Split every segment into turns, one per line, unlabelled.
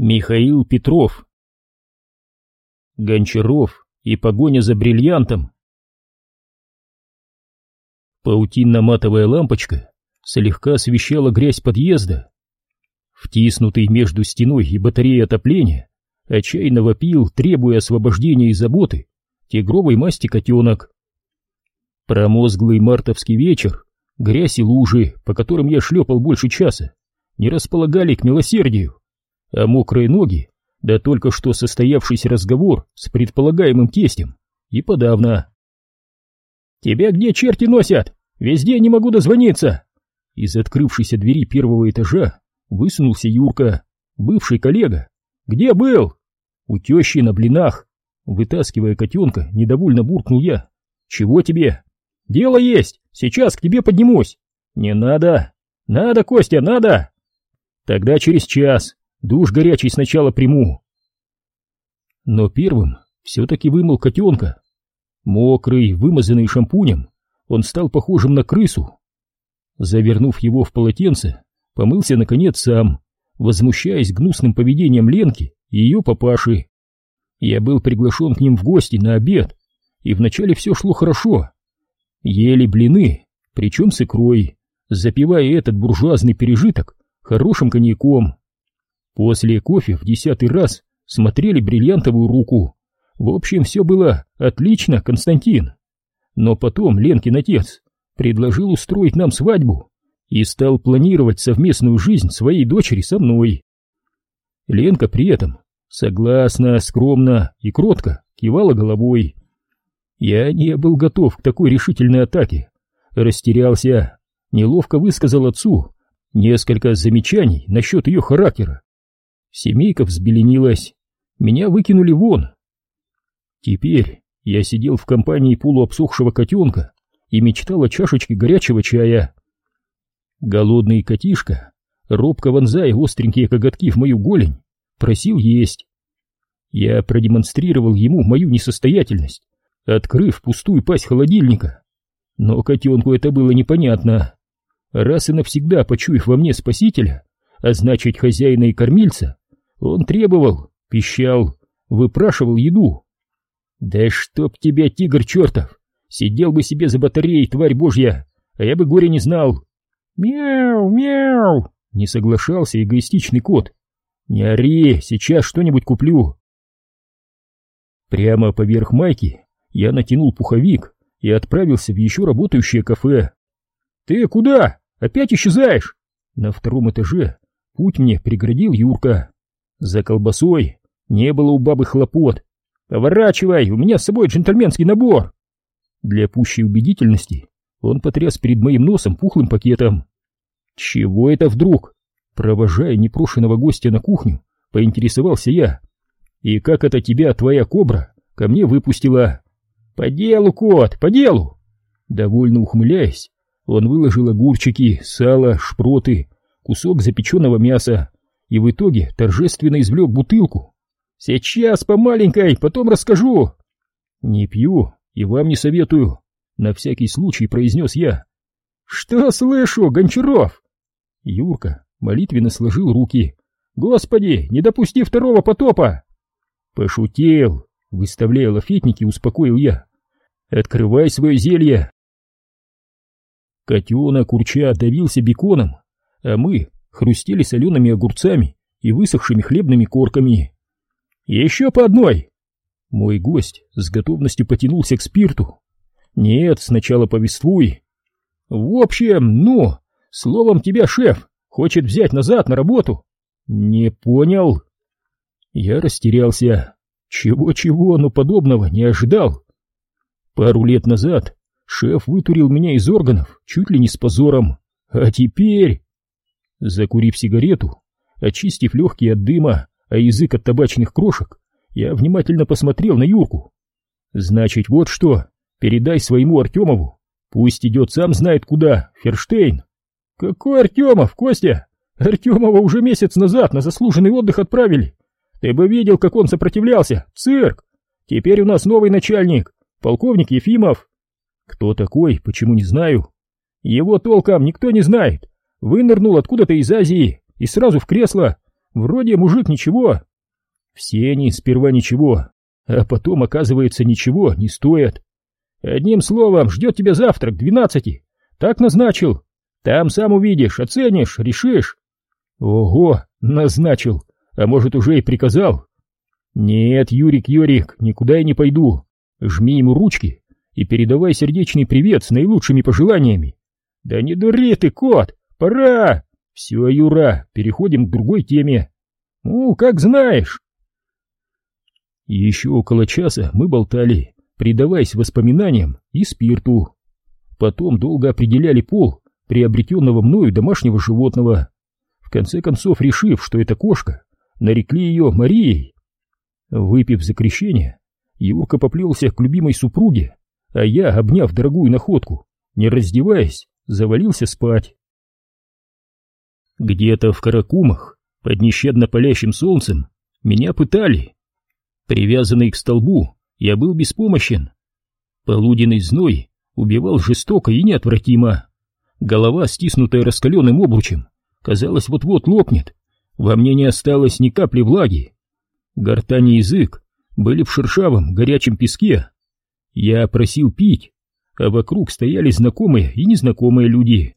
Михаил Петров Гончаров и погоня за бриллиантом Паутинно-матовая лампочка слегка освещала грязь подъезда. Втиснутый между стеной и батареей отопления, отчаянно вопил, требуя освобождения и заботы, тигровой масти котенок. Промозглый мартовский вечер, грязь и лужи, по которым я шлепал больше часа, не располагали к милосердию а мокрые ноги, да только что состоявшийся разговор с предполагаемым тестем, и подавно. «Тебя где черти носят? Везде не могу дозвониться!» Из открывшейся двери первого этажа высунулся Юрка, бывший коллега. «Где был?» «У тещи на блинах!» Вытаскивая котенка, недовольно буркнул я. «Чего тебе?» «Дело есть! Сейчас к тебе поднимусь!» «Не надо!» «Надо, Костя, надо!» «Тогда через час!» Душ горячий сначала приму. Но первым все-таки вымыл котенка. Мокрый, вымазанный шампунем, он стал похожим на крысу. Завернув его в полотенце, помылся наконец сам, возмущаясь гнусным поведением Ленки и ее папаши. Я был приглашен к ним в гости на обед, и вначале все шло хорошо. Ели блины, причем с икрой, запивая этот буржуазный пережиток хорошим коньяком. После кофе в десятый раз смотрели бриллиантовую руку. В общем, все было отлично, Константин. Но потом Ленкин отец предложил устроить нам свадьбу и стал планировать совместную жизнь своей дочери со мной. Ленка при этом согласно, скромно и кротко кивала головой. Я не был готов к такой решительной атаке. Растерялся, неловко высказал отцу несколько замечаний насчет ее характера Семейка взбеленилась. Меня выкинули вон. Теперь я сидел в компании полуобсохшего котенка и мечтал о чашечке горячего чая. Голодный котишка, робко вонзая остренькие коготки в мою голень, просил есть. Я продемонстрировал ему мою несостоятельность, открыв пустую пасть холодильника. Но котенку это было непонятно. Раз и навсегда почуяв во мне спасителя, а значит хозяина и кормильца, он требовал, пищал, выпрашивал еду. Да чтоб тебя, тигр чертов! Сидел бы себе за батареей, тварь божья, а я бы горе не знал. Мяу, мяу! Не соглашался эгоистичный кот. Не ори, сейчас что-нибудь куплю. Прямо поверх майки я натянул пуховик и отправился в еще работающее кафе. «Ты куда? Опять исчезаешь?» На втором этаже путь мне преградил Юрка. За колбасой не было у бабы хлопот. «Поворачивай, у меня с собой джентльменский набор!» Для пущей убедительности он потряс перед моим носом пухлым пакетом. «Чего это вдруг?» Провожая непрошенного гостя на кухню, поинтересовался я. «И как это тебя твоя кобра ко мне выпустила?» «По делу, кот, по делу!» Довольно ухмыляясь, он выложил огурчики, сало, шпроты, кусок запеченного мяса, и в итоге торжественно извлек бутылку. «Сейчас по маленькой, потом расскажу!» «Не пью и вам не советую», — на всякий случай произнес я. «Что слышу, Гончаров?» Юрка молитвенно сложил руки. «Господи, не допусти второго потопа!» «Пошутил!» — выставляя лафетники, успокоил я. «Открывай свое зелье!» Котенок урча давился беконом, а мы хрустели солеными огурцами и высохшими хлебными корками. «Еще по одной!» Мой гость с готовностью потянулся к спирту. «Нет, сначала повествуй». «В общем, ну, словом тебя шеф хочет взять назад на работу». «Не понял». Я растерялся. Чего-чего, но подобного не ожидал. Пару лет назад шеф вытурил меня из органов чуть ли не с позором. А теперь... Закурив сигарету, очистив легкие от дыма, а язык от табачных крошек, я внимательно посмотрел на Юрку. «Значит, вот что, передай своему Артемову, пусть идет сам знает куда, Ферштейн». «Какой Артемов, Костя? Артемова уже месяц назад на заслуженный отдых отправили. Ты бы видел, как он сопротивлялся, цирк. Теперь у нас новый начальник, полковник Ефимов». «Кто такой, почему не знаю?» «Его толком никто не знает, Вынырнул откуда-то из Азии и сразу в кресло. Вроде мужик ничего. Все они сперва ничего, а потом, оказывается, ничего не стоят. Одним словом, ждет тебя завтра к двенадцати. Так назначил. Там сам увидишь, оценишь, решишь. Ого, назначил, а может уже и приказал. Нет, Юрик, Юрик, никуда я не пойду. Жми ему ручки и передавай сердечный привет с наилучшими пожеланиями. Да не дури ты, кот, пора. Все, Юра, переходим к другой теме. Ну, как знаешь. Еще около часа мы болтали, предаваясь воспоминаниям и спирту. Потом долго определяли пол приобретенного мною домашнего животного. В конце концов, решив, что это кошка, нарекли ее Марией. Выпив за крещение, Юрка поплелся к любимой супруге, а я, обняв дорогую находку, не раздеваясь, завалился спать. Где-то в Каракумах, под нещадно палящим солнцем, меня пытали. Привязанный к столбу, я был беспомощен. Полуденный зной убивал жестоко и неотвратимо. Голова, стиснутая раскаленным обручем, казалось, вот-вот лопнет. Во мне не осталось ни капли влаги. Гортань и язык были в шершавом, горячем песке. Я просил пить, а вокруг стояли знакомые и незнакомые люди.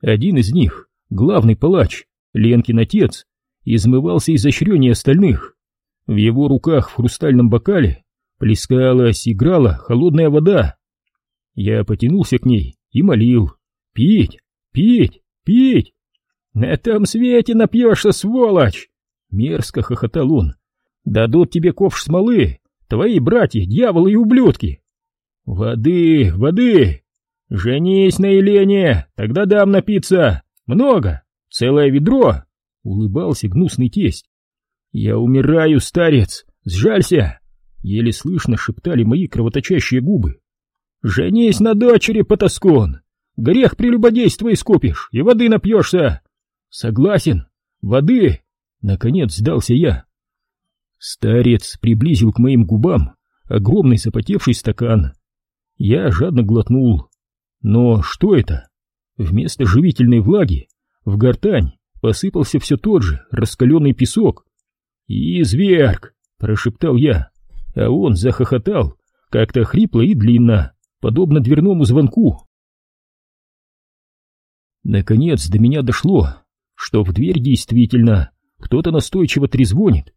Один из них, главный палач, Ленкин отец, измывался изощреннее остальных. В его руках в хрустальном бокале плескалась, играла холодная вода. Я потянулся к ней и молил. «Пить! Пить! Пить!» «На том свете напьешься, сволочь!» Мерзко хохотал он. «Дадут тебе ковш смолы, твои братья, дьяволы и ублюдки!» «Воды, воды! Женись на Елене, тогда дам напиться! Много! Целое ведро!» Улыбался гнусный тесть. «Я умираю, старец! Сжалься!» Еле слышно шептали мои кровоточащие губы. «Женись на дочери, потаскун! Грех прелюбодейства искупишь и воды напьешься!» «Согласен! Воды!» Наконец сдался я. Старец приблизил к моим губам огромный запотевший стакан. Я жадно глотнул. Но что это? Вместо живительной влаги в гортань посыпался все тот же раскаленный песок. «Изверг!» — прошептал я, а он захохотал, как-то хрипло и длинно, подобно дверному звонку. Наконец до меня дошло, что в дверь действительно кто-то настойчиво трезвонит.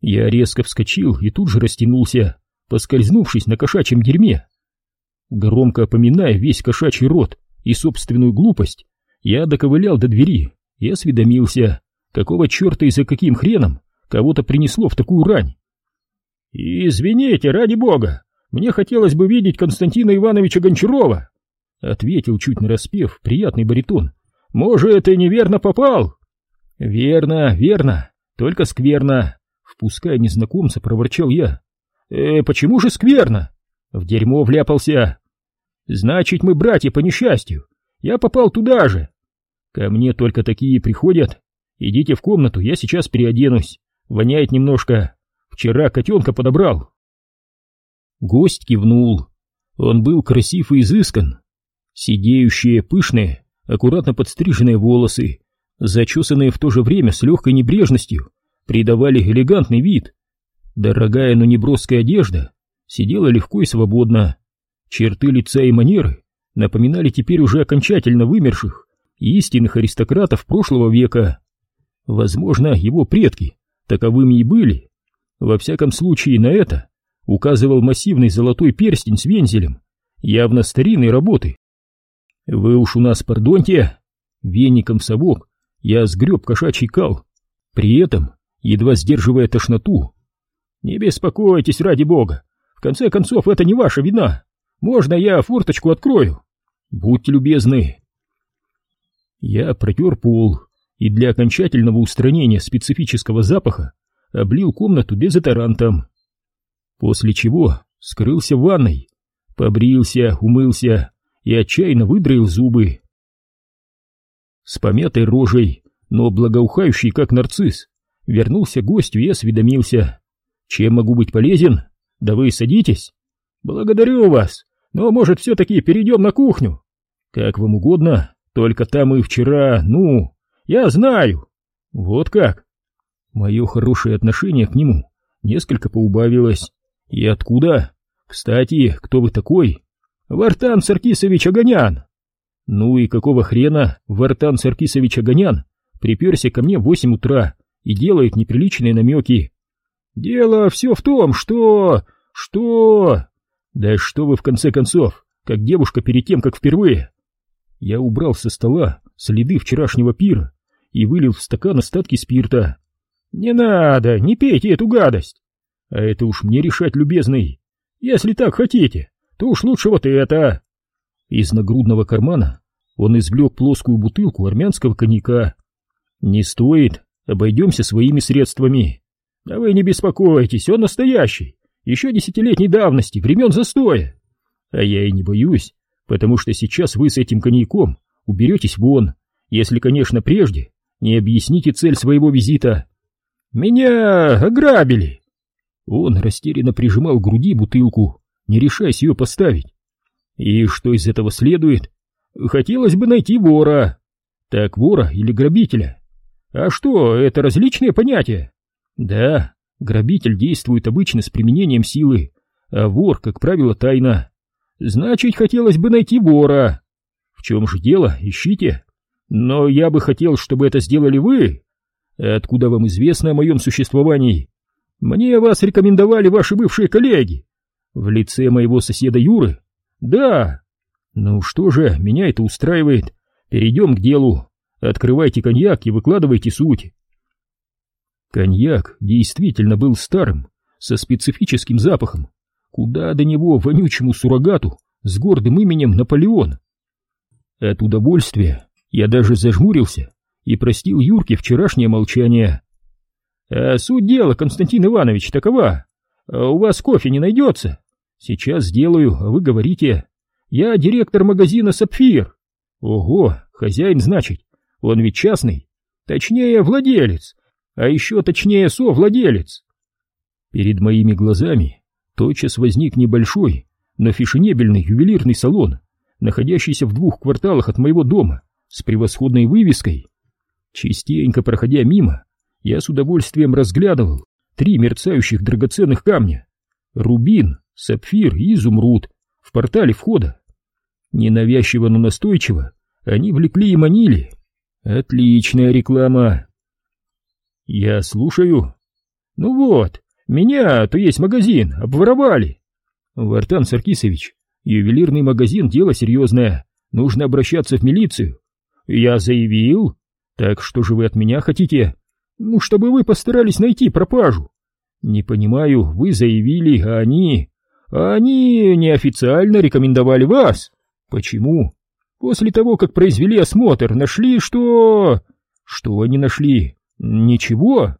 Я резко вскочил и тут же растянулся, поскользнувшись на кошачьем дерьме. Громко опоминая весь кошачий рот и собственную глупость, я доковылял до двери и осведомился, какого черта и за каким хреном кого-то принесло в такую рань. «Извините, ради бога, мне хотелось бы видеть Константина Ивановича Гончарова», ответил чуть нараспев приятный баритон. «Может, ты неверно попал?» «Верно, верно, только скверно», впуская незнакомца, проворчал я. «Э, почему же скверно?» В дерьмо вляпался. Значит, мы братья по несчастью. Я попал туда же. Ко мне только такие приходят. Идите в комнату, я сейчас переоденусь. Воняет немножко. Вчера котенка подобрал. Гость кивнул. Он был красив и изыскан. Сидеющие, пышные, аккуратно подстриженные волосы, зачесанные в то же время с легкой небрежностью, придавали элегантный вид. Дорогая, но неброская одежда сидела легко и свободно. Черты лица и манеры напоминали теперь уже окончательно вымерших истинных аристократов прошлого века. Возможно, его предки таковыми и были. Во всяком случае, на это указывал массивный золотой перстень с вензелем, явно старинной работы. «Вы уж у нас пардоньте!» Веником в совок я сгреб кошачий кал, при этом едва сдерживая тошноту. «Не беспокойтесь, ради бога, в конце концов, это не ваша вина. Можно я форточку открою? Будьте любезны. Я протер пол и для окончательного устранения специфического запаха облил комнату дезодорантом. После чего скрылся в ванной, побрился, умылся и отчаянно выбрил зубы. С помятой рожей, но благоухающий как нарцисс, вернулся гость и осведомился. Чем могу быть полезен? Да вы садитесь. Благодарю вас, но, может, все-таки перейдем на кухню? Как вам угодно, только там и вчера, ну, я знаю. Вот как. Мое хорошее отношение к нему несколько поубавилось. И откуда? Кстати, кто вы такой? Вартан Саркисович Огонян. Ну и какого хрена Вартан Саркисович Огонян приперся ко мне в восемь утра и делает неприличные намеки? Дело все в том, что... что... Да что вы в конце концов, как девушка перед тем, как впервые. Я убрал со стола следы вчерашнего пира и вылил в стакан остатки спирта. «Не надо, не пейте эту гадость!» «А это уж мне решать, любезный. Если так хотите, то уж лучше вот это!» Из нагрудного кармана он извлек плоскую бутылку армянского коньяка. «Не стоит, обойдемся своими средствами. Да вы не беспокойтесь, он настоящий, еще десятилетней давности, времен застоя. А я и не боюсь, потому что сейчас вы с этим коньяком уберетесь вон, если, конечно, прежде не объясните цель своего визита. Меня ограбили. Он растерянно прижимал к груди бутылку, не решаясь ее поставить. И что из этого следует? Хотелось бы найти вора. Так вора или грабителя? А что, это различные понятия? Да, грабитель действует обычно с применением силы, а вор, как правило, тайно. Значит, хотелось бы найти вора. В чем же дело, ищите. Но я бы хотел, чтобы это сделали вы. Откуда вам известно о моем существовании? Мне вас рекомендовали ваши бывшие коллеги. В лице моего соседа Юры? Да. Ну что же, меня это устраивает. Перейдем к делу. Открывайте коньяк и выкладывайте суть. Коньяк действительно был старым, со специфическим запахом. Куда до него вонючему суррогату с гордым именем Наполеон? От удовольствия я даже зажмурился и простил Юрке вчерашнее молчание. А суть дела, Константин Иванович, такова. А у вас кофе не найдется? Сейчас сделаю, а вы говорите. Я директор магазина «Сапфир». Ого, хозяин, значит. Он ведь частный. Точнее, владелец. А еще точнее, совладелец. Перед моими глазами тотчас возник небольшой, но фешенебельный ювелирный салон, находящийся в двух кварталах от моего дома, с превосходной вывеской. Частенько проходя мимо, я с удовольствием разглядывал три мерцающих драгоценных камня — рубин, сапфир и изумруд в портале входа. Ненавязчиво, но настойчиво они влекли и манили. Отличная реклама. Я слушаю. Ну вот, меня, то есть магазин, обворовали. Вартан Саркисович, ювелирный магазин — дело серьезное. Нужно обращаться в милицию. Я заявил. Так что же вы от меня хотите? Ну, чтобы вы постарались найти пропажу. Не понимаю, вы заявили, а они... А они неофициально рекомендовали вас. Почему? После того, как произвели осмотр, нашли, что... Что они нашли? Ничего?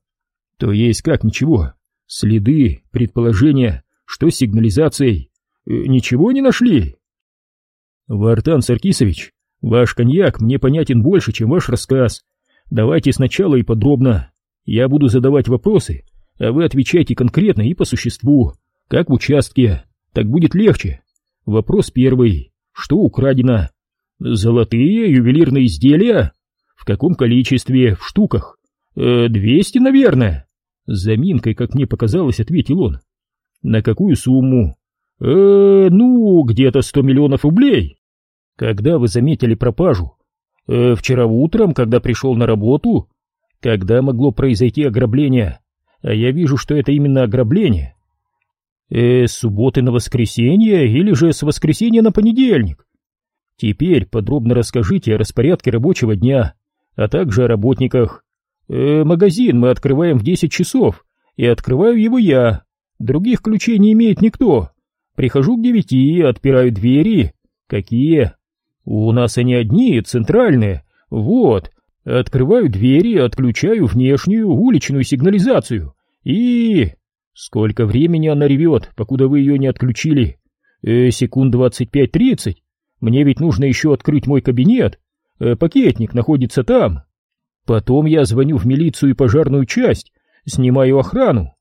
То есть как ничего? Следы, предположения, что с сигнализацией? Э, ничего не нашли? Вартан Саркисович, ваш коньяк мне понятен больше, чем ваш рассказ. Давайте сначала и подробно. Я буду задавать вопросы, а вы отвечайте конкретно и по существу, как в участке. Так будет легче. Вопрос первый. Что украдено? Золотые ювелирные изделия? В каком количестве? В штуках? Э, двести, наверное. С заминкой, как мне показалось, ответил он. На какую сумму? Э, ну, где-то сто миллионов рублей. Когда вы заметили пропажу? Э, вчера утром, когда пришел на работу? Когда могло произойти ограбление? А я вижу, что это именно ограбление. Э, с субботы на воскресенье или же с воскресенья на понедельник? Теперь подробно расскажите о распорядке рабочего дня, а также о работниках. Э, магазин мы открываем в 10 часов, и открываю его я. Других ключей не имеет никто. Прихожу к девяти, отпираю двери. Какие? У нас они одни, центральные. Вот. Открываю двери, отключаю внешнюю уличную сигнализацию. И... Сколько времени она ревет, покуда вы ее не отключили? Э, секунд двадцать пять-тридцать. Мне ведь нужно еще открыть мой кабинет. Э, пакетник находится там. Потом я звоню в милицию и пожарную часть, снимаю охрану.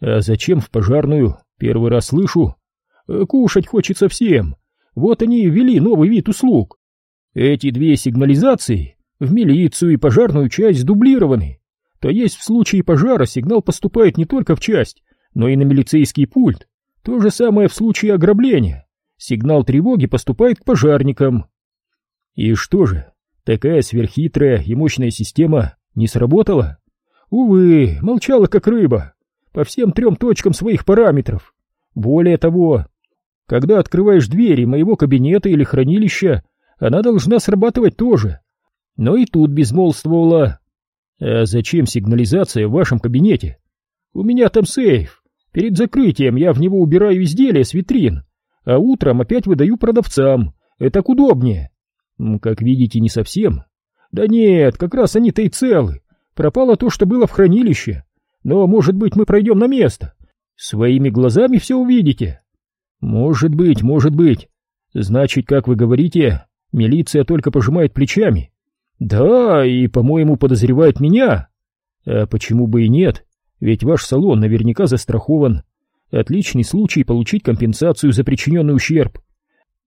А зачем в пожарную? Первый раз слышу. Э, кушать хочется всем. Вот они ввели новый вид услуг. Эти две сигнализации в милицию и пожарную часть сдублированы. то есть в случае пожара сигнал поступает не только в часть, но и на милицейский пульт. То же самое в случае ограбления. Сигнал тревоги поступает к пожарникам. И что же, такая сверххитрая и мощная система не сработала? Увы, молчала как рыба, по всем трем точкам своих параметров. Более того, когда открываешь двери моего кабинета или хранилища, она должна срабатывать тоже. Но и тут безмолвствовала. А зачем сигнализация в вашем кабинете? У меня там сейф. Перед закрытием я в него убираю изделия с витрин, а утром опять выдаю продавцам. Это удобнее. Как видите, не совсем. Да нет, как раз они-то и целы. Пропало то, что было в хранилище. Но, может быть, мы пройдем на место. Своими глазами все увидите. Может быть, может быть. Значит, как вы говорите, милиция только пожимает плечами. Да, и, по-моему, подозревает меня. А почему бы и нет? Ведь ваш салон наверняка застрахован. Отличный случай получить компенсацию за причиненный ущерб.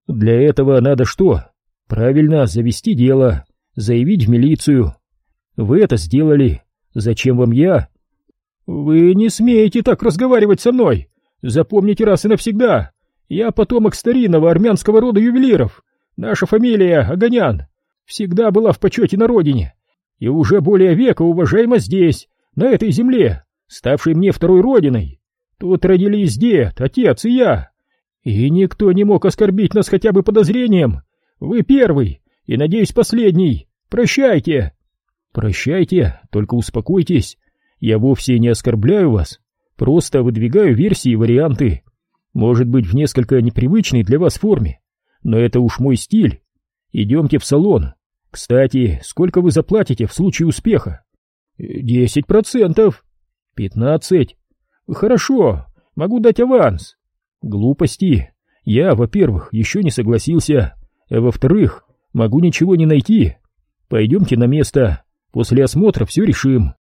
Для этого надо что? Правильно, завести дело, заявить в милицию. Вы это сделали. Зачем вам я? Вы не смеете так разговаривать со мной. Запомните раз и навсегда. Я потомок старинного армянского рода ювелиров. Наша фамилия Огонян всегда была в почете на родине и уже более века уважаема здесь, на этой земле, ставшей мне второй родиной. Тут родились дед, отец и я. И никто не мог оскорбить нас хотя бы подозрением. Вы первый и, надеюсь, последний. Прощайте. Прощайте, только успокойтесь. Я вовсе не оскорбляю вас, просто выдвигаю версии и варианты. Может быть, в несколько непривычной для вас форме, но это уж мой стиль. Идемте в салон. Кстати, сколько вы заплатите в случае успеха? Десять процентов. Пятнадцать. Хорошо, могу дать аванс. Глупости. Я, во-первых, еще не согласился, а во-вторых, могу ничего не найти. Пойдемте на место, после осмотра все решим.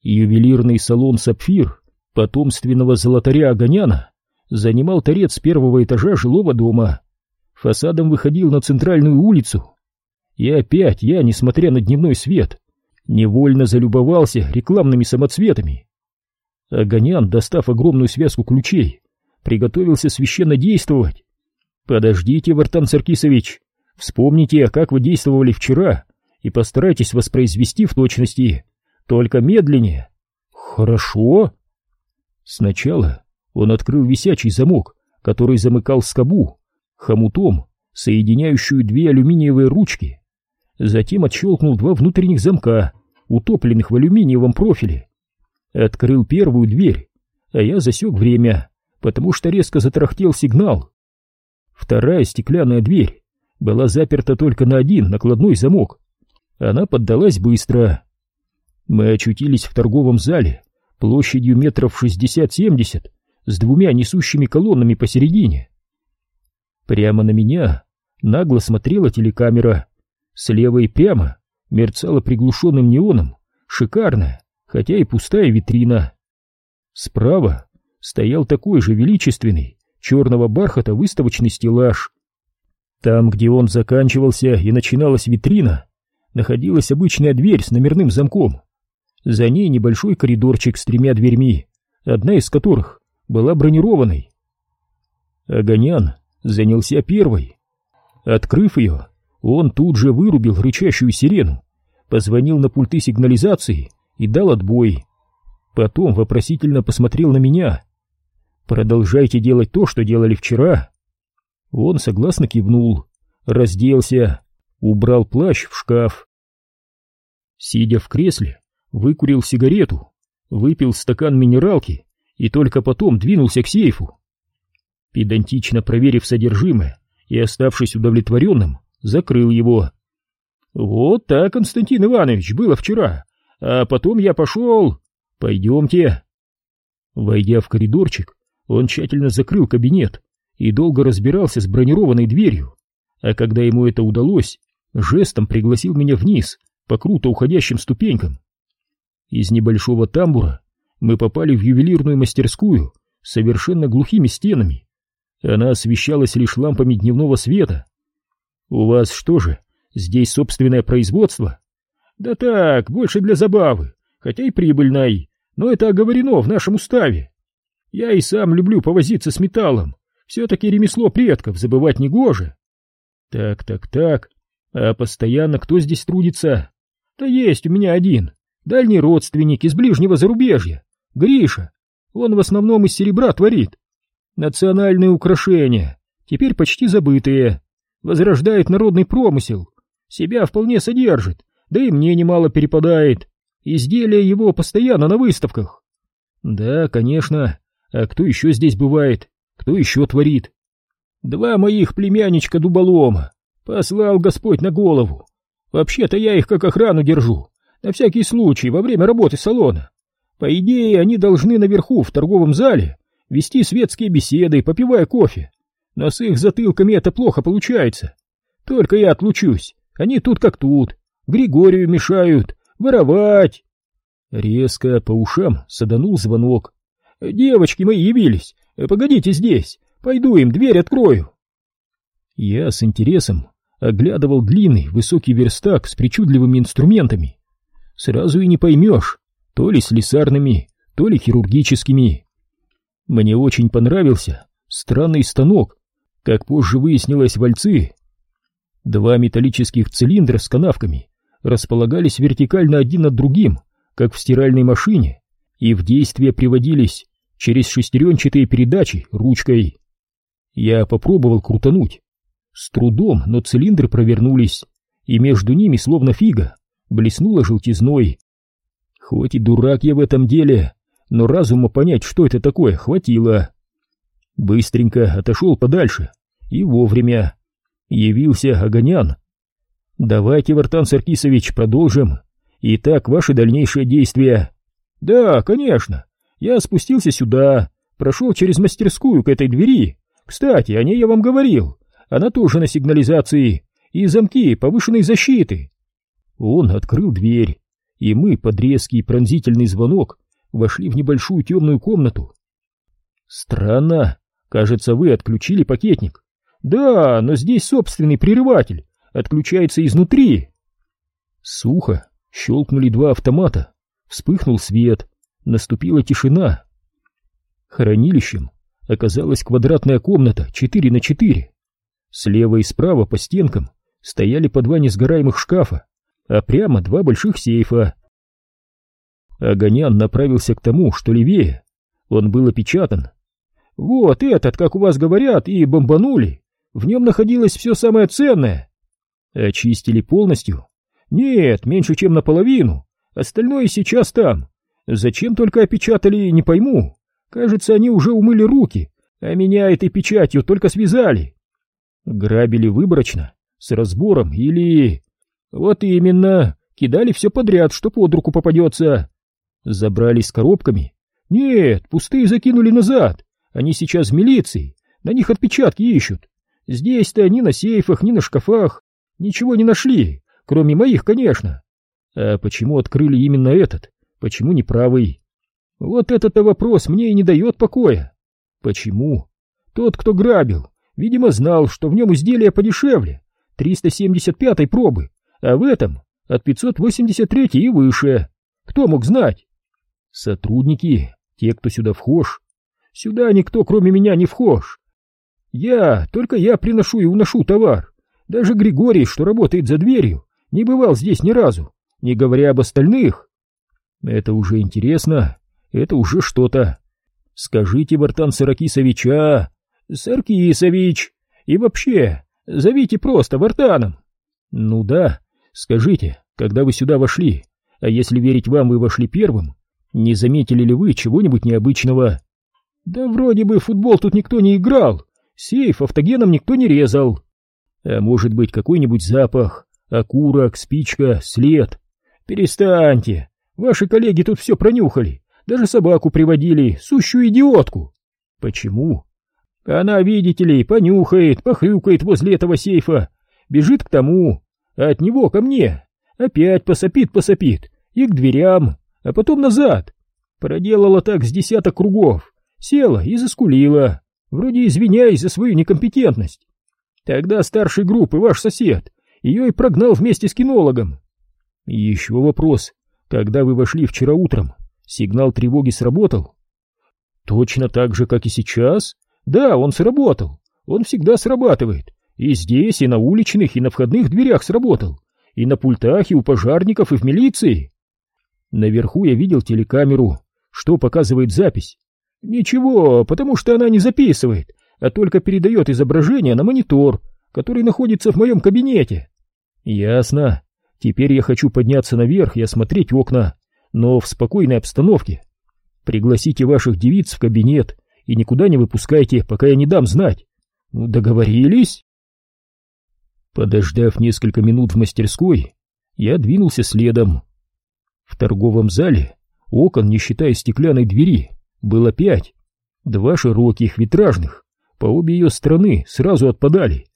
Ювелирный салон «Сапфир» потомственного золотаря Огоняна занимал торец первого этажа жилого дома. Фасадом выходил на центральную улицу. И опять я, несмотря на дневной свет, невольно залюбовался рекламными самоцветами. Огонян, достав огромную связку ключей, приготовился священно действовать. «Подождите, Вартан Саркисович, вспомните, как вы действовали вчера, и постарайтесь воспроизвести в точности, только медленнее». «Хорошо». Сначала он открыл висячий замок, который замыкал скобу, хомутом, соединяющую две алюминиевые ручки. Затем отщелкнул два внутренних замка, утопленных в алюминиевом профиле. Открыл первую дверь, а я засек время, потому что резко затрахтел сигнал. Вторая стеклянная дверь была заперта только на один накладной замок. Она поддалась быстро. Мы очутились в торговом зале площадью метров шестьдесят-семьдесят с двумя несущими колоннами посередине. Прямо на меня нагло смотрела телекамера. Слева и прямо мерцала приглушенным неоном шикарная, хотя и пустая витрина. Справа стоял такой же величественный, черного бархата выставочный стеллаж. Там, где он заканчивался и начиналась витрина, находилась обычная дверь с номерным замком. За ней небольшой коридорчик с тремя дверьми, одна из которых была бронированной. Огонян занялся первой. Открыв ее, он тут же вырубил рычащую сирену, позвонил на пульты сигнализации и дал отбой. Потом вопросительно посмотрел на меня. «Продолжайте делать то, что делали вчера». Он согласно кивнул, разделся, убрал плащ в шкаф. Сидя в кресле, выкурил сигарету, выпил стакан минералки и только потом двинулся к сейфу. Педантично проверив содержимое и оставшись удовлетворенным, закрыл его. «Вот так, Константин Иванович, было вчера, а потом я пошел... Пойдемте». Войдя в коридорчик, он тщательно закрыл кабинет и долго разбирался с бронированной дверью, а когда ему это удалось, жестом пригласил меня вниз по круто уходящим ступенькам. Из небольшого тамбура мы попали в ювелирную мастерскую с совершенно глухими стенами. Она освещалась лишь лампами дневного света. «У вас что же, Здесь собственное производство? Да так, больше для забавы, хотя и прибыльной, но это оговорено в нашем уставе. Я и сам люблю повозиться с металлом, все-таки ремесло предков забывать не гоже. Так, так, так, а постоянно кто здесь трудится? Да есть у меня один, дальний родственник из ближнего зарубежья, Гриша. Он в основном из серебра творит. Национальные украшения, теперь почти забытые. Возрождает народный промысел. Себя вполне содержит, да и мне немало перепадает. Изделия его постоянно на выставках. Да, конечно. А кто еще здесь бывает? Кто еще творит? Два моих племянничка дуболома. Послал Господь на голову. Вообще-то я их как охрану держу. На всякий случай, во время работы салона. По идее, они должны наверху, в торговом зале, вести светские беседы, попивая кофе. Но с их затылками это плохо получается. Только я отлучусь. Они тут как тут. Григорию мешают. Воровать. Резко по ушам саданул звонок. «Девочки мои явились. Погодите здесь. Пойду им дверь открою». Я с интересом оглядывал длинный высокий верстак с причудливыми инструментами. Сразу и не поймешь, то ли слесарными, то ли хирургическими. Мне очень понравился странный станок, как позже выяснилось вальцы. Два металлических цилиндра с канавками располагались вертикально один над другим, как в стиральной машине, и в действие приводились через шестеренчатые передачи ручкой. Я попробовал крутануть. С трудом, но цилиндры провернулись, и между ними, словно фига, блеснула желтизной. Хоть и дурак я в этом деле, но разума понять, что это такое, хватило. Быстренько отошел подальше и вовремя. Явился Огонян. «Давайте, Вартан Саркисович, продолжим. Итак, ваши дальнейшие действия». «Да, конечно. Я спустился сюда, прошел через мастерскую к этой двери. Кстати, о ней я вам говорил. Она тоже на сигнализации. И замки повышенной защиты». Он открыл дверь и мы под резкий пронзительный звонок вошли в небольшую темную комнату. Странно, кажется, вы отключили пакетник. Да, но здесь собственный прерыватель, отключается изнутри. Сухо щелкнули два автомата, вспыхнул свет, наступила тишина. Хранилищем оказалась квадратная комната 4 на 4. Слева и справа по стенкам стояли по два несгораемых шкафа, а прямо два больших сейфа. Огонян направился к тому, что левее. Он был опечатан. «Вот этот, как у вас говорят, и бомбанули. В нем находилось все самое ценное». «Очистили полностью?» «Нет, меньше, чем наполовину. Остальное сейчас там. Зачем только опечатали, не пойму. Кажется, они уже умыли руки, а меня этой печатью только связали». «Грабили выборочно, с разбором или...» Вот именно, кидали все подряд, что под руку попадется. Забрали с коробками? Нет, пустые закинули назад. Они сейчас в милиции, на них отпечатки ищут. Здесь-то ни на сейфах, ни на шкафах ничего не нашли, кроме моих, конечно. А почему открыли именно этот? Почему не правый? Вот этот-то вопрос мне и не дает покоя. Почему? Тот, кто грабил, видимо, знал, что в нем изделие подешевле, 375-й пробы, а в этом от 583 и выше. Кто мог знать? Сотрудники, те, кто сюда вхож. Сюда никто, кроме меня, не вхож. Я, только я приношу и уношу товар. Даже Григорий, что работает за дверью, не бывал здесь ни разу, не говоря об остальных. Это уже интересно, это уже что-то. Скажите, Вартан Саракисович, а... Саркисович, и вообще, зовите просто Вартаном. Ну да, Скажите, когда вы сюда вошли, а если верить вам, вы вошли первым, не заметили ли вы чего-нибудь необычного? Да вроде бы футбол тут никто не играл, сейф автогеном никто не резал. А может быть какой-нибудь запах, окурок, спичка, след? Перестаньте, ваши коллеги тут все пронюхали, даже собаку приводили, сущую идиотку. Почему? Она, видите ли, понюхает, похрюкает возле этого сейфа, бежит к тому, а от него ко мне. Опять посопит-посопит, и к дверям, а потом назад. Проделала так с десяток кругов, села и заскулила, вроде извиняясь за свою некомпетентность. Тогда старший группы, ваш сосед, ее и прогнал вместе с кинологом. Еще вопрос. Когда вы вошли вчера утром, сигнал тревоги сработал? Точно так же, как и сейчас? Да, он сработал. Он всегда срабатывает. И здесь, и на уличных, и на входных дверях сработал. И на пультах, и у пожарников, и в милиции. Наверху я видел телекамеру. Что показывает запись? Ничего, потому что она не записывает, а только передает изображение на монитор, который находится в моем кабинете. Ясно. Теперь я хочу подняться наверх и осмотреть окна, но в спокойной обстановке. Пригласите ваших девиц в кабинет и никуда не выпускайте, пока я не дам знать. Договорились? Подождав несколько минут в мастерской, я двинулся следом. В торговом зале окон, не считая стеклянной двери, было пять. Два широких, витражных, по обе ее стороны сразу отпадали.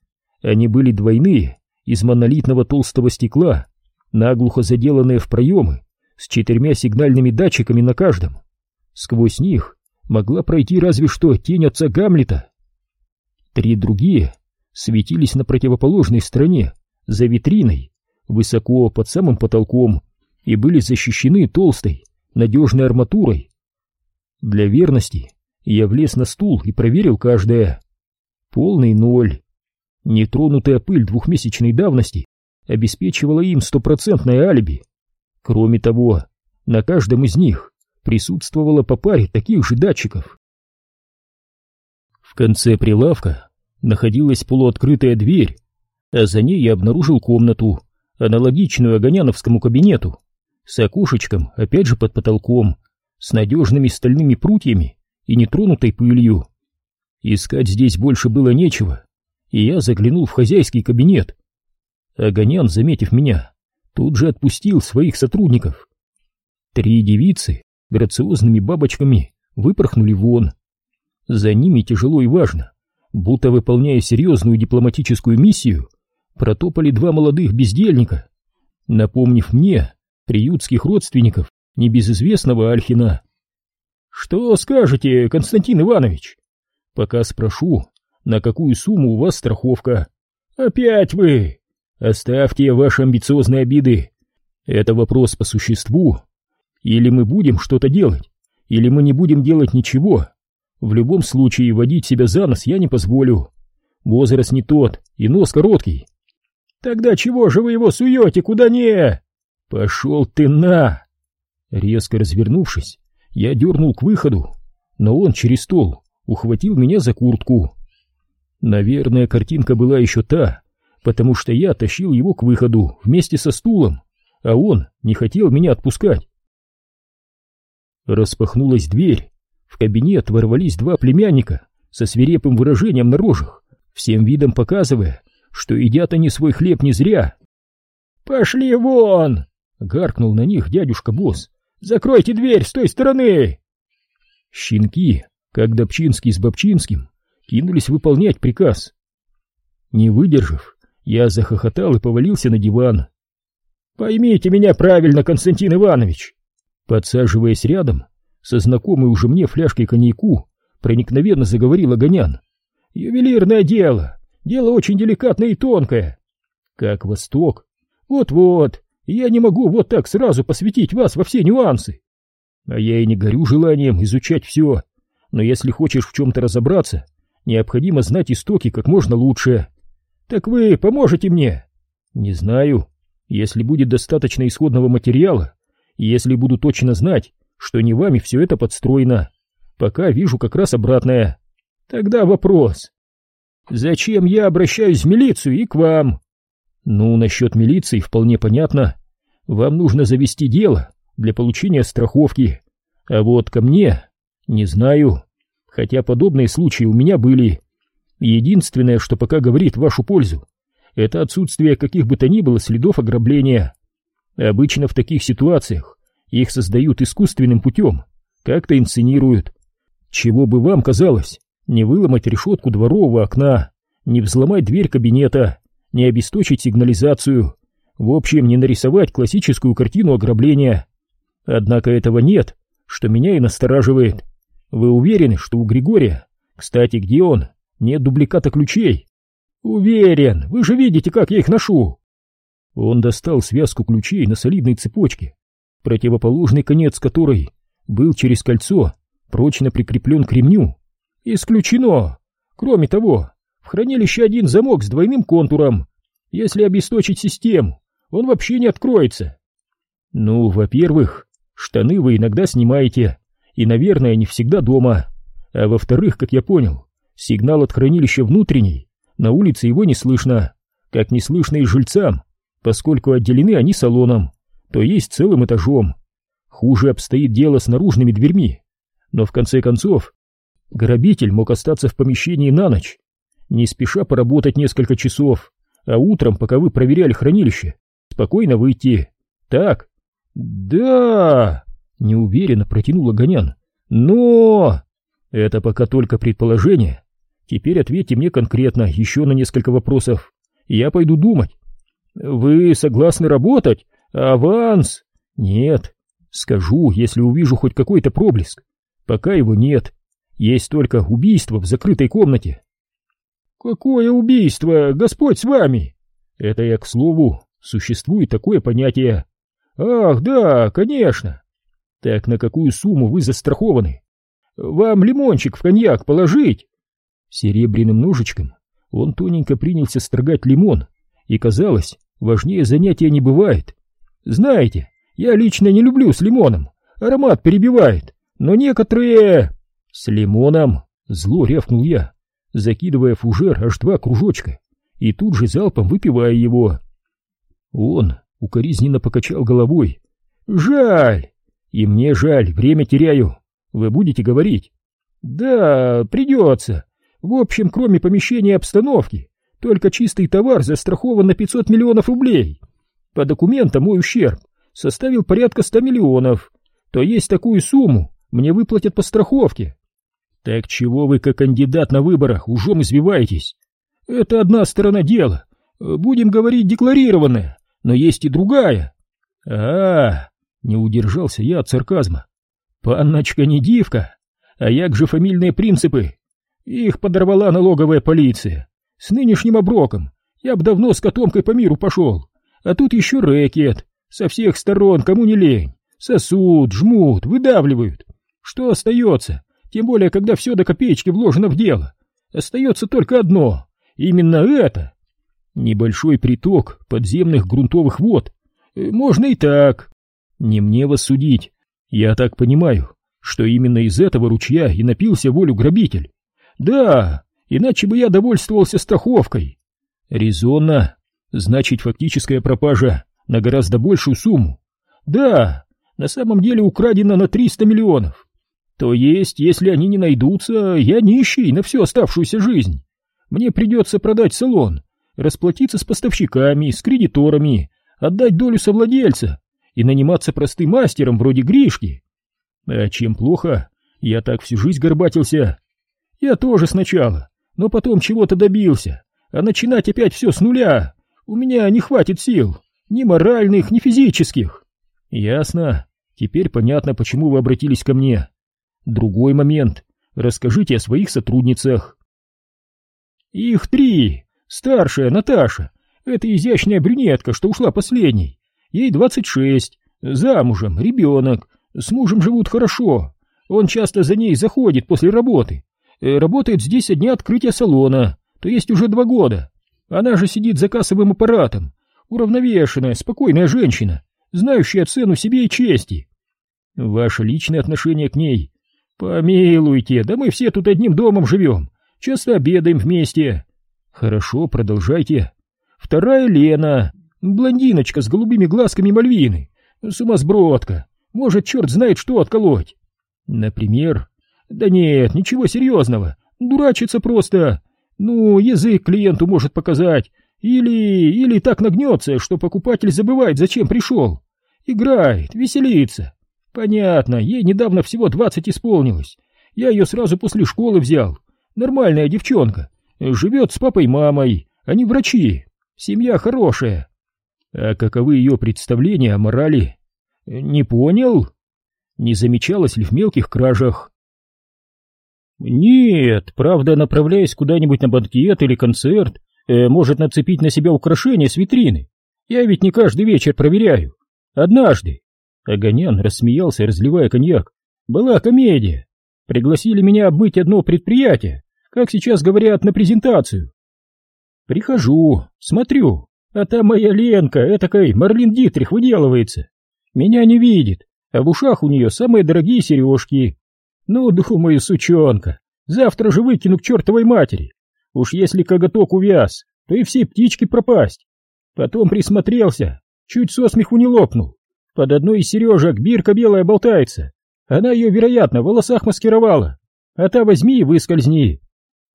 Они были двойные, из монолитного толстого стекла, наглухо заделанные в проемы, с четырьмя сигнальными датчиками на каждом. Сквозь них могла пройти разве что тень отца Гамлета. Три другие светились на противоположной стороне, за витриной, высоко под самым потолком, и были защищены толстой, надежной арматурой. Для верности я влез на стул и проверил каждое. Полный ноль. Нетронутая пыль двухмесячной давности обеспечивала им стопроцентное алиби. Кроме того, на каждом из них присутствовало по паре таких же датчиков. В конце прилавка находилась полуоткрытая дверь, а за ней я обнаружил комнату, аналогичную Огоняновскому кабинету, с окошечком, опять же под потолком, с надежными стальными прутьями и нетронутой пылью. Искать здесь больше было нечего, и я заглянул в хозяйский кабинет. Огонян, заметив меня, тут же отпустил своих сотрудников. Три девицы грациозными бабочками выпорхнули вон. За ними тяжело и важно, будто выполняя серьезную дипломатическую миссию, протопали два молодых бездельника, напомнив мне приютских родственников небезызвестного Альхина. «Что скажете, Константин Иванович?» «Пока спрошу, на какую сумму у вас страховка?» «Опять вы!» «Оставьте ваши амбициозные обиды. Это вопрос по существу. Или мы будем что-то делать, или мы не будем делать ничего. В любом случае, водить себя за нос я не позволю. Возраст не тот, и нос короткий. Тогда чего же вы его суете, куда не? Пошел ты на! Резко развернувшись, я дернул к выходу, но он через стол ухватил меня за куртку. Наверное, картинка была еще та, потому что я тащил его к выходу вместе со стулом, а он не хотел меня отпускать. Распахнулась дверь, в кабинет ворвались два племянника со свирепым выражением на рожах, всем видом показывая, что едят они свой хлеб не зря. «Пошли вон!» — гаркнул на них дядюшка-босс. «Закройте дверь с той стороны!» Щенки, как Добчинский с Бобчинским, кинулись выполнять приказ. Не выдержав, я захохотал и повалился на диван. «Поймите меня правильно, Константин Иванович!» Подсаживаясь рядом, со знакомой уже мне фляжкой коньяку, проникновенно заговорил Огонян. «Ювелирное дело! Дело очень деликатное и тонкое!» «Как Восток!» «Вот-вот! Я не могу вот так сразу посвятить вас во все нюансы!» «А я и не горю желанием изучать все, но если хочешь в чем-то разобраться, необходимо знать истоки как можно лучше. Так вы поможете мне?» «Не знаю. Если будет достаточно исходного материала, если буду точно знать, что не вами все это подстроено. Пока вижу как раз обратное. Тогда вопрос. Зачем я обращаюсь в милицию и к вам? Ну, насчет милиции вполне понятно. Вам нужно завести дело для получения страховки. А вот ко мне, не знаю. Хотя подобные случаи у меня были. Единственное, что пока говорит в вашу пользу, это отсутствие каких бы то ни было следов ограбления. Обычно в таких ситуациях их создают искусственным путем, как-то инсценируют. Чего бы вам казалось, не выломать решетку дворового окна, не взломать дверь кабинета, не обесточить сигнализацию, в общем, не нарисовать классическую картину ограбления. Однако этого нет, что меня и настораживает. Вы уверены, что у Григория, кстати, где он, нет дубликата ключей? Уверен, вы же видите, как я их ношу. Он достал связку ключей на солидной цепочке, противоположный конец которой был через кольцо прочно прикреплен к ремню. Исключено! Кроме того, в хранилище один замок с двойным контуром. Если обесточить систему, он вообще не откроется. Ну, во-первых, штаны вы иногда снимаете, и, наверное, не всегда дома. А во-вторых, как я понял, сигнал от хранилища внутренний, на улице его не слышно, как не слышно и жильцам, поскольку отделены они салоном, то есть целым этажом. Хуже обстоит дело с наружными дверьми. Но в конце концов, грабитель мог остаться в помещении на ночь, не спеша поработать несколько часов, а утром, пока вы проверяли хранилище, спокойно выйти. Так? Да, неуверенно протянул Огонян. Но... Это пока только предположение. Теперь ответьте мне конкретно еще на несколько вопросов. Я пойду думать. Вы согласны работать? Аванс? Нет. Скажу, если увижу хоть какой-то проблеск. Пока его нет. Есть только убийство в закрытой комнате. Какое убийство? Господь с вами! Это я к слову. Существует такое понятие. Ах, да, конечно. Так на какую сумму вы застрахованы? Вам лимончик в коньяк положить? Серебряным ножичком он тоненько принялся строгать лимон, и, казалось, важнее занятия не бывает. Знаете, я лично не люблю с лимоном, аромат перебивает, но некоторые... С лимоном, зло рявкнул я, закидывая фужер аж два кружочка и тут же залпом выпивая его. Он укоризненно покачал головой. «Жаль! И мне жаль, время теряю. Вы будете говорить?» «Да, придется. В общем, кроме помещения и обстановки, только чистый товар застрахован на 500 миллионов рублей. По документам мой ущерб составил порядка 100 миллионов. То есть такую сумму мне выплатят по страховке. Так чего вы, как кандидат на выборах, ужом извиваетесь? Это одна сторона дела. Будем говорить декларированная, но есть и другая. А, -а, -а не удержался я от сарказма. Панночка не дивка, а як же фамильные принципы? Их подорвала налоговая полиция. С нынешним оброком я б давно с котомкой по миру пошел. А тут еще рэкет. Со всех сторон, кому не лень. Сосут, жмут, выдавливают. Что остается? Тем более, когда все до копеечки вложено в дело. Остается только одно. Именно это. Небольшой приток подземных грунтовых вод. Э, можно и так. Не мне вас судить. Я так понимаю, что именно из этого ручья и напился волю грабитель. Да, иначе бы я довольствовался страховкой. Резонно. Значит, фактическая пропажа на гораздо большую сумму. Да, на самом деле украдено на 300 миллионов. То есть, если они не найдутся, я нищий на всю оставшуюся жизнь. Мне придется продать салон, расплатиться с поставщиками, с кредиторами, отдать долю совладельца и наниматься простым мастером вроде Гришки. А чем плохо? Я так всю жизнь горбатился. Я тоже сначала, но потом чего-то добился, а начинать опять все с нуля у меня не хватит сил, ни моральных, ни физических. Ясно. Теперь понятно, почему вы обратились ко мне. Другой момент. Расскажите о своих сотрудницах. Их три. Старшая Наташа. Это изящная брюнетка, что ушла последней. Ей двадцать шесть. Замужем, ребенок. С мужем живут хорошо. Он часто за ней заходит после работы. Э, работает здесь со дня открытия салона, то есть уже два года. Она же сидит за кассовым аппаратом. Уравновешенная, спокойная женщина, знающая цену себе и чести. Ваше личное отношение к ней «Помилуйте, да мы все тут одним домом живем, часто обедаем вместе». «Хорошо, продолжайте». «Вторая Лена, блондиночка с голубыми глазками Мальвины, сумасбродка, может, черт знает что отколоть». «Например?» «Да нет, ничего серьезного, дурачится просто. Ну, язык клиенту может показать, или... или так нагнется, что покупатель забывает, зачем пришел. Играет, веселится, Понятно, ей недавно всего двадцать исполнилось. Я ее сразу после школы взял. Нормальная девчонка. Живет с папой и мамой. Они врачи. Семья хорошая. А каковы ее представления о морали? Не понял? Не замечалось ли в мелких кражах? Нет, правда, направляясь куда-нибудь на банкет или концерт, э, может нацепить на себя украшения с витрины. Я ведь не каждый вечер проверяю. Однажды. Огонян рассмеялся, разливая коньяк. Была комедия. Пригласили меня обмыть одно предприятие, как сейчас говорят, на презентацию. Прихожу, смотрю, а там моя Ленка, этакой Марлин Дитрих выделывается. Меня не видит, а в ушах у нее самые дорогие сережки. Ну, думаю, сучонка, завтра же выкину к чертовой матери. Уж если коготок увяз, то и все птички пропасть. Потом присмотрелся, чуть со смеху не лопнул. Под одной из сережек бирка белая болтается. Она ее, вероятно, в волосах маскировала. А та возьми и выскользни.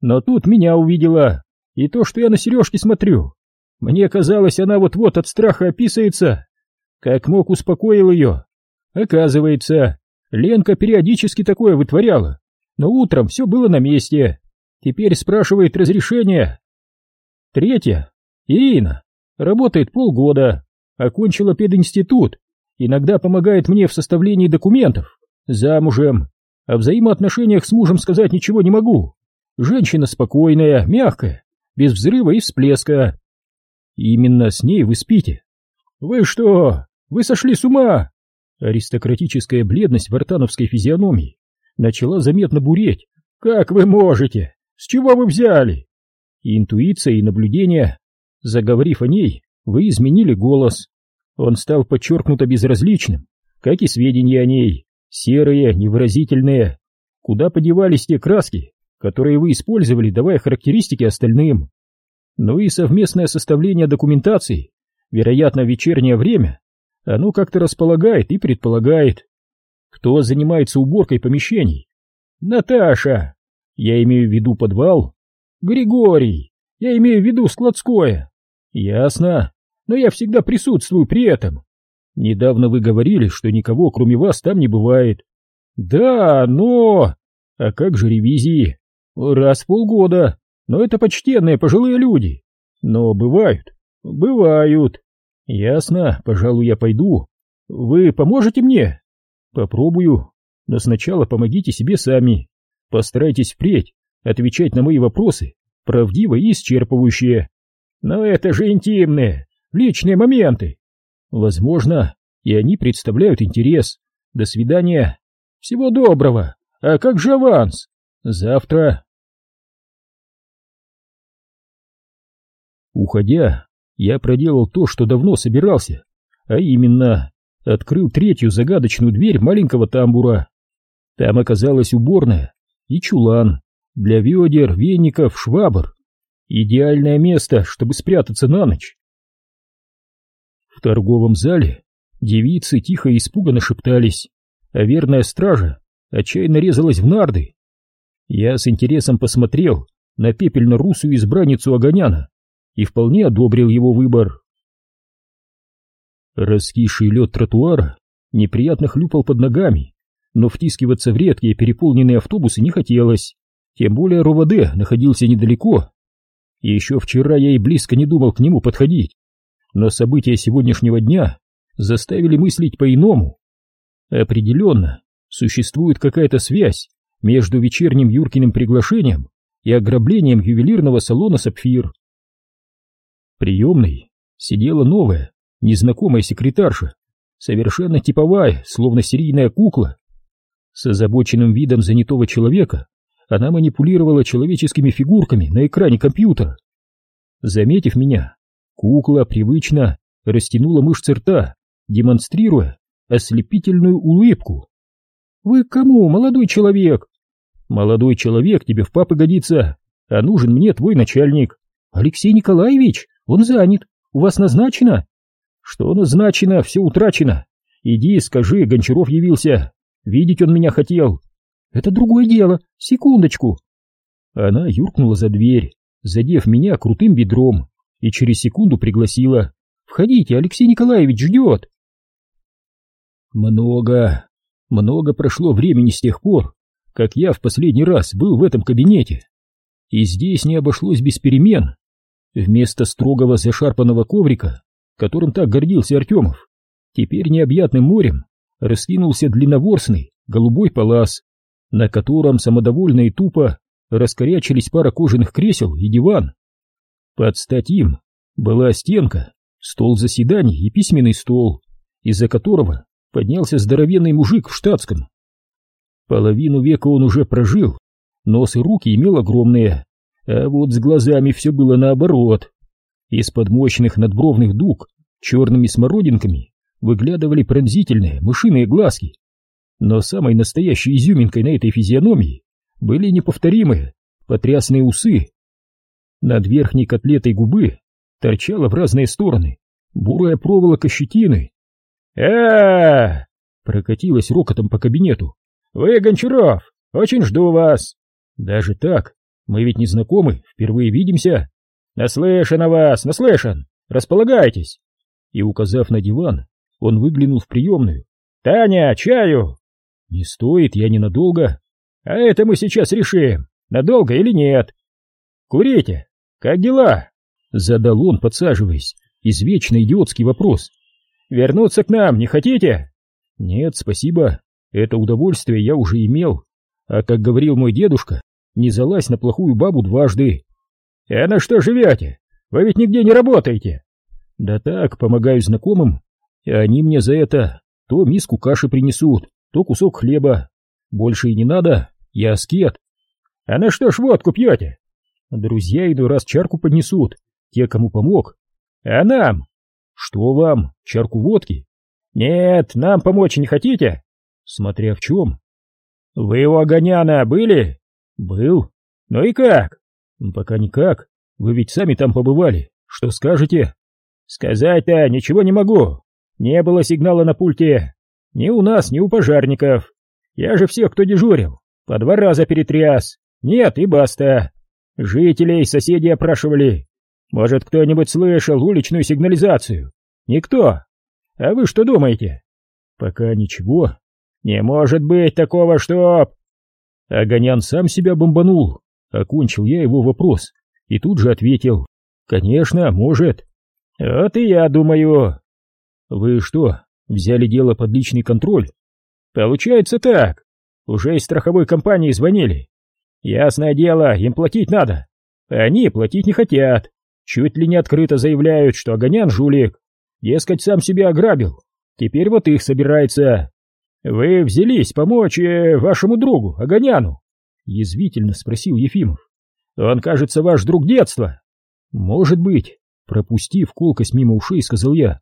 Но тут меня увидела. И то, что я на сережке смотрю. Мне казалось, она вот-вот от страха описается. Как мог, успокоил ее. Оказывается, Ленка периодически такое вытворяла. Но утром все было на месте. Теперь спрашивает разрешение. Третья. Ирина. Работает полгода. Окончила пединститут. Иногда помогает мне в составлении документов. Замужем. О взаимоотношениях с мужем сказать ничего не могу. Женщина спокойная, мягкая, без взрыва и всплеска. Именно с ней вы спите. Вы что? Вы сошли с ума? Аристократическая бледность вартановской физиономии начала заметно буреть. Как вы можете? С чего вы взяли? Интуиция и наблюдение. Заговорив о ней, вы изменили голос. Он стал подчеркнуто безразличным, как и сведения о ней, серые, невыразительные. Куда подевались те краски, которые вы использовали, давая характеристики остальным? Ну и совместное составление документации, вероятно, в вечернее время, оно как-то располагает и предполагает. Кто занимается уборкой помещений? Наташа! Я имею в виду подвал. Григорий! Я имею в виду складское. Ясно. Но я всегда присутствую при этом. Недавно вы говорили, что никого, кроме вас, там не бывает. Да, но... А как же ревизии? Раз в полгода. Но это почтенные пожилые люди. Но бывают. Бывают. Ясно, пожалуй, я пойду. Вы поможете мне? Попробую. Но сначала помогите себе сами. Постарайтесь впредь отвечать на мои вопросы правдиво и исчерпывающе. Но это же интимные, личные моменты. Возможно, и они представляют интерес. До свидания. Всего доброго. А как же аванс? Завтра. Уходя, я проделал то, что давно собирался, а именно открыл третью загадочную дверь маленького тамбура. Там оказалась уборная и чулан для ведер, веников, швабр. Идеальное место, чтобы спрятаться на ночь. В торговом зале девицы тихо и испуганно шептались, а верная стража отчаянно резалась в нарды. Я с интересом посмотрел на пепельно-русую избранницу Огоняна и вполне одобрил его выбор. Раскисший лед тротуара неприятно хлюпал под ногами, но втискиваться в редкие переполненные автобусы не хотелось, тем более РОВД находился недалеко. Еще вчера я и близко не думал к нему подходить, но события сегодняшнего дня заставили мыслить по-иному. Определенно, существует какая-то связь между вечерним Юркиным приглашением и ограблением ювелирного салона «Сапфир». Приемной сидела новая, незнакомая секретарша, совершенно типовая, словно серийная кукла. С озабоченным видом занятого человека она манипулировала человеческими фигурками на экране компьютера. Заметив меня, кукла привычно растянула мышцы рта, демонстрируя ослепительную улыбку. «Вы к кому, молодой человек?» «Молодой человек тебе в папы годится, а нужен мне твой начальник. Алексей Николаевич, он занят, у вас назначено?» «Что назначено, все утрачено. Иди, скажи, Гончаров явился. Видеть он меня хотел. Это другое дело, секундочку. Она юркнула за дверь, задев меня крутым бедром, и через секунду пригласила. «Входите, Алексей Николаевич ждет!» Много, много прошло времени с тех пор, как я в последний раз был в этом кабинете. И здесь не обошлось без перемен. Вместо строгого зашарпанного коврика, которым так гордился Артемов, теперь необъятным морем раскинулся длинноворсный голубой палас, на котором самодовольно и тупо раскорячились пара кожаных кресел и диван. Под стать была стенка стол заседаний и письменный стол, из-за которого поднялся здоровенный мужик в штатском. Половину века он уже прожил, нос и руки имел огромные, а вот с глазами все было наоборот. Из-под мощных надбровных дуг черными смородинками выглядывали пронзительные мышиные глазки. Но самой настоящей изюминкой на этой физиономии были неповторимые потрясные усы. Над верхней котлетой губы торчала в разные стороны бурая проволока щетины. а прокатилась рокотом по кабинету. «Вы, Гончаров, очень жду вас!» «Даже так? Мы ведь не знакомы, впервые видимся!» «Наслышан о вас, наслышан! Располагайтесь!» И, указав на диван, он выглянул в приемную. «Таня, чаю!» «Не стоит, я ненадолго. А это мы сейчас решим, надолго или нет. Курите! Как дела?» Задал он, подсаживаясь. Извечный идиотский вопрос. «Вернуться к нам не хотите?» «Нет, спасибо. Это удовольствие я уже имел. А как говорил мой дедушка, не залазь на плохую бабу дважды». «А на что живете? Вы ведь нигде не работаете?» «Да так, помогаю знакомым, и они мне за это то миску каши принесут, то кусок хлеба. Больше и не надо, я аскет». «А на что ж водку пьете?» «Друзья иду раз чарку поднесут, те, кому помог. А нам? Что вам, чарку водки? Нет, нам помочь не хотите? Смотря в чем. Вы у Огоняна были? Был. Ну и как? Пока никак. Вы ведь сами там побывали. Что скажете? Сказать-то ничего не могу. Не было сигнала на пульте. Ни у нас, ни у пожарников. Я же всех, кто дежурил, по два раза перетряс. Нет и баста. Жителей, соседей опрашивали. Может, кто-нибудь слышал уличную сигнализацию? Никто. А вы что думаете? Пока ничего. Не может быть такого, чтоб... Огонян сам себя бомбанул. Окончил я его вопрос и тут же ответил. Конечно, может. Вот и я думаю. Вы что, взяли дело под личный контроль? Получается так. Уже из страховой компании звонили. Ясное дело, им платить надо. Они платить не хотят. Чуть ли не открыто заявляют, что Огонян жулик. Дескать, сам себя ограбил. Теперь вот их собирается. Вы взялись помочь э, вашему другу, Огоняну? Язвительно спросил Ефимов. Он, кажется, ваш друг детства. Может быть. Пропустив колкость мимо ушей, сказал я.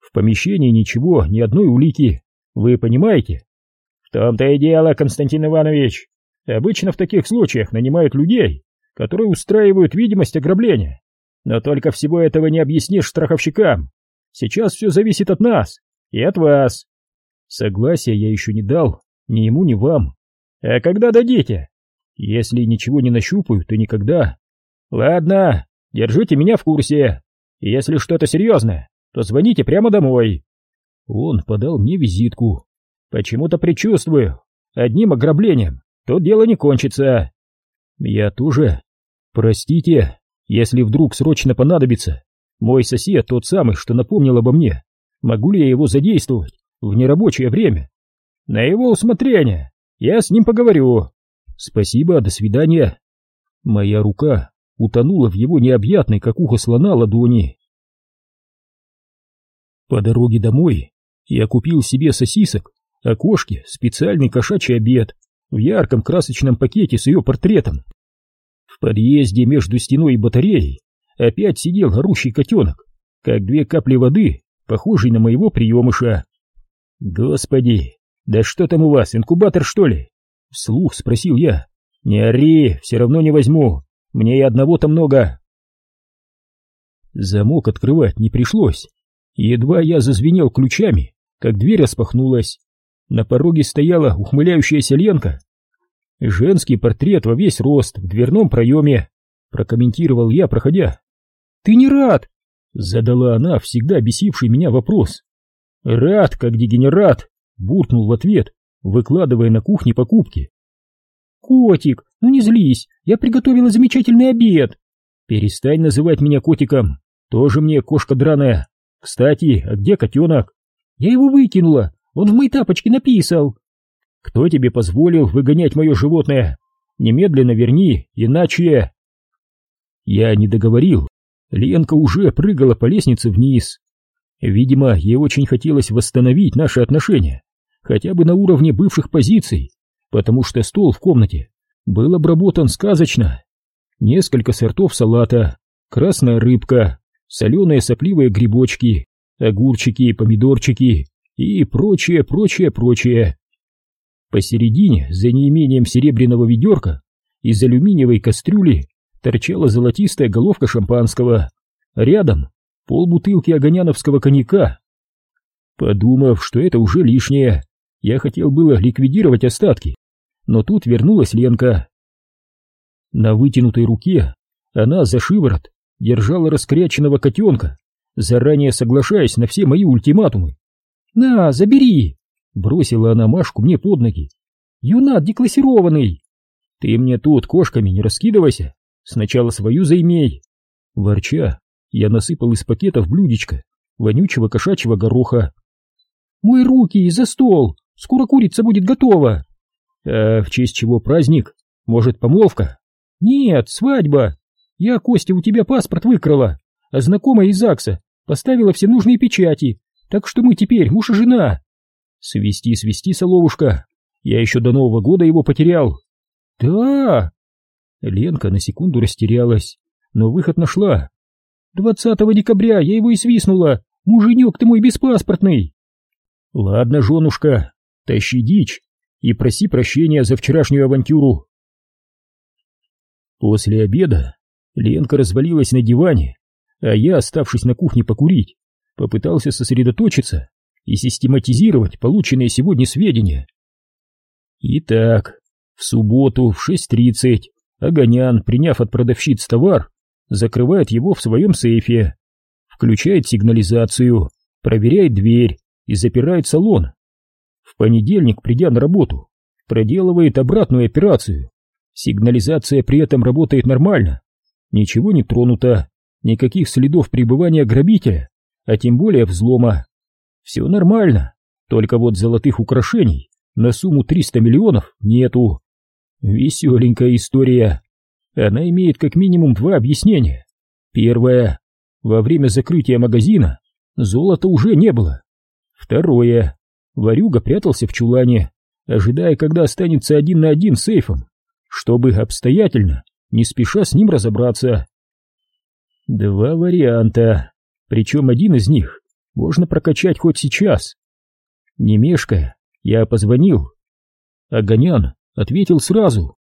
В помещении ничего, ни одной улики. Вы понимаете? В том-то и дело, Константин Иванович. Обычно в таких случаях нанимают людей, которые устраивают видимость ограбления. Но только всего этого не объяснишь страховщикам. Сейчас все зависит от нас и от вас. Согласия я еще не дал, ни ему, ни вам. А когда дадите? Если ничего не нащупаю, то никогда. Ладно, держите меня в курсе. Если что-то серьезное, то звоните прямо домой. Он подал мне визитку. Почему-то предчувствую, одним ограблением тут дело не кончится. Я тоже. Простите, если вдруг срочно понадобится, мой сосед тот самый, что напомнил обо мне, могу ли я его задействовать в нерабочее время? На его усмотрение, я с ним поговорю. Спасибо, до свидания. Моя рука утонула в его необъятной, как ухо слона, ладони. По дороге домой я купил себе сосисок, кошке специальный кошачий обед в ярком красочном пакете с ее портретом. В подъезде между стеной и батареей опять сидел орущий котенок, как две капли воды, похожий на моего приемыша. «Господи, да что там у вас, инкубатор что ли?» Вслух спросил я. «Не ори, все равно не возьму, мне и одного-то много». Замок открывать не пришлось. Едва я зазвенел ключами, как дверь распахнулась. На пороге стояла ухмыляющаяся Ленка Женский портрет во весь рост в дверном проеме, прокомментировал я, проходя. Ты не рад? Задала она всегда бесивший меня вопрос. Рад, как дегенерат, буркнул в ответ, выкладывая на кухне покупки. Котик, ну не злись, я приготовила замечательный обед. Перестань называть меня котиком, тоже мне кошка драная. Кстати, а где котенок? Я его выкинула, он в мои тапочки написал. Кто тебе позволил выгонять мое животное? Немедленно верни, иначе...» Я не договорил. Ленка уже прыгала по лестнице вниз. Видимо, ей очень хотелось восстановить наши отношения, хотя бы на уровне бывших позиций, потому что стол в комнате был обработан сказочно. Несколько сортов салата, красная рыбка, соленые сопливые грибочки, огурчики, помидорчики и прочее, прочее, прочее. Посередине, за неимением серебряного ведерка, из алюминиевой кастрюли торчала золотистая головка шампанского, рядом полбутылки огоняновского коньяка. Подумав, что это уже лишнее, я хотел было ликвидировать остатки, но тут вернулась Ленка. На вытянутой руке она за шиворот держала раскряченного котенка, заранее соглашаясь на все мои ультиматумы. «На, забери!» — бросила она Машку мне под ноги. «Юнат деклассированный!» «Ты мне тут кошками не раскидывайся, сначала свою займей!» Ворча, я насыпал из пакета в блюдечко вонючего кошачьего гороха. «Мой руки, за стол! Скоро курица будет готова!» «А в честь чего праздник? Может, помолвка?» «Нет, свадьба! Я, Костя, у тебя паспорт выкрала, а знакомая из ЗАГСа поставила все нужные печати, так что мы теперь муж и жена!» «Свести, свести, соловушка! Я еще до Нового года его потерял!» «Да!» Ленка на секунду растерялась, но выход нашла. «Двадцатого декабря я его и свистнула! Муженек ты мой беспаспортный!» «Ладно, женушка, тащи дичь и проси прощения за вчерашнюю авантюру!» После обеда Ленка развалилась на диване, а я, оставшись на кухне покурить, попытался сосредоточиться и систематизировать полученные сегодня сведения. Итак, в субботу в 6.30 Огонян, приняв от продавщиц товар, закрывает его в своем сейфе, включает сигнализацию, проверяет дверь и запирает салон. В понедельник, придя на работу, проделывает обратную операцию, Сигнализация при этом работает нормально. Ничего не тронуто, никаких следов пребывания грабителя, а тем более взлома. Все нормально, только вот золотых украшений на сумму 300 миллионов нету. Веселенькая история. Она имеет как минимум два объяснения. Первое. Во время закрытия магазина золота уже не было. Второе. Варюга прятался в чулане, ожидая, когда останется один на один с сейфом чтобы обстоятельно, не спеша с ним разобраться. Два варианта, причем один из них можно прокачать хоть сейчас. Не мешкая, я позвонил. Огонян ответил сразу.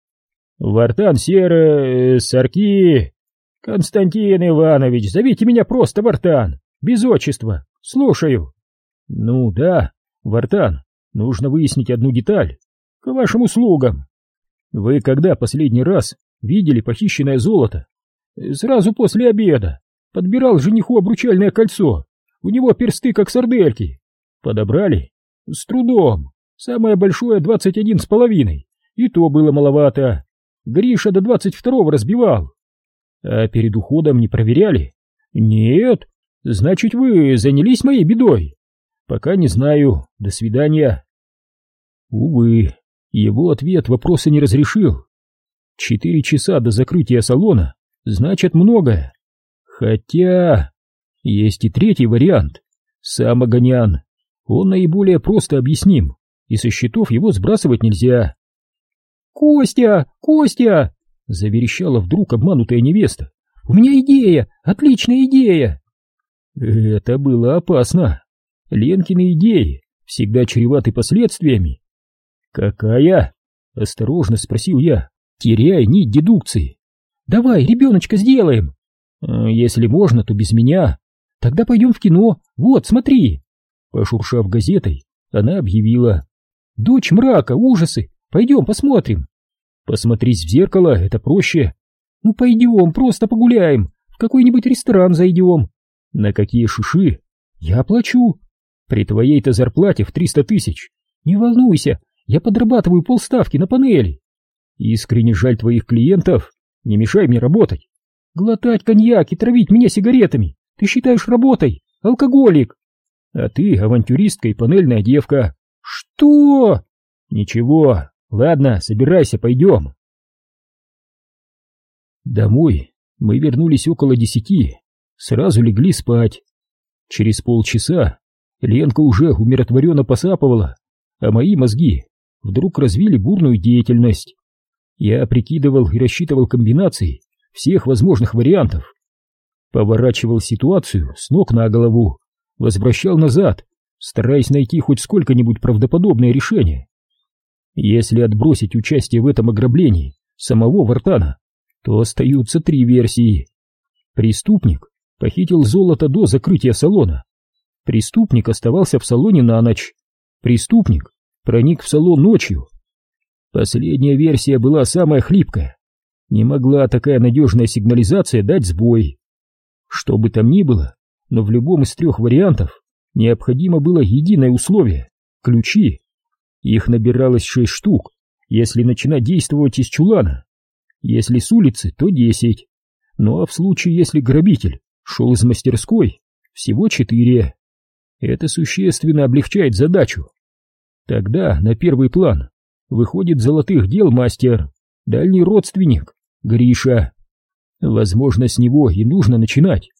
«Вартан Серы... Сарки... Константин Иванович, зовите меня просто Вартан, без отчества, слушаю». «Ну да, Вартан, нужно выяснить одну деталь. К вашим услугам». Вы когда последний раз видели похищенное золото? Сразу после обеда. Подбирал жениху обручальное кольцо. У него персты как сардельки. Подобрали? С трудом. Самое большое двадцать один с половиной. И то было маловато. Гриша до двадцать второго разбивал. А перед уходом не проверяли? Нет. Значит, вы занялись моей бедой? Пока не знаю. До свидания. Увы, его ответ вопроса не разрешил. Четыре часа до закрытия салона значит многое. Хотя... Есть и третий вариант. Сам Огонян. Он наиболее просто объясним, и со счетов его сбрасывать нельзя. «Костя! Костя!» — заверещала вдруг обманутая невеста. «У меня идея! Отличная идея!» Это было опасно. Ленкины идеи всегда чреваты последствиями. «Какая?» — осторожно спросил я, теряя нить дедукции. «Давай, ребеночка, сделаем!» «Э, «Если можно, то без меня. Тогда пойдем в кино. Вот, смотри!» Пошуршав газетой, она объявила. «Дочь мрака, ужасы! Пойдем посмотрим!» «Посмотреть в зеркало — это проще!» «Ну пойдем, просто погуляем, в какой-нибудь ресторан зайдем!» «На какие шиши?» «Я оплачу!» «При твоей-то зарплате в триста тысяч!» «Не волнуйся, я подрабатываю полставки на панели. Искренне жаль твоих клиентов. Не мешай мне работать. Глотать коньяк и травить меня сигаретами. Ты считаешь работой? Алкоголик. А ты авантюристка и панельная девка. Что? Ничего. Ладно, собирайся, пойдем. Домой мы вернулись около десяти. Сразу легли спать. Через полчаса Ленка уже умиротворенно посапывала, а мои мозги вдруг развили бурную деятельность. Я прикидывал и рассчитывал комбинации всех возможных вариантов. Поворачивал ситуацию с ног на голову, возвращал назад, стараясь найти хоть сколько-нибудь правдоподобное решение. Если отбросить участие в этом ограблении самого Вартана, то остаются три версии. Преступник похитил золото до закрытия салона. Преступник оставался в салоне на ночь. Преступник проник в салон ночью. Последняя версия была самая хлипкая. Не могла такая надежная сигнализация дать сбой. Что бы там ни было, но в любом из трех вариантов необходимо было единое условие — ключи. Их набиралось шесть штук, если начинать действовать из чулана. Если с улицы, то десять. Ну а в случае, если грабитель шел из мастерской, всего четыре. Это существенно облегчает задачу. Тогда на первый план выходит золотых дел мастер, дальний родственник, Гриша. Возможно, с него и нужно начинать.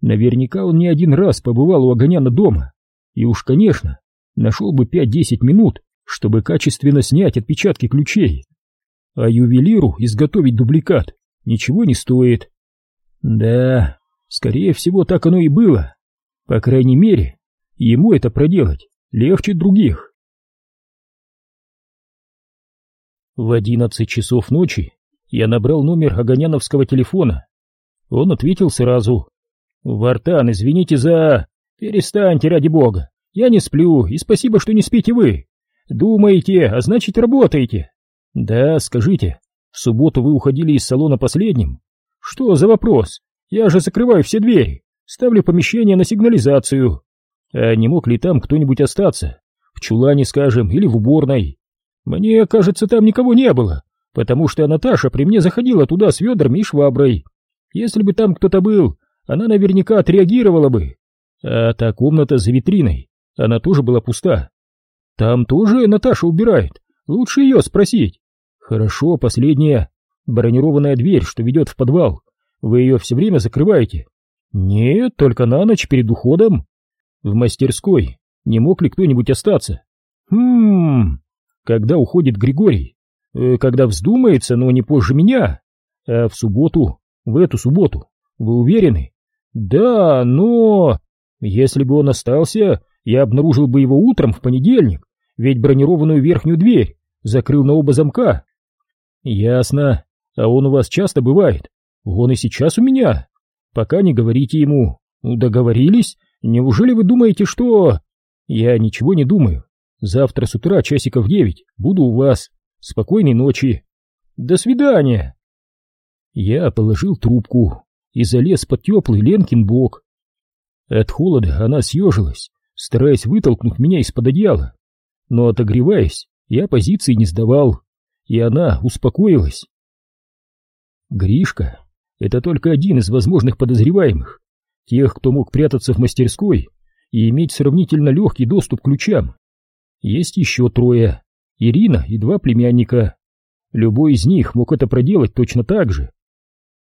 Наверняка он не один раз побывал у Огоняна дома, и уж, конечно, нашел бы 5-10 минут, чтобы качественно снять отпечатки ключей. А ювелиру изготовить дубликат ничего не стоит. Да, скорее всего, так оно и было. По крайней мере, ему это проделать легче других. В одиннадцать часов ночи я набрал номер Огоняновского телефона. Он ответил сразу. «Вартан, извините за...» «Перестаньте, ради бога! Я не сплю, и спасибо, что не спите вы! Думаете, а значит работаете!» «Да, скажите, в субботу вы уходили из салона последним?» «Что за вопрос? Я же закрываю все двери, ставлю помещение на сигнализацию. А не мог ли там кто-нибудь остаться? В чулане, скажем, или в уборной?» «Мне кажется, там никого не было потому что Наташа при мне заходила туда с ведрами и шваброй. Если бы там кто-то был, она наверняка отреагировала бы. А та комната за витриной, она тоже была пуста. Там тоже Наташа убирает, лучше ее спросить. Хорошо, последняя. Бронированная дверь, что ведет в подвал. Вы ее все время закрываете? Нет, только на ночь перед уходом. В мастерской не мог ли кто-нибудь остаться? Хм, когда уходит Григорий, Э, когда вздумается, но не позже меня. А в субботу, в эту субботу, вы уверены? Да, но... Если бы он остался, я обнаружил бы его утром в понедельник, ведь бронированную верхнюю дверь закрыл на оба замка. Ясно. А он у вас часто бывает? Он и сейчас у меня. Пока не говорите ему. Договорились? Неужели вы думаете, что... Я ничего не думаю. Завтра с утра часиков девять буду у вас. Спокойной ночи. До свидания. Я положил трубку и залез под теплый Ленкин бок. От холода она съежилась, стараясь вытолкнуть меня из-под одеяла. Но отогреваясь, я позиции не сдавал, и она успокоилась. Гришка — это только один из возможных подозреваемых, тех, кто мог прятаться в мастерской и иметь сравнительно легкий доступ к ключам. Есть еще трое, Ирина и два племянника. Любой из них мог это проделать точно так же.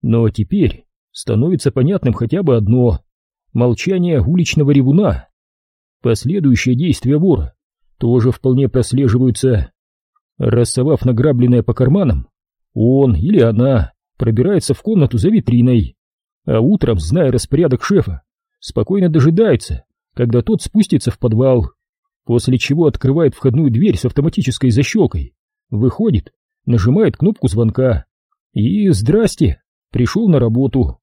Но теперь становится понятным хотя бы одно — молчание уличного ревуна. Последующие действия вора тоже вполне прослеживаются. Рассовав награбленное по карманам, он или она пробирается в комнату за витриной, а утром, зная распорядок шефа, спокойно дожидается, когда тот спустится в подвал после чего открывает входную дверь с автоматической защелкой, выходит, нажимает кнопку звонка и «Здрасте!» пришел на работу.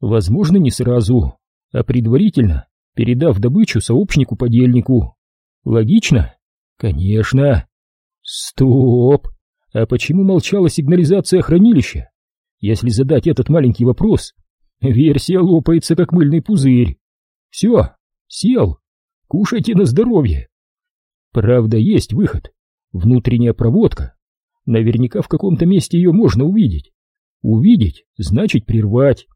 Возможно, не сразу, а предварительно, передав добычу сообщнику-подельнику. Логично? Конечно. Стоп! А почему молчала сигнализация хранилища? Если задать этот маленький вопрос, версия лопается, как мыльный пузырь. Все, сел, Кушайте на здоровье. Правда, есть выход. Внутренняя проводка. Наверняка в каком-то месте ее можно увидеть. Увидеть значит прервать.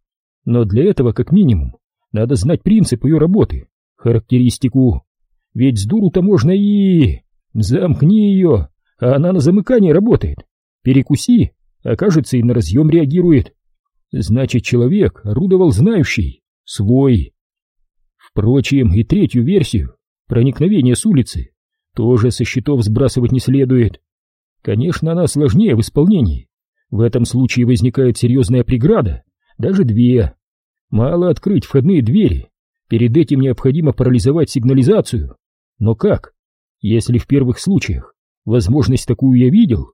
Но для этого, как минимум, надо знать принцип ее работы, характеристику. Ведь с дуру-то можно и... Замкни ее, а она на замыкании работает. Перекуси, окажется и на разъем реагирует. Значит, человек орудовал знающий, свой Впрочем, и третью версию, проникновение с улицы, тоже со счетов сбрасывать не следует. Конечно, она сложнее в исполнении. В этом случае возникает серьезная преграда, даже две. Мало открыть входные двери, перед этим необходимо парализовать сигнализацию. Но как? Если в первых случаях возможность такую я видел,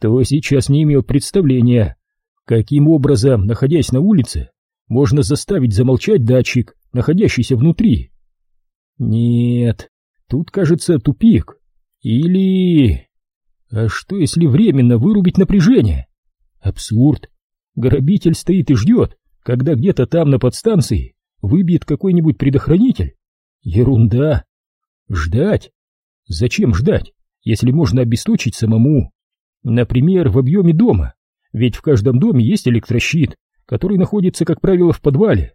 то сейчас не имел представления, каким образом, находясь на улице, можно заставить замолчать датчик, находящийся внутри. Нет, тут, кажется, тупик. Или... А что, если временно вырубить напряжение? Абсурд. Грабитель стоит и ждет, когда где-то там на подстанции выбьет какой-нибудь предохранитель. Ерунда. Ждать? Зачем ждать, если можно обесточить самому? Например, в объеме дома, ведь в каждом доме есть электрощит, который находится, как правило, в подвале.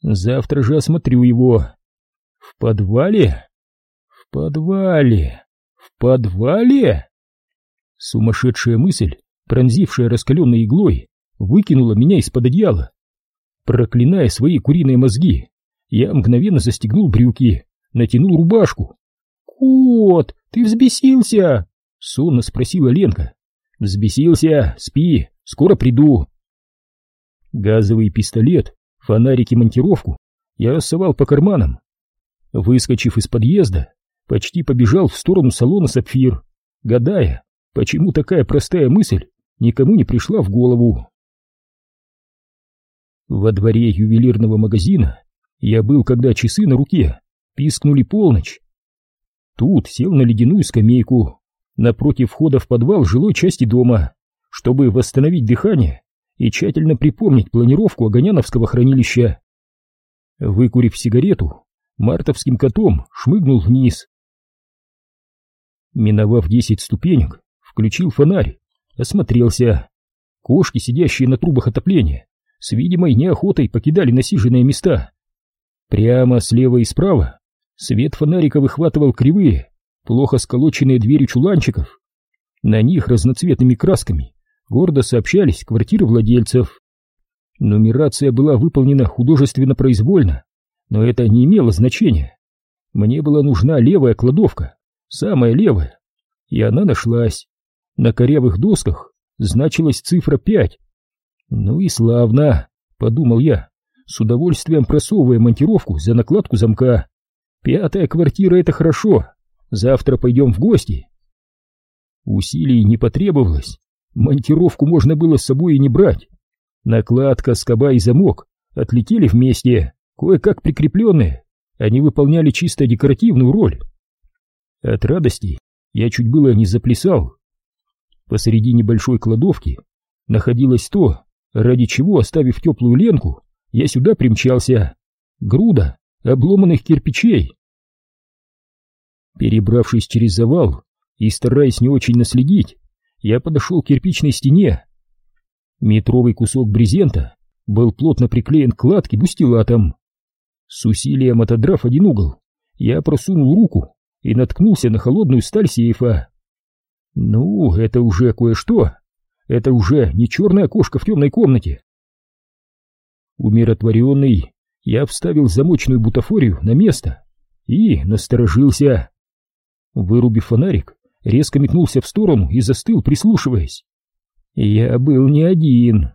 Завтра же осмотрю его. В подвале? В подвале? В подвале? Сумасшедшая мысль, пронзившая раскаленной иглой, выкинула меня из-под одеяла. Проклиная свои куриные мозги, я мгновенно застегнул брюки, натянул рубашку. «Кот, ты взбесился?» — сонно спросила Ленка. «Взбесился, спи, скоро приду». Газовый пистолет, фонарик и монтировку я рассовал по карманам. Выскочив из подъезда, почти побежал в сторону салона «Сапфир», гадая, почему такая простая мысль никому не пришла в голову. Во дворе ювелирного магазина я был, когда часы на руке пискнули полночь. Тут сел на ледяную скамейку напротив входа в подвал жилой части дома, чтобы восстановить дыхание и тщательно припомнить планировку Огоняновского хранилища. Выкурив сигарету, мартовским котом шмыгнул вниз. Миновав десять ступенек, включил фонарь, осмотрелся. Кошки, сидящие на трубах отопления, с видимой неохотой покидали насиженные места. Прямо слева и справа свет фонарика выхватывал кривые, плохо сколоченные двери чуланчиков. На них разноцветными красками гордо сообщались квартиры владельцев. Нумерация была выполнена художественно-произвольно, но это не имело значения. Мне была нужна левая кладовка, самая левая, и она нашлась. На корявых досках значилась цифра пять. «Ну и славно», — подумал я, с удовольствием просовывая монтировку за накладку замка. «Пятая квартира — это хорошо. Завтра пойдем в гости». Усилий не потребовалось. Монтировку можно было с собой и не брать. Накладка, скоба и замок отлетели вместе, кое-как прикрепленные. Они выполняли чисто декоративную роль. От радости я чуть было не заплясал. Посреди небольшой кладовки находилось то, ради чего, оставив теплую ленку, я сюда примчался. Груда обломанных кирпичей. Перебравшись через завал и стараясь не очень наследить, я подошел к кирпичной стене. Метровый кусок брезента был плотно приклеен к кладке бустилатом. С усилием отодрав один угол, я просунул руку и наткнулся на холодную сталь сейфа. Ну, это уже кое-что. Это уже не черная кошка в темной комнате. Умиротворенный, я вставил замочную бутафорию на место и насторожился. Вырубив фонарик, резко метнулся в сторону и застыл, прислушиваясь. Я был не один.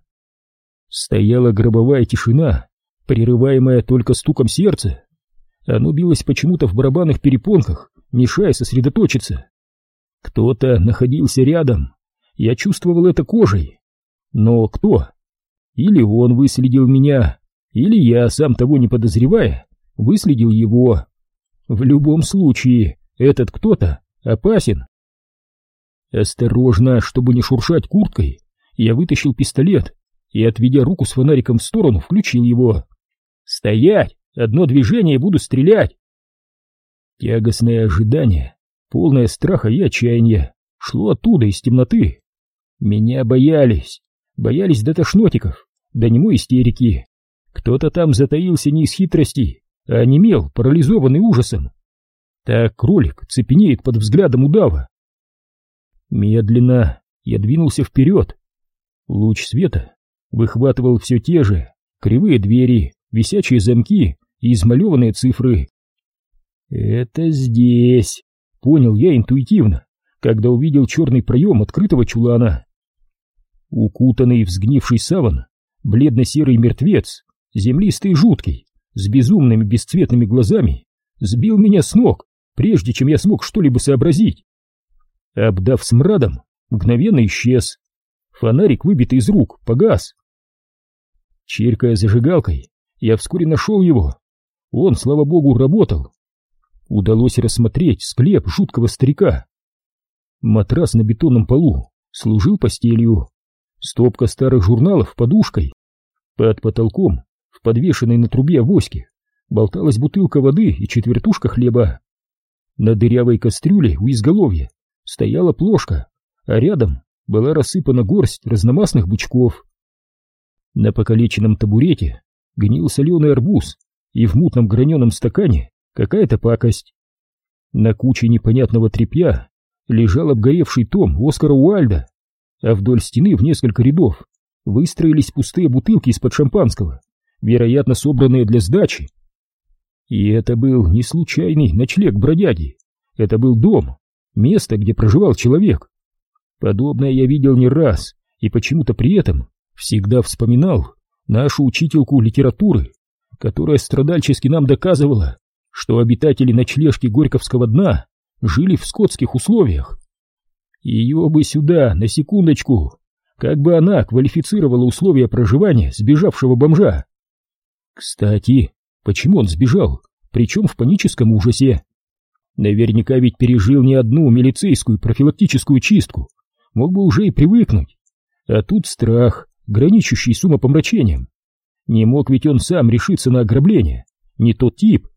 Стояла гробовая тишина, прерываемая только стуком сердца. Оно билось почему-то в барабанных перепонках, мешая сосредоточиться. Кто-то находился рядом, я чувствовал это кожей. Но кто? Или он выследил меня, или я, сам того не подозревая, выследил его. В любом случае, этот кто-то опасен. Осторожно, чтобы не шуршать курткой, я вытащил пистолет и, отведя руку с фонариком в сторону, включил его. «Стоять! Одно движение и буду стрелять!» Тягостное ожидание, полное страха и отчаяния, шло оттуда, из темноты. Меня боялись, боялись до тошнотиков, до немой истерики. Кто-то там затаился не из хитрости, а онемел, парализованный ужасом. Так кролик цепенеет под взглядом удава. Медленно я двинулся вперед. Луч света выхватывал все те же кривые двери, висячие замки и измалеванные цифры. «Это здесь», — понял я интуитивно, когда увидел черный проем открытого чулана. Укутанный в сгнивший саван, бледно-серый мертвец, землистый и жуткий, с безумными бесцветными глазами, сбил меня с ног, прежде чем я смог что-либо сообразить. Обдав смрадом, мгновенно исчез. Фонарик, выбитый из рук, погас. Чиркая зажигалкой, я вскоре нашел его. Он, слава богу, работал. Удалось рассмотреть склеп жуткого старика. Матрас на бетонном полу служил постелью. Стопка старых журналов подушкой. Под потолком, в подвешенной на трубе авоське, болталась бутылка воды и четвертушка хлеба. На дырявой кастрюле у изголовья стояла плошка, а рядом была рассыпана горсть разномастных бычков. На покалеченном табурете гнил соленый арбуз, и в мутном граненом стакане какая-то пакость. На куче непонятного тряпья лежал обгоревший том Оскара Уальда, а вдоль стены в несколько рядов выстроились пустые бутылки из-под шампанского, вероятно, собранные для сдачи. И это был не случайный ночлег бродяги, это был дом, место, где проживал человек. Подобное я видел не раз, и почему-то при этом всегда вспоминал нашу учительку литературы, которая страдальчески нам доказывала, что обитатели ночлежки Горьковского дна жили в скотских условиях. Ее бы сюда, на секундочку, как бы она квалифицировала условия проживания сбежавшего бомжа. Кстати, почему он сбежал, причем в паническом ужасе? Наверняка ведь пережил не одну милицейскую профилактическую чистку, мог бы уже и привыкнуть. А тут страх, граничащий с умопомрачением. Не мог ведь он сам решиться на ограбление, не тот тип.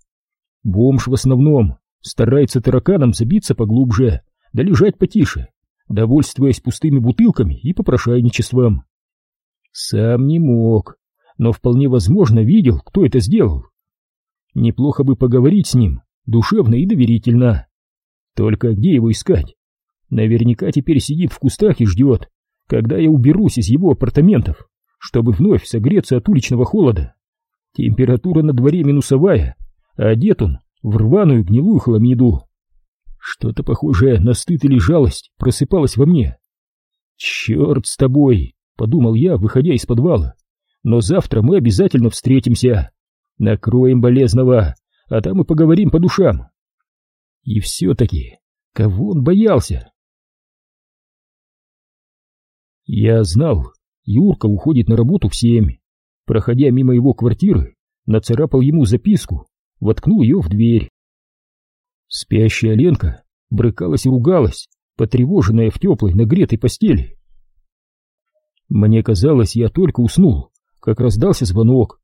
Бомж в основном старается тараканом забиться поглубже, да лежать потише, довольствуясь пустыми бутылками и попрошайничеством. Сам не мог, но вполне возможно видел, кто это сделал. Неплохо бы поговорить с ним, душевно и доверительно. Только где его искать? Наверняка теперь сидит в кустах и ждет, когда я уберусь из его апартаментов, чтобы вновь согреться от уличного холода. Температура на дворе минусовая, а одет он в рваную гнилую хламиду. Что-то похожее на стыд или жалость просыпалось во мне. «Черт с тобой!» — подумал я, выходя из подвала. «Но завтра мы обязательно встретимся. Накроем болезного, а там и поговорим по душам». И все-таки, кого он боялся? Я знал, Юрка уходит на работу в семь. Проходя мимо его квартиры, нацарапал ему записку, воткнул ее в дверь. Спящая Ленка брыкалась и ругалась, потревоженная в теплой нагретой постели. Мне казалось, я только уснул, как раздался звонок.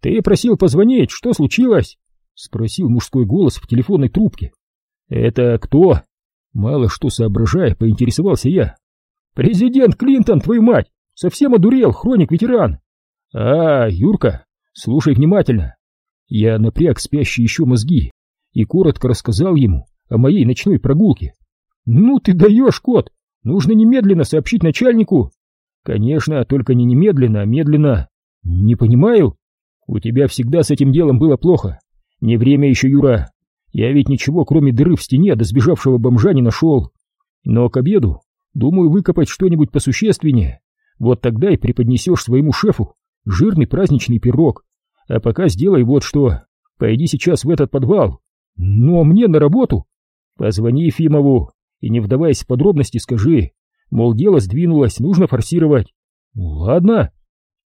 «Ты просил позвонить, что случилось?» — спросил мужской голос в телефонной трубке. «Это кто?» Мало что соображая, поинтересовался я. «Президент Клинтон, твою мать! Совсем одурел, хроник-ветеран!» «А, Юрка, слушай внимательно!» Я напряг спящие еще мозги и коротко рассказал ему о моей ночной прогулке. «Ну ты даешь, кот! Нужно немедленно сообщить начальнику!» «Конечно, только не немедленно, а медленно!» «Не понимаю. У тебя всегда с этим делом было плохо. Не время еще, Юра. Я ведь ничего, кроме дыры в стене до сбежавшего бомжа не нашел. Но к обеду Думаю, выкопать что-нибудь посущественнее. Вот тогда и преподнесешь своему шефу жирный праздничный пирог. А пока сделай вот что. Пойди сейчас в этот подвал. Но мне на работу. Позвони Ефимову и, не вдаваясь в подробности, скажи, мол, дело сдвинулось, нужно форсировать. Ладно.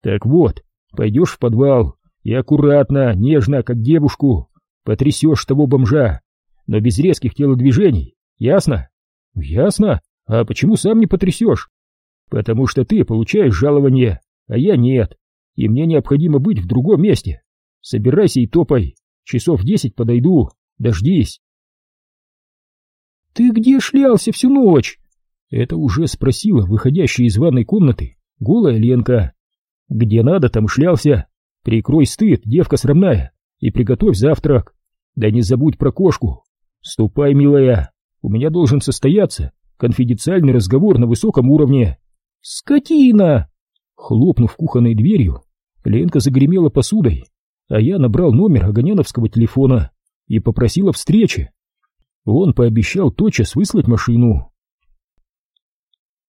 Так вот, пойдешь в подвал и аккуратно, нежно, как девушку, потрясешь того бомжа, но без резких телодвижений. Ясно? Ясно. А почему сам не потрясешь? Потому что ты получаешь жалование, а я нет, и мне необходимо быть в другом месте. Собирайся и топай, часов десять подойду, дождись. Ты где шлялся всю ночь? Это уже спросила выходящая из ванной комнаты голая Ленка. Где надо, там шлялся. Прикрой стыд, девка срамная, и приготовь завтрак. Да не забудь про кошку. Ступай, милая, у меня должен состояться конфиденциальный разговор на высоком уровне. «Скотина!» Хлопнув кухонной дверью, Ленка загремела посудой, а я набрал номер Огоняновского телефона и попросил о встрече. Он пообещал тотчас выслать машину.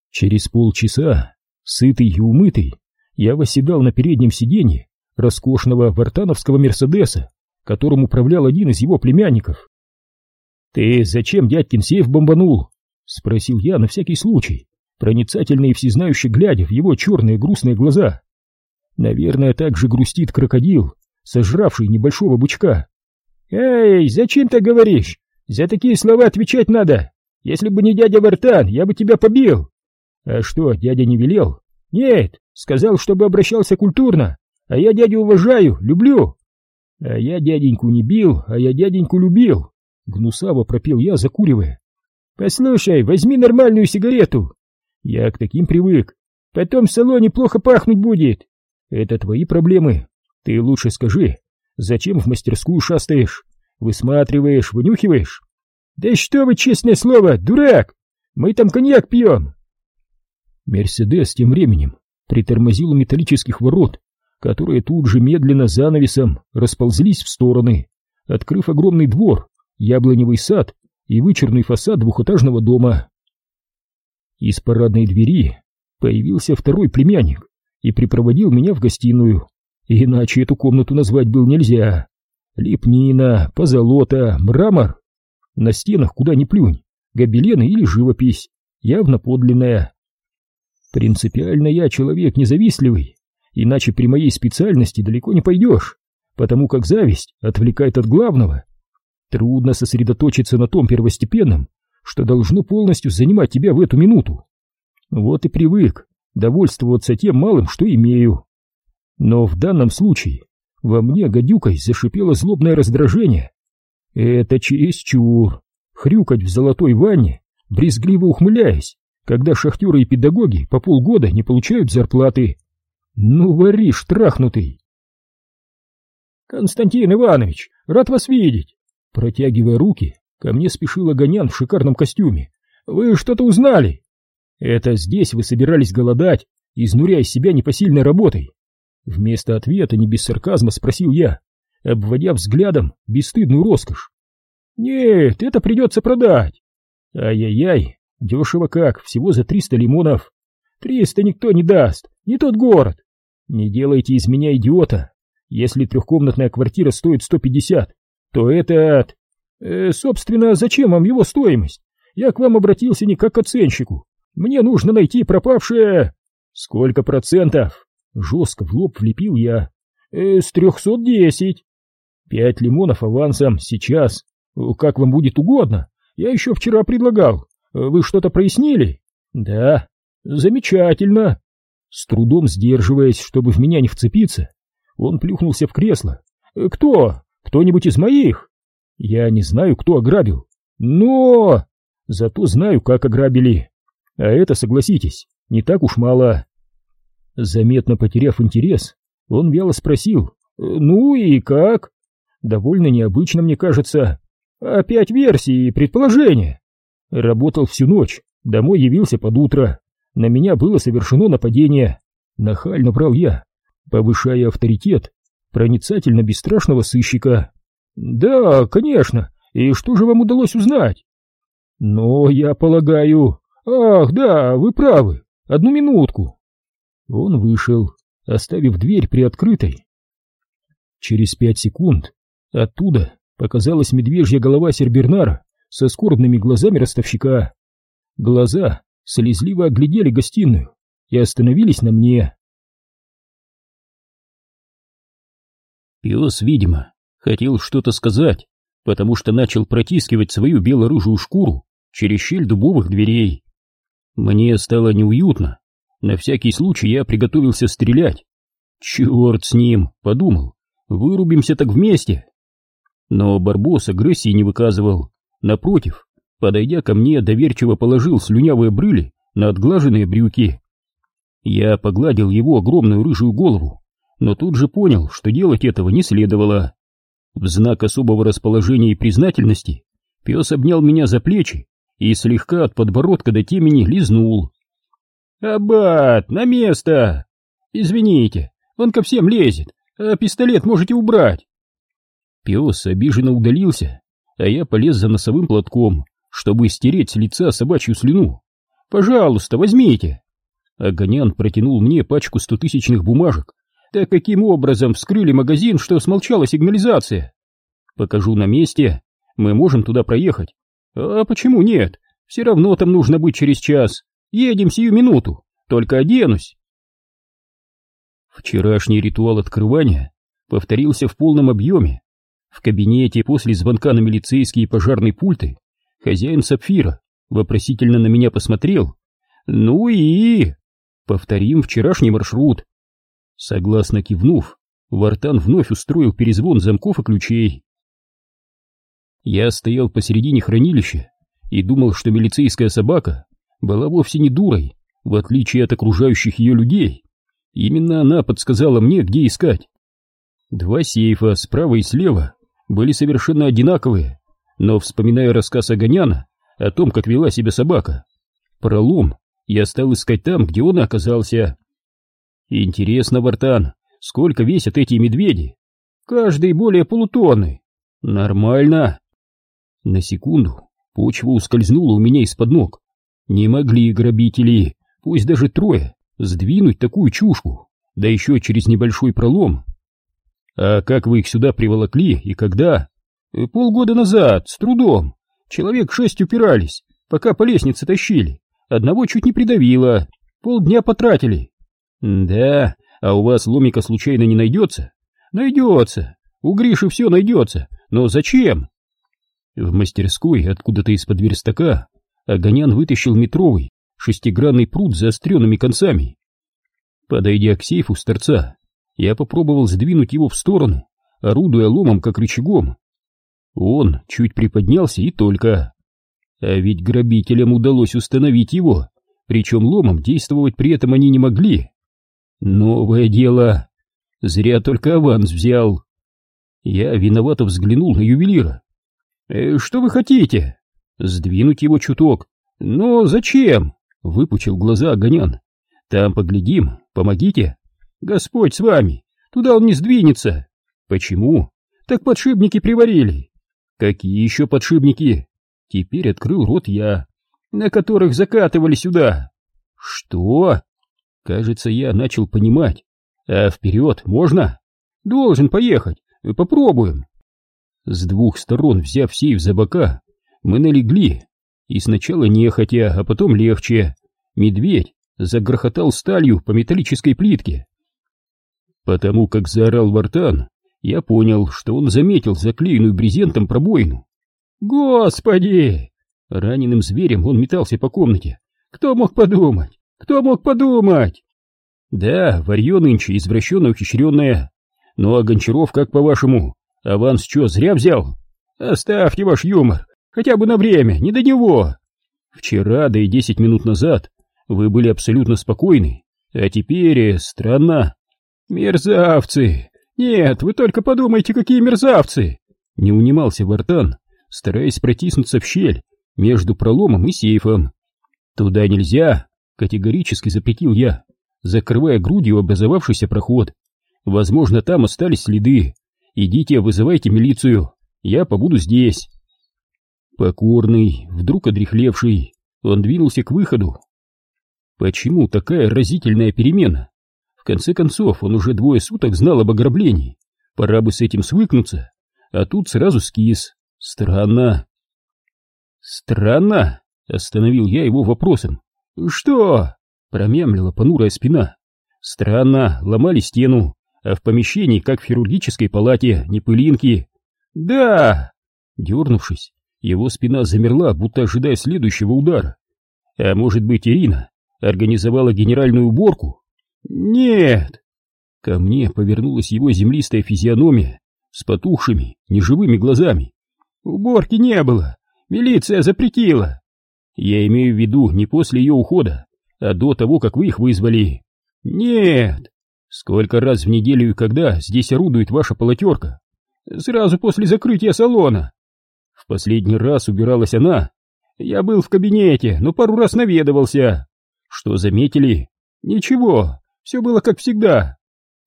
Через полчаса, сытый и умытый, я восседал на переднем сиденье роскошного вартановского Мерседеса, которым управлял один из его племянников. «Ты зачем дядькин сейф бомбанул?» — спросил я на всякий случай, проницательно и всезнающий глядя в его черные грустные глаза. Наверное, так же грустит крокодил, сожравший небольшого бычка. «Эй, зачем ты говоришь? За такие слова отвечать надо. Если бы не дядя Вартан, я бы тебя побил». «А что, дядя не велел?» «Нет, сказал, чтобы обращался культурно, а я дядю уважаю, люблю». «А я дяденьку не бил, а я дяденьку любил», — гнусаво пропел я, закуривая. «Послушай, возьми нормальную сигарету». «Я к таким привык. Потом в салоне плохо пахнуть будет». «Это твои проблемы. Ты лучше скажи, зачем в мастерскую шастаешь? Высматриваешь, вынюхиваешь?» «Да что вы, честное слово, дурак! Мы там коньяк пьем!» Мерседес тем временем притормозил металлических ворот, которые тут же медленно занавесом расползлись в стороны, открыв огромный двор, яблоневый сад и вычурный фасад двухэтажного дома. Из парадной двери появился второй племянник и припроводил меня в гостиную, иначе эту комнату назвать было нельзя. Лепнина, позолота, мрамор. На стенах куда ни плюнь, гобелены или живопись, явно подлинная. Принципиально я человек независтливый, иначе при моей специальности далеко не пойдешь, потому как зависть отвлекает от главного. Трудно сосредоточиться на том первостепенном, что должно полностью занимать тебя в эту минуту. Вот и привык довольствоваться тем малым, что имею. Но в данном случае во мне гадюкой зашипело злобное раздражение. Это чересчур. Хрюкать в золотой ванне, брезгливо ухмыляясь, когда шахтеры и педагоги по полгода не получают зарплаты. Ну, воришь, трахнутый! Константин Иванович, рад вас видеть! Протягивая руки, ко мне спешил Огонян в шикарном костюме. Вы что-то узнали? Это здесь вы собирались голодать, изнуряя себя непосильной работой. Вместо ответа, не без сарказма, спросил я, обводя взглядом бесстыдную роскошь. Нет, это придется продать. Ай-яй-яй, дешево как, всего за триста лимонов. Триста никто не даст, не тот город. Не делайте из меня идиота. Если трехкомнатная квартира стоит сто пятьдесят, то этот... Э, собственно, зачем вам его стоимость? Я к вам обратился не как к оценщику. Мне нужно найти пропавшее... Сколько процентов? Жестко в лоб влепил я. Э, с трехсот десять. Пять лимонов авансом сейчас. Как вам будет угодно. Я еще вчера предлагал. Вы что-то прояснили? Да. Замечательно. С трудом сдерживаясь, чтобы в меня не вцепиться, он плюхнулся в кресло. Кто? Кто-нибудь из моих? Я не знаю, кто ограбил. Но... Зато знаю, как ограбили. А это, согласитесь, не так уж мало. Заметно потеряв интерес, он вяло спросил, «Ну и как?» «Довольно необычно, мне кажется. Опять версии и предположения». Работал всю ночь, домой явился под утро. На меня было совершено нападение. Нахально брал я, повышая авторитет проницательно бесстрашного сыщика. «Да, конечно. И что же вам удалось узнать?» «Но я полагаю...» «Ах, да, вы правы. Одну минутку». Он вышел, оставив дверь приоткрытой. Через пять секунд оттуда показалась медвежья голова Сербернара со скорбными глазами ростовщика. Глаза слезливо оглядели гостиную и остановились на мне. Пес, видимо, хотел что-то сказать, потому что начал протискивать свою белоружую шкуру через щель дубовых дверей. Мне стало неуютно, на всякий случай я приготовился стрелять. Черт с ним, подумал, вырубимся так вместе. Но Барбос агрессии не выказывал. Напротив, подойдя ко мне, доверчиво положил слюнявые брыли на отглаженные брюки. Я погладил его огромную рыжую голову, но тут же понял, что делать этого не следовало. В знак особого расположения и признательности пес обнял меня за плечи и слегка от подбородка до темени лизнул. «Аббат, на место! Извините, он ко всем лезет, а пистолет можете убрать. Пес обиженно удалился, а я полез за носовым платком, чтобы стереть с лица собачью слюну. «Пожалуйста, возьмите!» Огонян протянул мне пачку стотысячных бумажек. «Так каким образом вскрыли магазин, что смолчала сигнализация?» «Покажу на месте. Мы можем туда проехать». «А почему нет? Все равно там нужно быть через час. Едем сию минуту. Только оденусь». Вчерашний ритуал открывания повторился в полном объеме. В кабинете после звонка на милицейские и пожарные пульты хозяин Сапфира вопросительно на меня посмотрел. «Ну и...» «Повторим вчерашний маршрут». Согласно кивнув, Вартан вновь устроил перезвон замков и ключей. Я стоял посередине хранилища и думал, что милицейская собака была вовсе не дурой, в отличие от окружающих ее людей. Именно она подсказала мне, где искать. Два сейфа справа и слева были совершенно одинаковые, но, вспоминая рассказ Огоняна о том, как вела себя собака, пролом я стал искать там, где он оказался. Интересно, Вартан, сколько весят эти медведи? Каждый более полутонны. Нормально. На секунду почва ускользнула у меня из-под ног. Не могли грабители, пусть даже трое, сдвинуть такую чушку, да еще через небольшой пролом. А как вы их сюда приволокли и когда? Э, полгода назад, с трудом. Человек шесть упирались, пока по лестнице тащили. Одного чуть не придавило. Полдня потратили. Да, а у вас ломика случайно не найдется? Найдется. У Гриши все найдется. Но зачем? В мастерской, откуда-то из-под верстака, Огонян вытащил метровый, шестигранный пруд с заостренными концами. Подойдя к сейфу с торца, я попробовал сдвинуть его в сторону, орудуя ломом как рычагом. Он чуть приподнялся и только. А ведь грабителям удалось установить его, причем ломом действовать при этом они не могли. Новое дело. Зря только аванс взял. Я виновато взглянул на ювелира. «Э, «Что вы хотите?» «Сдвинуть его чуток». «Но зачем?» — выпучил глаза Огонян. «Там поглядим, помогите». «Господь с вами, туда он не сдвинется». «Почему?» «Так подшипники приварили». «Какие еще подшипники?» Теперь открыл рот я, на которых закатывали сюда. Что? Кажется, я начал понимать. А вперед можно? Должен поехать. Попробуем. С двух сторон, взяв сейф за бока, мы налегли. И сначала нехотя, а потом легче. Медведь загрохотал сталью по металлической плитке. Потому как заорал Вартан, я понял, что он заметил заклеенную брезентом пробоину. «Господи!» Раненым зверем он метался по комнате. «Кто мог подумать? Кто мог подумать?» «Да, варье нынче извращенно-ухищренное. Ну а Гончаров, как по-вашему, аванс что, зря взял? Оставьте ваш юмор, хотя бы на время, не до него. Вчера, да и десять минут назад, вы были абсолютно спокойны, а теперь э, странно. Мерзавцы! Нет, вы только подумайте, какие мерзавцы!» Не унимался Вартан, стараясь протиснуться в щель между проломом и сейфом. «Туда нельзя!» — категорически запретил я, закрывая грудью образовавшийся проход. «Возможно, там остались следы. Идите, вызывайте милицию, я побуду здесь». Покорный, вдруг одрехлевший, он двинулся к выходу. Почему такая разительная перемена? В конце концов, он уже двое суток знал об ограблении. Пора бы с этим свыкнуться. А тут сразу скис. Странно. Странно? Остановил я его вопросом. Что? Промямлила понурая спина. Странно, ломали стену, а в помещении, как в хирургической палате, не пылинки. Да! Дернувшись, его спина замерла, будто ожидая следующего удара. А может быть, Ирина организовала генеральную уборку? Нет! Ко мне повернулась его землистая физиономия с потухшими, неживыми глазами. Уборки не было. Милиция запретила. Я имею в виду не после ее ухода, а до того, как вы их вызвали. Нет. Сколько раз в неделю и когда здесь орудует ваша полотерка? Сразу после закрытия салона. Последний раз убиралась она. Я был в кабинете, но пару раз наведывался. Что заметили? Ничего, все было как всегда.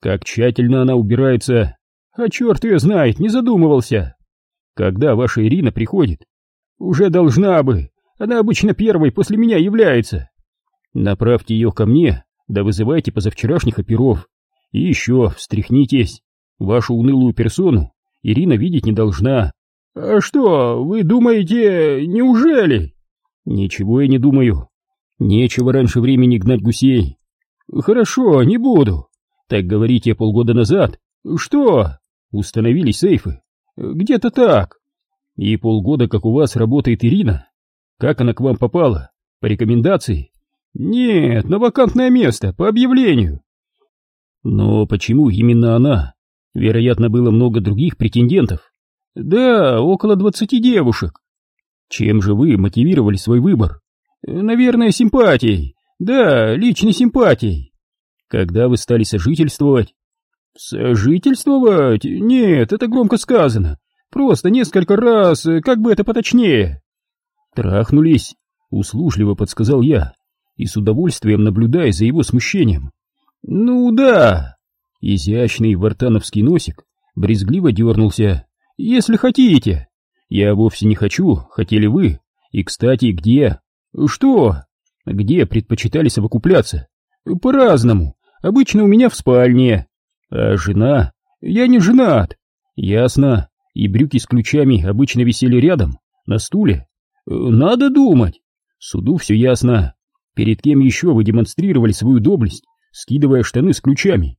Как тщательно она убирается. А черт ее знает, не задумывался. Когда ваша Ирина приходит? Уже должна бы. Она обычно первой после меня является. Направьте ее ко мне, да вызывайте позавчерашних оперов. И еще встряхнитесь. Вашу унылую персону Ирина видеть не должна. А что, вы думаете, неужели? Ничего я не думаю. Нечего раньше времени гнать гусей. Хорошо, не буду. Так говорите полгода назад. Что? Установились сейфы. Где-то так. И полгода, как у вас работает Ирина. Как она к вам попала? По рекомендации? Нет, на вакантное место, по объявлению. Но почему именно она? Вероятно, было много других претендентов. Да, около двадцати девушек. Чем же вы мотивировали свой выбор? Наверное, симпатией. Да, личной симпатией. Когда вы стали сожительствовать? Сожительствовать? Нет, это громко сказано. Просто несколько раз, как бы это поточнее. Трахнулись, услужливо подсказал я, и с удовольствием наблюдая за его смущением. Ну да. Изящный вартановский носик брезгливо дернулся. Если хотите. Я вовсе не хочу, хотели вы. И, кстати, где? Что? Где предпочитали совокупляться? По-разному. Обычно у меня в спальне. А жена? Я не женат. Ясно. И брюки с ключами обычно висели рядом, на стуле. Надо думать. Суду все ясно. Перед кем еще вы демонстрировали свою доблесть, скидывая штаны с ключами?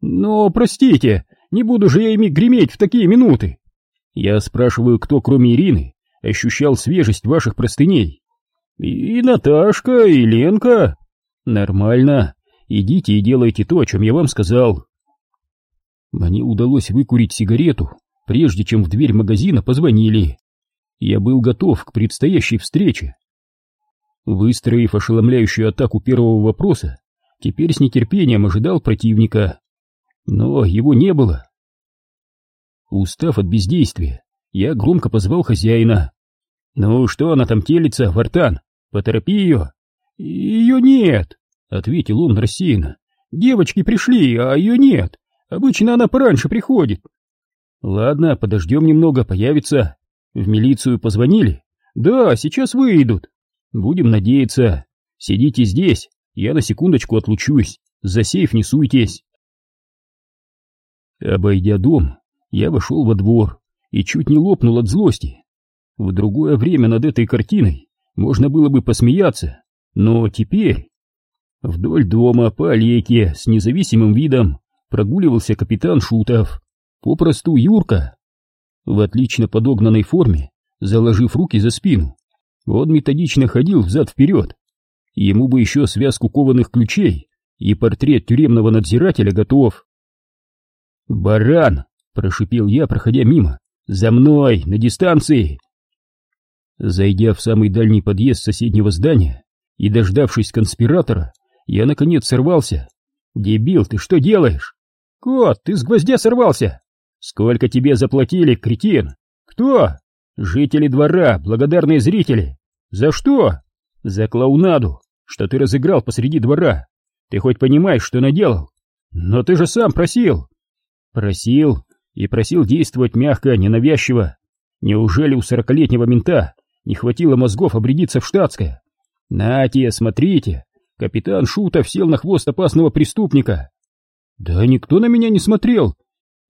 Но, простите, не буду же я ими греметь в такие минуты. Я спрашиваю, кто, кроме Ирины, ощущал свежесть ваших простыней? И, Наташка, и Ленка. Нормально. Идите и делайте то, о чем я вам сказал. Мне удалось выкурить сигарету, прежде чем в дверь магазина позвонили. Я был готов к предстоящей встрече. Выстроив ошеломляющую атаку первого вопроса, теперь с нетерпением ожидал противника. Но его не было. Устав от бездействия, я громко позвал хозяина. «Ну что она там телится, Вартан? Поторопи ее!» «Ее нет!» — ответил он рассеянно. «Девочки пришли, а ее нет. Обычно она пораньше приходит». «Ладно, подождем немного, появится. В милицию позвонили?» «Да, сейчас выйдут». «Будем надеяться. Сидите здесь, я на секундочку отлучусь. За сейф не суйтесь». Обойдя дом, я вошел во двор и чуть не лопнул от злости. В другое время над этой картиной можно было бы посмеяться, но теперь... Вдоль дома по аллейке с независимым видом прогуливался капитан Шутов, попросту Юрка. В отлично подогнанной форме, заложив руки за спину, он методично ходил взад-вперед. Ему бы еще связку кованых ключей, и портрет тюремного надзирателя готов. «Баран!» — прошипел я, проходя мимо. «За мной, на дистанции!» Зайдя в самый дальний подъезд соседнего здания и дождавшись конспиратора, я наконец сорвался. «Дебил, ты что делаешь?» «Кот, ты с гвоздя сорвался!» «Сколько тебе заплатили, кретин?» «Кто?» «Жители двора, благодарные зрители!» «За что?» «За клоунаду, что ты разыграл посреди двора. Ты хоть понимаешь, что наделал?» «Но ты же сам просил!» «Просил, и просил действовать мягко, ненавязчиво. Неужели у сорокалетнего мента не хватило мозгов обрядиться в штатское? Нате, смотрите, капитан Шутов сел на хвост опасного преступника. Да никто на меня не смотрел.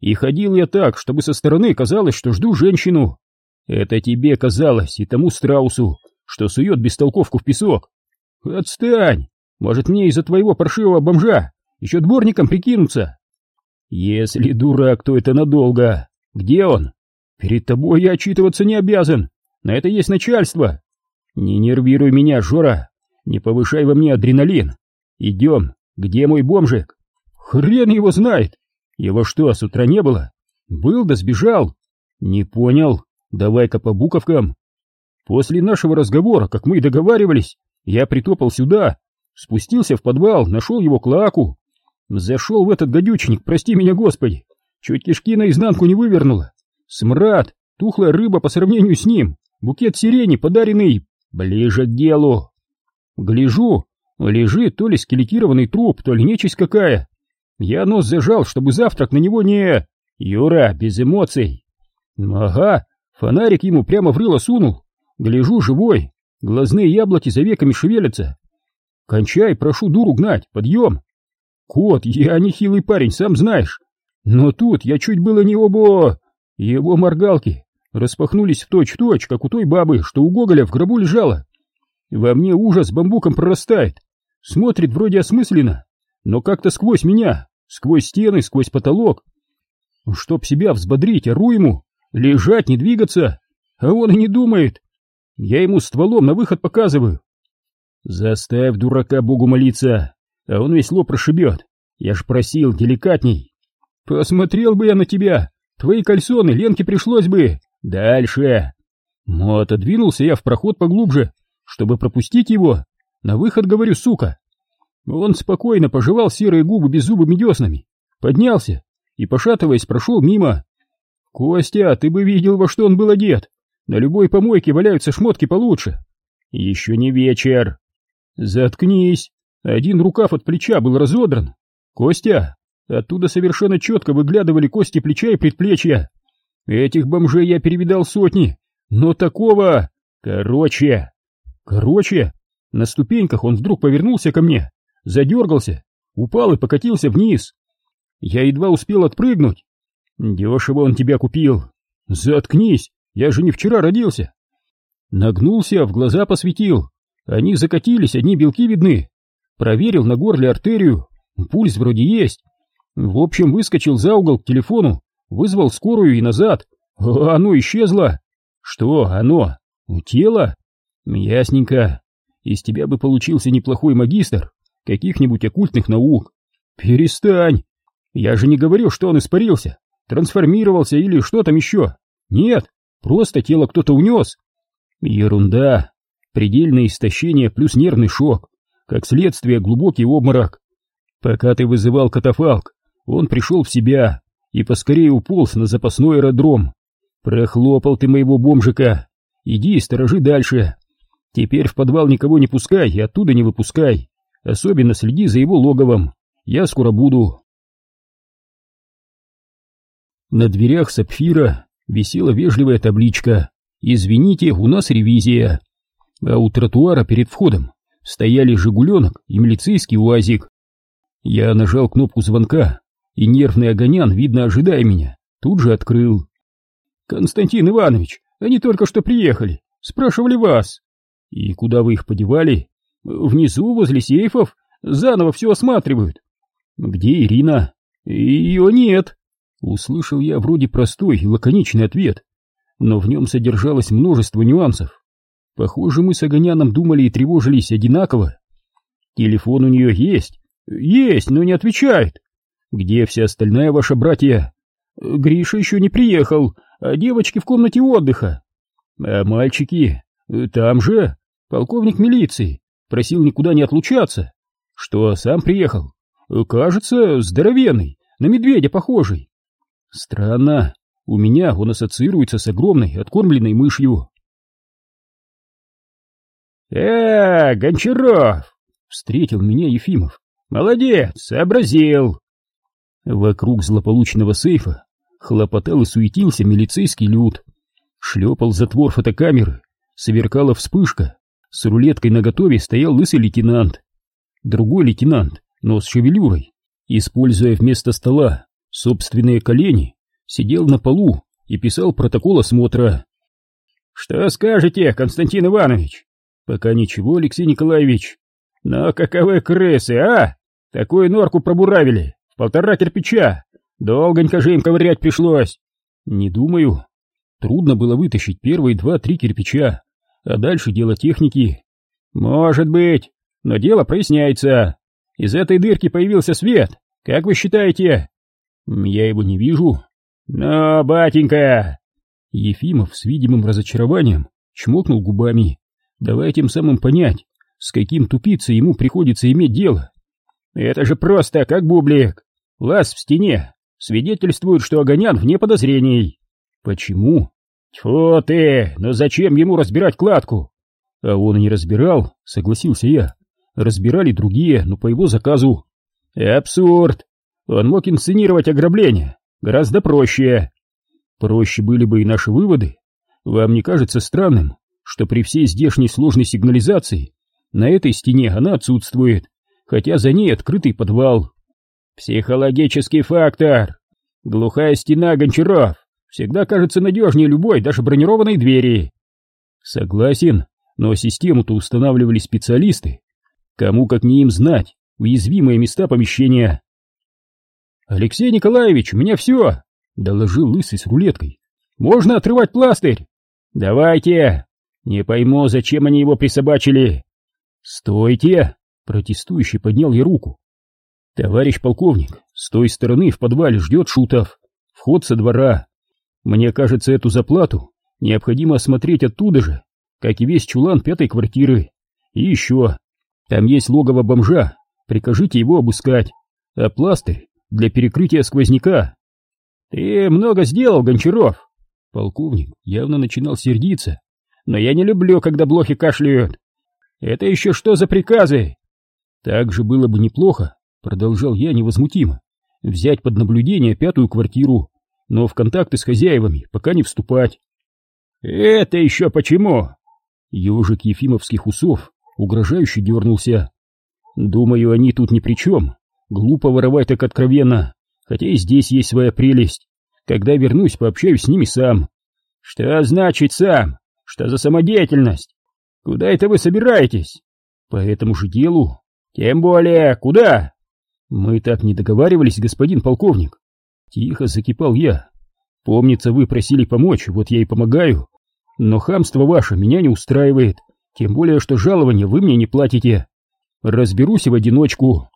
И ходил я так, чтобы со стороны казалось, что жду женщину. Это тебе казалось и тому страусу, что сует бестолковку в песок. Отстань! Может мне из-за твоего паршивого бомжа еще дворником прикинуться? Если дурак, то это надолго. Где он? Перед тобой я отчитываться не обязан. На это есть начальство. Не нервируй меня, Жора. Не повышай во мне адреналин. Идем. Где мой бомжик? Хрен его знает. Его что, с утра не было? Был да сбежал. Не понял. Давай-ка по буковкам. После нашего разговора, как мы и договаривались, я притопал сюда, спустился в подвал, нашел его клаку, Зашел в этот гадючник, прости меня, Господи. Чуть кишки наизнанку не вывернуло. Смрад, тухлая рыба по сравнению с ним, букет сирени, подаренный ближе к делу. Гляжу, лежит то ли скелетированный труп, то ли нечисть какая.
Я нос зажал, чтобы завтрак на него не... Юра, без эмоций. Ага, фонарик ему прямо в рыло сунул. Гляжу, живой, глазные яблоки за веками шевелятся. Кончай, прошу дуру гнать, подъем. Кот, я не хилый парень, сам знаешь. Но тут я чуть было не обо... Его моргалки распахнулись в точь-в-точь, как у той бабы, что у Гоголя в гробу лежала. Во мне ужас бамбуком прорастает. Смотрит вроде осмысленно, но как-то сквозь меня, сквозь стены, сквозь потолок. Чтоб себя взбодрить, ору ему, лежать, не двигаться, а он и не думает. Я ему стволом на выход показываю. Заставь дурака Богу молиться, а он весь лоб прошибет. Я ж просил, деликатней. Посмотрел бы я на тебя, твои кальсоны Ленке пришлось бы. Дальше. Ну, отодвинулся я в проход поглубже, чтобы пропустить его. На выход, говорю, сука. Он спокойно пожевал серые губы беззубыми деснами, поднялся и, пошатываясь, прошел мимо. Костя, ты бы видел, во что он был одет. На любой помойке валяются шмотки получше. Еще не вечер. Заткнись. Один рукав от плеча был разодран. Костя, оттуда совершенно четко выглядывали кости плеча и предплечья. Этих бомжей я перевидал сотни, но такого... Короче... Короче, на ступеньках он вдруг повернулся ко мне, задергался, упал и покатился вниз. Я едва успел отпрыгнуть. Дешево он тебя купил. Заткнись, я же не вчера родился. Нагнулся, в глаза посветил. Они закатились, одни белки видны. Проверил на горле артерию, пульс вроде есть. В общем, выскочил за угол к телефону, вызвал скорую и назад. Оно исчезло. Что оно? У тела? Ясненько. Из тебя бы получился неплохой магистр каких-нибудь оккультных наук. Перестань. Я же не говорю, что он испарился, трансформировался или что там еще. Нет, просто тело кто-то унес. Ерунда. Предельное истощение плюс нервный шок. Как следствие, глубокий обморок. Пока ты вызывал катафалк, он пришел в себя и поскорее уполз на запасной аэродром. Прохлопал ты моего бомжика. Иди, сторожи дальше. Теперь в подвал никого не пускай и оттуда не выпускай. Особенно следи за его логовом. Я скоро буду. На дверях сапфира висела вежливая табличка «Извините, у нас ревизия». А у тротуара перед входом стояли «Жигуленок» и милицейский УАЗик. Я нажал кнопку звонка, и нервный огонян, видно ожидая меня, тут же открыл. «Константин Иванович, они только что приехали, спрашивали вас». «И куда вы их подевали?» «Внизу, возле сейфов, заново все осматривают». «Где Ирина?» «Ее нет». Услышал я вроде простой и лаконичный ответ, но в нем содержалось множество нюансов. Похоже, мы с Огоняном думали и тревожились одинаково. Телефон у нее есть? Есть, но не отвечает. Где вся остальная ваша братья? Гриша еще не приехал, а девочки в комнате отдыха. А мальчики? Там же. Полковник милиции просил никуда не отлучаться. Что, сам приехал? Кажется, здоровенный, на медведя похожий. Странно, у меня он ассоциируется с огромной откормленной мышью. «Э, Гончаров!» — встретил меня Ефимов. «Молодец, сообразил!» Вокруг злополучного сейфа хлопотал и суетился милицейский люд. Шлепал затвор фотокамеры, сверкала вспышка, с рулеткой наготове стоял лысый лейтенант. Другой лейтенант, но с шевелюрой, используя вместо стола собственные колени, сидел на полу и писал протокол осмотра. «Что скажете, Константин Иванович?» «Пока ничего, Алексей Николаевич». «Но каковы крысы, а? Такую норку пробуравили, полтора кирпича. Долгонько же им ковырять пришлось». «Не думаю. Трудно было вытащить первые два-три кирпича, а дальше дело техники. Может быть, но дело проясняется. Из этой дырки появился свет, как вы считаете? Я его не вижу. Но, батенька! Ефимов с видимым разочарованием чмокнул губами, давая тем самым понять, с каким тупицей ему приходится иметь дело. Это же просто как бублик. Лаз в стене свидетельствует, что Огонян вне подозрений. Почему? «Тьфу ты! Но зачем ему разбирать кладку?» «А он и не разбирал», — согласился я. «Разбирали другие, но по его заказу». «Абсурд! Он мог инсценировать ограбление. Гораздо проще. Проще были бы и наши выводы. Вам не кажется странным, что при всей здешней сложной сигнализации на этой стене она отсутствует, хотя за ней открытый подвал? Психологический фактор. Глухая стена Гончаров всегда кажется надежнее любой, даже бронированной двери. Согласен, но систему-то устанавливали специалисты. Кому как не им знать уязвимые места помещения. «Алексей Николаевич, у меня все!» — доложил лысый с рулеткой. «Можно отрывать пластырь!» «Давайте!» «Не пойму, зачем они его присобачили!» «Стойте!» — протестующий поднял я руку. «Товарищ полковник, с той стороны в подвале ждет Шутов. Вход со двора. Мне кажется, эту заплату необходимо осмотреть оттуда же, как и весь чулан пятой квартиры. И еще, там есть логово бомжа, прикажите его обыскать, а пластырь для перекрытия сквозняка. Ты много сделал, Гончаров. Полковник явно начинал сердиться. Но я не люблю, когда блохи кашляют. Это еще что за приказы? Так же было бы неплохо, продолжал я невозмутимо, взять под наблюдение пятую квартиру, но в контакты с хозяевами пока не вступать. Это еще почему? Ежик Ефимовских усов угрожающе дернулся. Думаю, они тут ни при чем. Глупо воровать так откровенно, хотя и здесь есть своя прелесть. Когда вернусь, пообщаюсь с ними сам. Что значит сам? Что за самодеятельность? Куда это вы собираетесь? По этому же делу. Тем более, куда? Мы так не договаривались, господин полковник. Тихо закипал я. Помнится, вы просили помочь, вот я и помогаю. Но хамство ваше меня не устраивает, тем более, что жалования вы мне не платите. Разберусь в одиночку.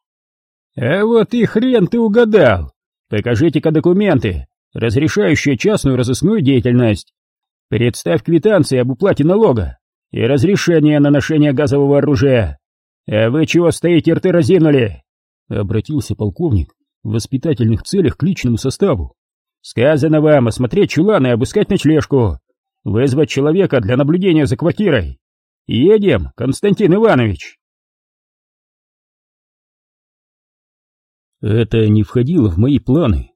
А вот и хрен ты угадал. Покажите-ка документы, разрешающие частную разыскную деятельность. Представь квитанции об уплате налога и разрешение на ношение газового оружия. А вы чего стоите, рты разинули? Обратился полковник в воспитательных целях к личному составу. Сказано вам осмотреть чулан и обыскать ночлежку. Вызвать человека для наблюдения за квартирой. Едем, Константин Иванович. Это не входило в мои планы.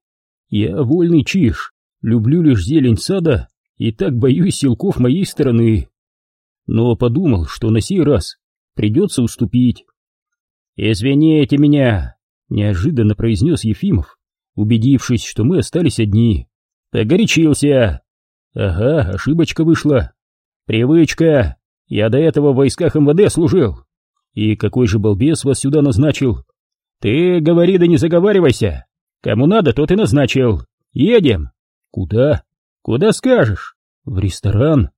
Я вольный чиж, люблю лишь зелень сада и так боюсь силков моей стороны. Но подумал, что на сей раз придется уступить. «Извините меня», — неожиданно произнес Ефимов, убедившись, что мы остались одни. «Погорячился». «Ага, ошибочка вышла. Привычка. Я до этого в войсках МВД служил. И какой же балбес вас сюда назначил? Ты говори да не заговаривайся. Кому надо, тот и назначил. Едем. Куда? Куда скажешь? В ресторан.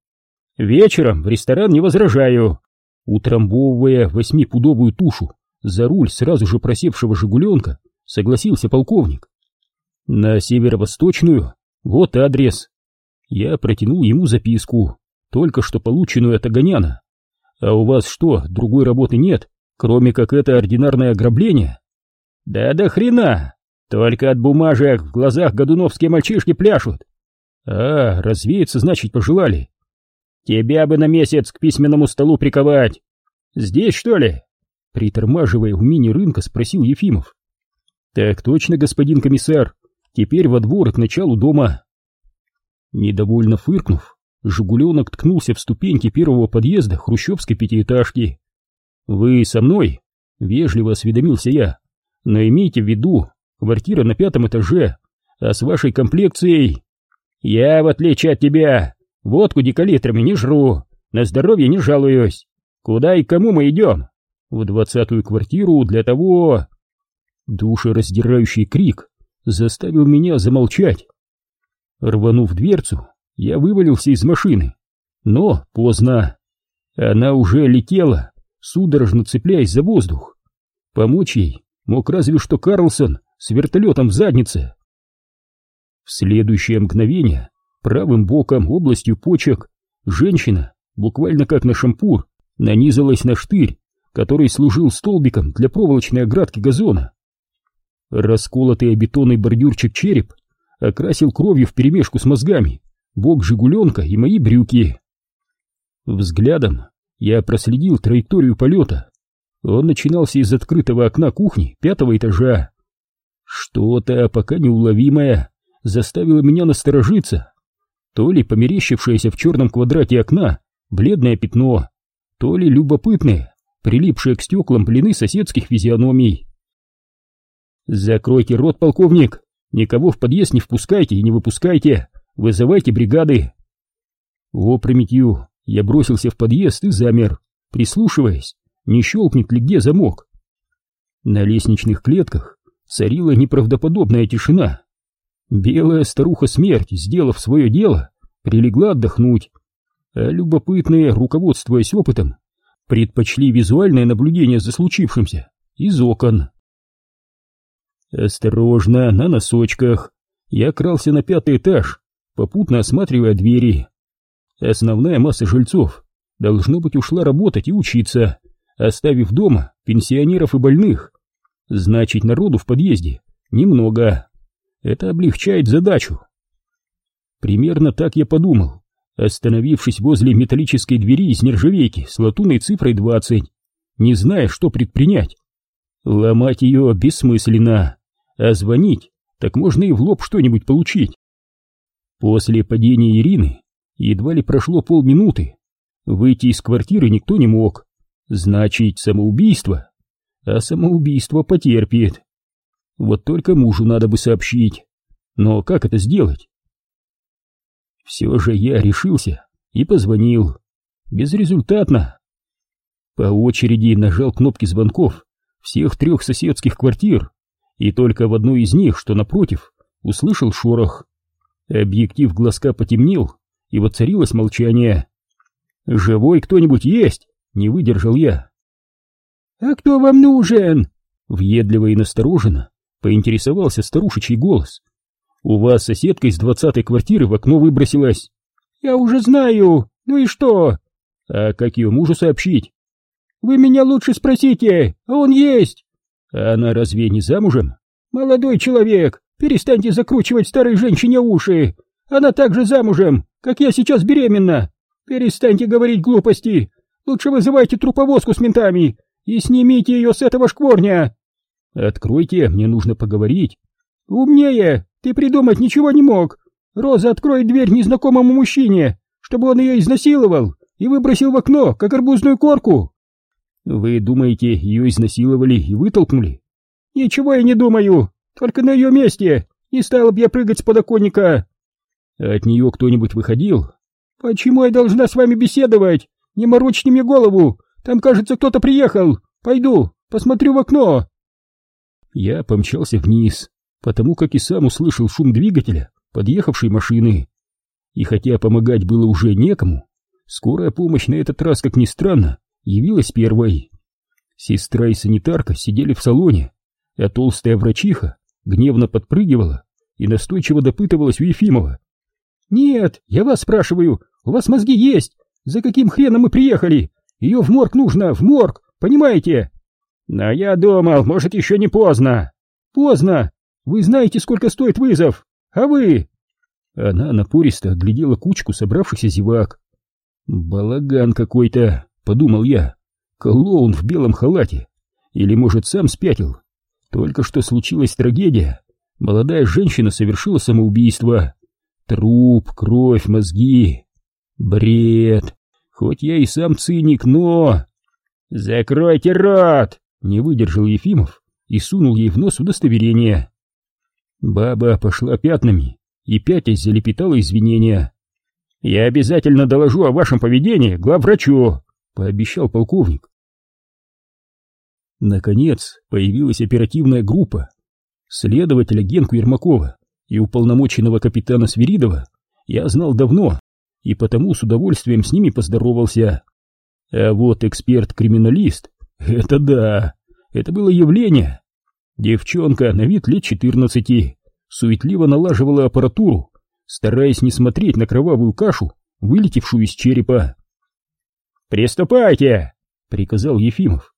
Вечером в ресторан не возражаю. Утрамбовывая восьмипудовую тушу за руль сразу же просевшего «Жигуленка», согласился полковник. На северо-восточную, вот адрес. Я протянул ему записку, только что полученную от Огоняна. А у вас что, другой работы нет, кроме как это ординарное ограбление? Да до хрена! Только от бумажек в глазах годуновские мальчишки пляшут. А, развеяться, значит, пожелали. Тебя бы на месяц к письменному столу приковать. Здесь, что ли? Притормаживая у мини-рынка, спросил Ефимов. Так точно, господин комиссар. Теперь во двор к началу дома. Недовольно фыркнув, Жигуленок ткнулся в ступеньки первого подъезда хрущевской пятиэтажки. «Вы со мной?» — вежливо осведомился я. «Но имейте в виду, квартира на пятом этаже, а с вашей комплекцией...» «Я, в отличие от тебя, водку декалитрами не жру, на здоровье не жалуюсь. Куда и кому мы идем?» «В двадцатую квартиру для того...» Душераздирающий крик заставил меня замолчать. Рванув дверцу, я вывалился из машины, но поздно. Она уже летела, судорожно цепляясь за воздух. Помочь ей мог разве что Карлсон с вертолетом в заднице. В следующее мгновение правым боком областью почек женщина, буквально как на шампур, нанизалась на штырь, который служил столбиком для проволочной оградки газона. Расколотый бетонный бордюрчик череп окрасил кровью вперемешку с мозгами бок «Жигуленка» и мои брюки. Взглядом я проследил траекторию полета. Он начинался из открытого окна кухни пятого этажа.
Что-то пока неуловимое заставило меня насторожиться. То ли померещившееся в черном квадрате окна бледное пятно, то ли любопытное, прилипшее к стеклам плены соседских физиономий. «Закройте рот, полковник! Никого в подъезд не впускайте и не выпускайте! Вызывайте бригады!» Опрометью я бросился в подъезд и замер, прислушиваясь, не щелкнет ли где замок. На лестничных клетках царила неправдоподобная тишина. Белая старуха-смерть, сделав свое дело, прилегла отдохнуть, а любопытные, руководствуясь опытом, предпочли визуальное наблюдение за случившимся из окон. Осторожно, на носочках, я крался на пятый этаж, попутно осматривая двери. Основная масса жильцов, должно быть, ушла работать и учиться, оставив дома пенсионеров и больных. Значит, народу в подъезде немного. Это облегчает задачу. Примерно так я подумал, остановившись возле металлической двери из нержавейки с латунной цифрой 20, не зная, что предпринять. Ломать ее бессмысленно, а звонить так можно и в лоб что-нибудь получить. После падения Ирины едва ли прошло полминуты. Выйти из квартиры никто не мог. Значит, самоубийство. А самоубийство потерпит. Вот только мужу надо бы сообщить. Но как это сделать? Все же я решился и позвонил. Безрезультатно. По очереди нажал кнопки звонков всех трех соседских квартир, и только в одной из них, что напротив, услышал шорох. Объектив глазка потемнел, и воцарилось молчание. «Живой кто-нибудь есть?» — не выдержал я.
«А кто вам нужен?»
Въедливо и настороженно поинтересовался старушечий голос. «У вас соседка из двадцатой квартиры в окно выбросилась».
«Я уже знаю. Ну и что?»
«А как ее мужу сообщить?»
«Вы меня лучше спросите, а он есть».
«А она разве не замужем?»
«Молодой человек, перестаньте закручивать старой женщине уши. Она также замужем, как я сейчас беременна. Перестаньте говорить глупости. Лучше вызывайте труповозку с ментами и снимите ее с этого шкворня».
«Откройте, мне нужно поговорить».
«Умнее! Ты придумать ничего не мог! Роза откроет дверь незнакомому мужчине, чтобы он ее изнасиловал и выбросил в окно, как арбузную корку!»
«Вы думаете, ее изнасиловали и вытолкнули?»
«Ничего я не думаю, только на ее месте не стала бы я прыгать с подоконника!»
«От нее кто-нибудь выходил?»
«Почему я должна с вами беседовать? Не морочьте мне голову! Там, кажется, кто-то приехал! Пойду, посмотрю в окно!»
Я помчался вниз, потому как и сам услышал шум двигателя подъехавшей машины. И хотя помогать было уже некому, скорая помощь на этот раз, как ни странно, явилась первой. Сестра и санитарка сидели в салоне, а толстая врачиха гневно подпрыгивала и настойчиво допытывалась у Ефимова.
«Нет, я вас спрашиваю, у вас мозги есть? За каким хреном мы приехали? Ее в морг нужно, в морг, понимаете?»
«Но я думал, может, еще не поздно».
«Поздно! Вы знаете, сколько стоит вызов, а вы...»
Она напористо оглядела кучку собравшихся зевак. «Балаган какой-то», — подумал я. «Клоун в белом халате. Или, может, сам спятил. Только что случилась трагедия. Молодая женщина совершила самоубийство. Труп, кровь, мозги. Бред. Хоть я и сам циник, но... «Закройте рот!» — не выдержал Ефимов и сунул ей в нос удостоверение. Баба пошла пятнами и пятясь залепетала извинения. «Я обязательно доложу о вашем поведении главврачу», — пообещал полковник. Наконец появилась оперативная группа. Следователя Генку Ермакова и уполномоченного капитана Свиридова я знал давно, и потому с удовольствием с ними поздоровался. А вот эксперт-криминалист — это да, это было явление. Девчонка на вид лет четырнадцати суетливо налаживала аппаратуру, стараясь не смотреть на кровавую кашу, вылетевшую из черепа. «Приступайте!» — приказал Ефимов.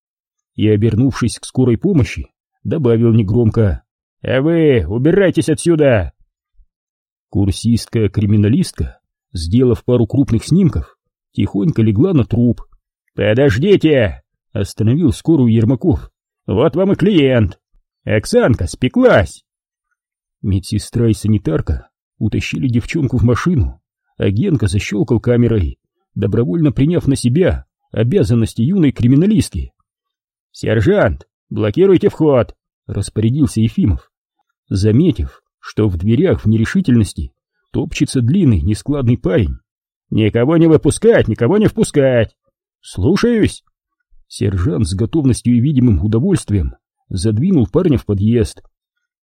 И, обернувшись к скорой помощи, добавил негромко. «А вы убирайтесь отсюда!» Курсистка-криминалистка, сделав пару крупных снимков, тихонько легла на труп. «Подождите!» — остановил скорую Ермаков. «Вот вам и клиент!»
Оксанка спеклась. Медсестра и санитарка утащили девчонку в машину, а Генка защелкал камерой, добровольно приняв на себя обязанности юной криминалистки. «Сержант, блокируйте вход!» — распорядился Ефимов, заметив, что в дверях в нерешительности топчется длинный нескладный парень. «Никого не выпускать, никого не впускать!» «Слушаюсь!» Сержант с готовностью и видимым удовольствием задвинул парня в подъезд.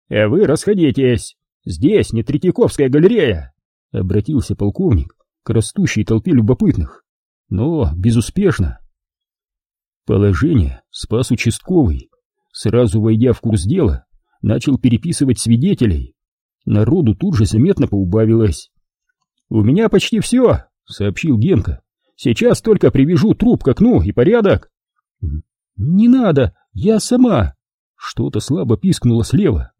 «А вы расходитесь! Здесь не Третьяковская галерея!» — обратился полковник к растущей толпе любопытных, но безуспешно. Положение спас участковый. Сразу войдя в курс дела, начал переписывать свидетелей. Народу тут же заметно поубавилось. «У меня почти все», — сообщил Генка. «Сейчас только привяжу труп к окну и порядок». «Не надо, я сама!» Что-то слабо пискнуло слева.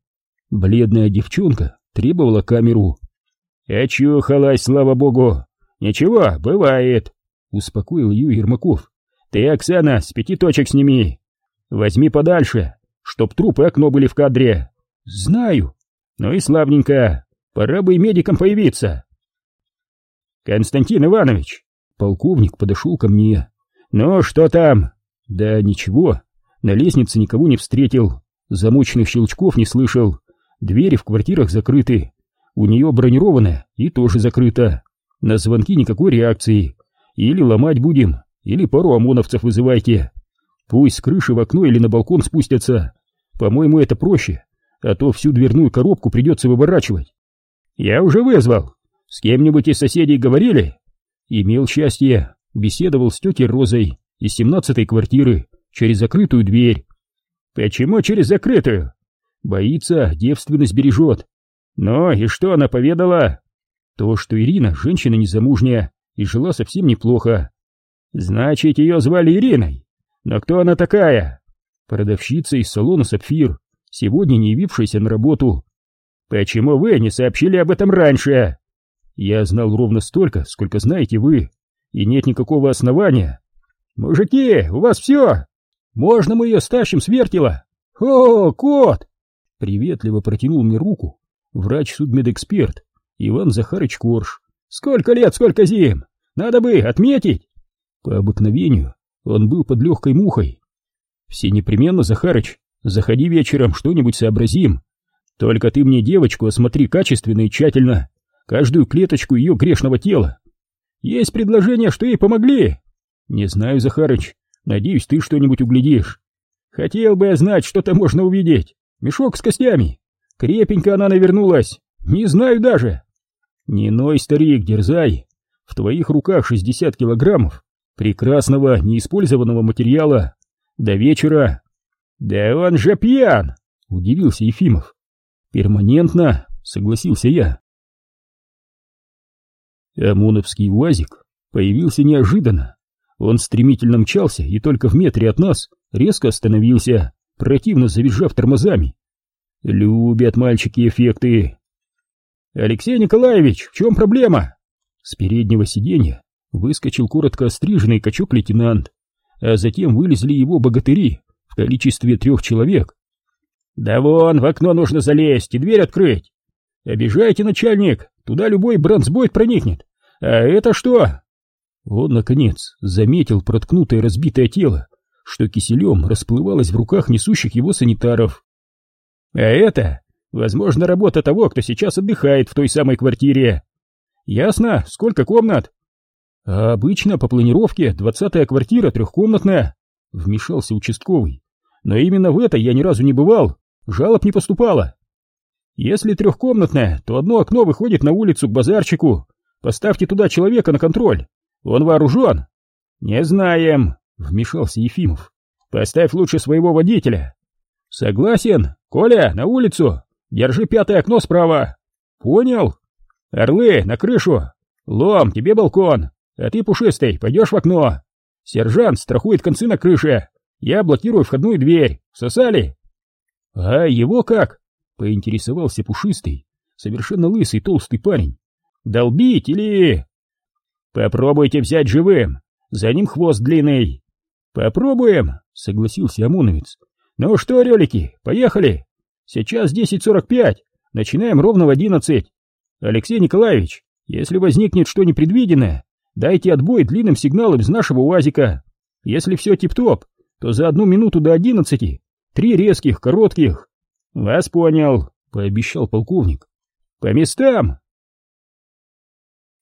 Бледная девчонка требовала камеру. «Очухалась, слава богу! Ничего, бывает!» — успокоил ее Ермаков. «Ты, Оксана, с пяти точек сними! Возьми подальше, чтоб труп и окно были в кадре!» «Знаю!» «Ну и славненько! Пора бы и медикам появиться!» «Константин Иванович!» Полковник подошел ко мне. «Ну, что там?» «Да ничего, на лестнице никого не встретил, замочных щелчков не слышал, двери в квартирах закрыты, у нее бронированная и тоже закрыта. На звонки никакой реакции. Или ломать будем, или пару ОМОНовцев вызывайте. Пусть с крыши в окно или на балкон спустятся. По-моему, это проще, а то всю дверную коробку придется выворачивать. Я уже вызвал. С кем-нибудь из соседей говорили? Имел счастье, беседовал с тетей Розой из семнадцатой квартиры через закрытую дверь. Почему через закрытую? Боится, девственность бережет. Ну и что она поведала? То, что Ирина женщина незамужняя и жила совсем неплохо. Значит, ее звали Ириной. Но кто она такая? Продавщица из салона «Сапфир», сегодня не явившаяся на работу. Почему вы не сообщили об этом раньше? Я знал ровно столько, сколько знаете вы, и нет никакого основания. Мужики, у вас все? Можно мы ее стащим с вертела? О, кот! Приветливо протянул мне руку врач-судмедэксперт Иван Захарыч Корж. Сколько лет, сколько зим! Надо бы отметить! По обыкновению он был под легкой мухой. Все непременно, Захарыч, заходи вечером, что-нибудь сообразим. Только ты мне девочку осмотри качественно и тщательно, каждую клеточку ее грешного тела. Есть предложение, что ей помогли? Не знаю, Захарыч, надеюсь, ты что-нибудь углядишь. Хотел бы я знать, что-то можно увидеть. Мешок с костями. Крепенько она навернулась. Не знаю даже. Не ной, старик, дерзай. В твоих руках 60 килограммов прекрасного неиспользованного материала. До вечера. Да он же пьян, удивился Ефимов. Перманентно, согласился я. ОМОНовский УАЗик появился неожиданно. Он стремительно мчался и только в метре от нас резко остановился, противно завизжав тормозами. Любят мальчики эффекты. Алексей Николаевич, в чем проблема? С переднего сиденья выскочил коротко остриженный качок-лейтенант, а затем вылезли его богатыри в количестве трех человек. Да вон, в окно нужно залезть и дверь открыть. Обижайте, начальник, туда любой бронзбойт проникнет. А это что? Он, наконец, заметил проткнутое разбитое тело, что киселем расплывалось в руках несущих его санитаров. А это, возможно, работа того, кто сейчас отдыхает в той самой квартире. Ясно, сколько комнат? А обычно по планировке двадцатая квартира трехкомнатная, вмешался участковый. Но именно в этой я ни разу не бывал, жалоб не поступало. Если трехкомнатная, то одно окно выходит на улицу к базарчику. Поставьте туда человека на контроль. Он вооружен. Не знаем, вмешался Ефимов. Поставь лучше своего водителя. Согласен. Коля, на улицу. Держи пятое окно справа. Понял? Орлы, на крышу. Лом, тебе балкон. А ты, пушистый, пойдешь в окно. Сержант страхует концы на крыше. Я блокирую входную дверь. Сосали? А его как? Поинтересовался пушистый, совершенно лысый толстый парень. Долбить или... Попробуйте взять живым. За ним хвост длинный. Попробуем, согласился ОМОНовец. «Ну что, релики, поехали! Сейчас 10.45. Начинаем ровно в 11. Алексей Николаевич, если возникнет что непредвиденное, дайте отбой длинным сигналом из нашего УАЗика. Если все тип-топ, то за одну минуту до 11 три резких, коротких. Вас понял, пообещал полковник. По местам.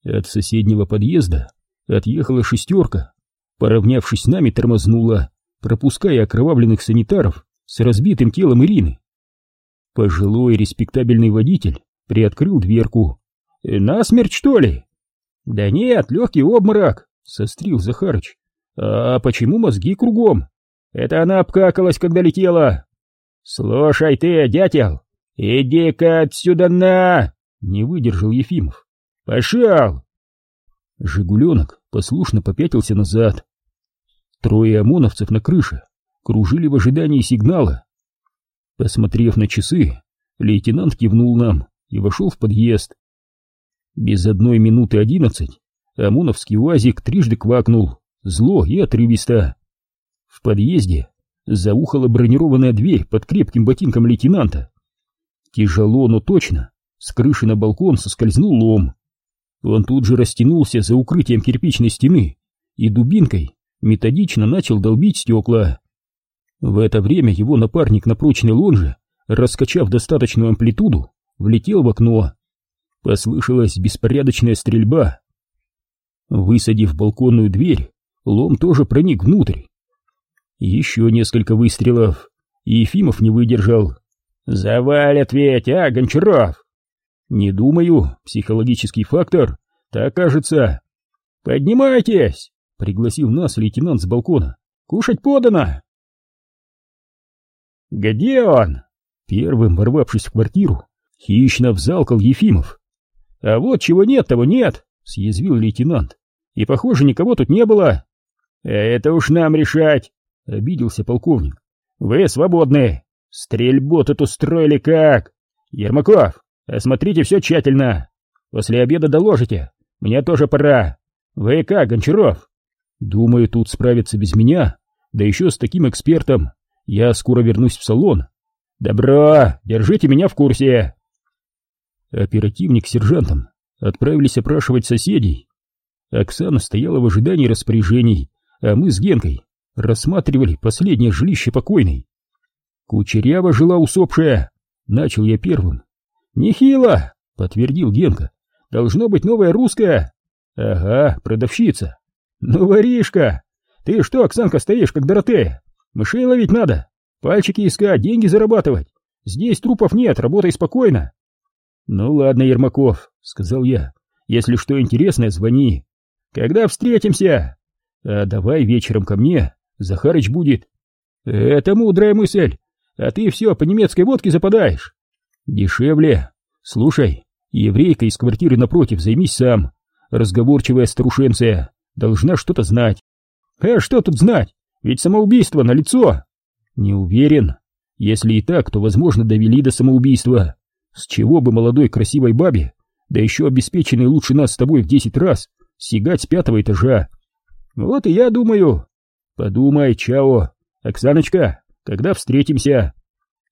От соседнего подъезда отъехала шестерка, поравнявшись с нами, тормознула, пропуская окровавленных санитаров с разбитым телом Ирины. Пожилой респектабельный водитель приоткрыл дверку.
«Насмерть, что ли?» «Да нет, легкий обморок», — сострил Захарыч. «А почему мозги кругом? Это она обкакалась, когда летела». «Слушай ты, дятел, иди-ка отсюда на!» — не выдержал Ефимов. «Пошел!»
Жигуленок послушно попятился назад. Трое ОМОНовцев на крыше кружили в ожидании сигнала. Посмотрев на часы, лейтенант кивнул нам и вошел в подъезд. Без одной минуты одиннадцать ОМОНовский УАЗик трижды квакнул, зло и отрывисто. В подъезде заухала бронированная дверь под крепким ботинком лейтенанта. Тяжело, но точно, с крыши на балкон соскользнул лом. Он тут же растянулся за укрытием кирпичной стены и дубинкой методично начал долбить стекла. В это время его напарник на прочной лонже, раскачав достаточную амплитуду, влетел в окно. Послышалась беспорядочная стрельба. Высадив балконную дверь, лом тоже проник внутрь. Еще несколько выстрелов, и Ефимов не выдержал.
«Завалят ведь, а, Гончаров!»
«Не думаю, психологический фактор, так кажется».
«Поднимайтесь!»
— пригласил нас лейтенант с балкона.
«Кушать подано!» «Где он?»
Первым ворвавшись в квартиру, хищно взалкал Ефимов.
«А вот чего нет, того нет!» — съязвил лейтенант. «И, похоже, никого тут не было!» «Это уж нам решать!» — обиделся полковник. «Вы свободны! Стрельбу тут устроили как! Ермаков, осмотрите все тщательно! После обеда доложите! Мне тоже пора! Вы как, Гончаров?»
«Думаю, тут справиться без меня, да еще с таким экспертом!» Я скоро вернусь в салон.
Добро, держите меня в курсе.
Оперативник с сержантом отправились опрашивать соседей. Оксана стояла в ожидании распоряжений, а мы с Генкой рассматривали последнее жилище покойной. Кучерява жила усопшая, начал я первым.
Нехило, подтвердил Генка. Должно быть новая русская. Ага, продавщица. Ну, воришка, ты что, Оксанка, стоишь как Доротея? Мышей ловить надо, пальчики искать, деньги зарабатывать. Здесь трупов нет, работай спокойно.
Ну ладно, Ермаков, сказал я. Если что интересное, звони.
Когда встретимся?
А давай вечером ко мне, Захарыч будет.
Это мудрая мысль. А ты все по немецкой водке западаешь.
Дешевле. Слушай, еврейка из квартиры напротив, займись сам. Разговорчивая старушенция, должна что-то знать.
А что тут знать? Ведь самоубийство на лицо.
Не уверен. Если и так, то, возможно, довели до самоубийства. С чего бы молодой красивой бабе, да еще обеспеченной лучше нас с тобой в десять раз, сигать с пятого этажа?
Вот и я думаю.
Подумай, чао. Оксаночка, когда встретимся?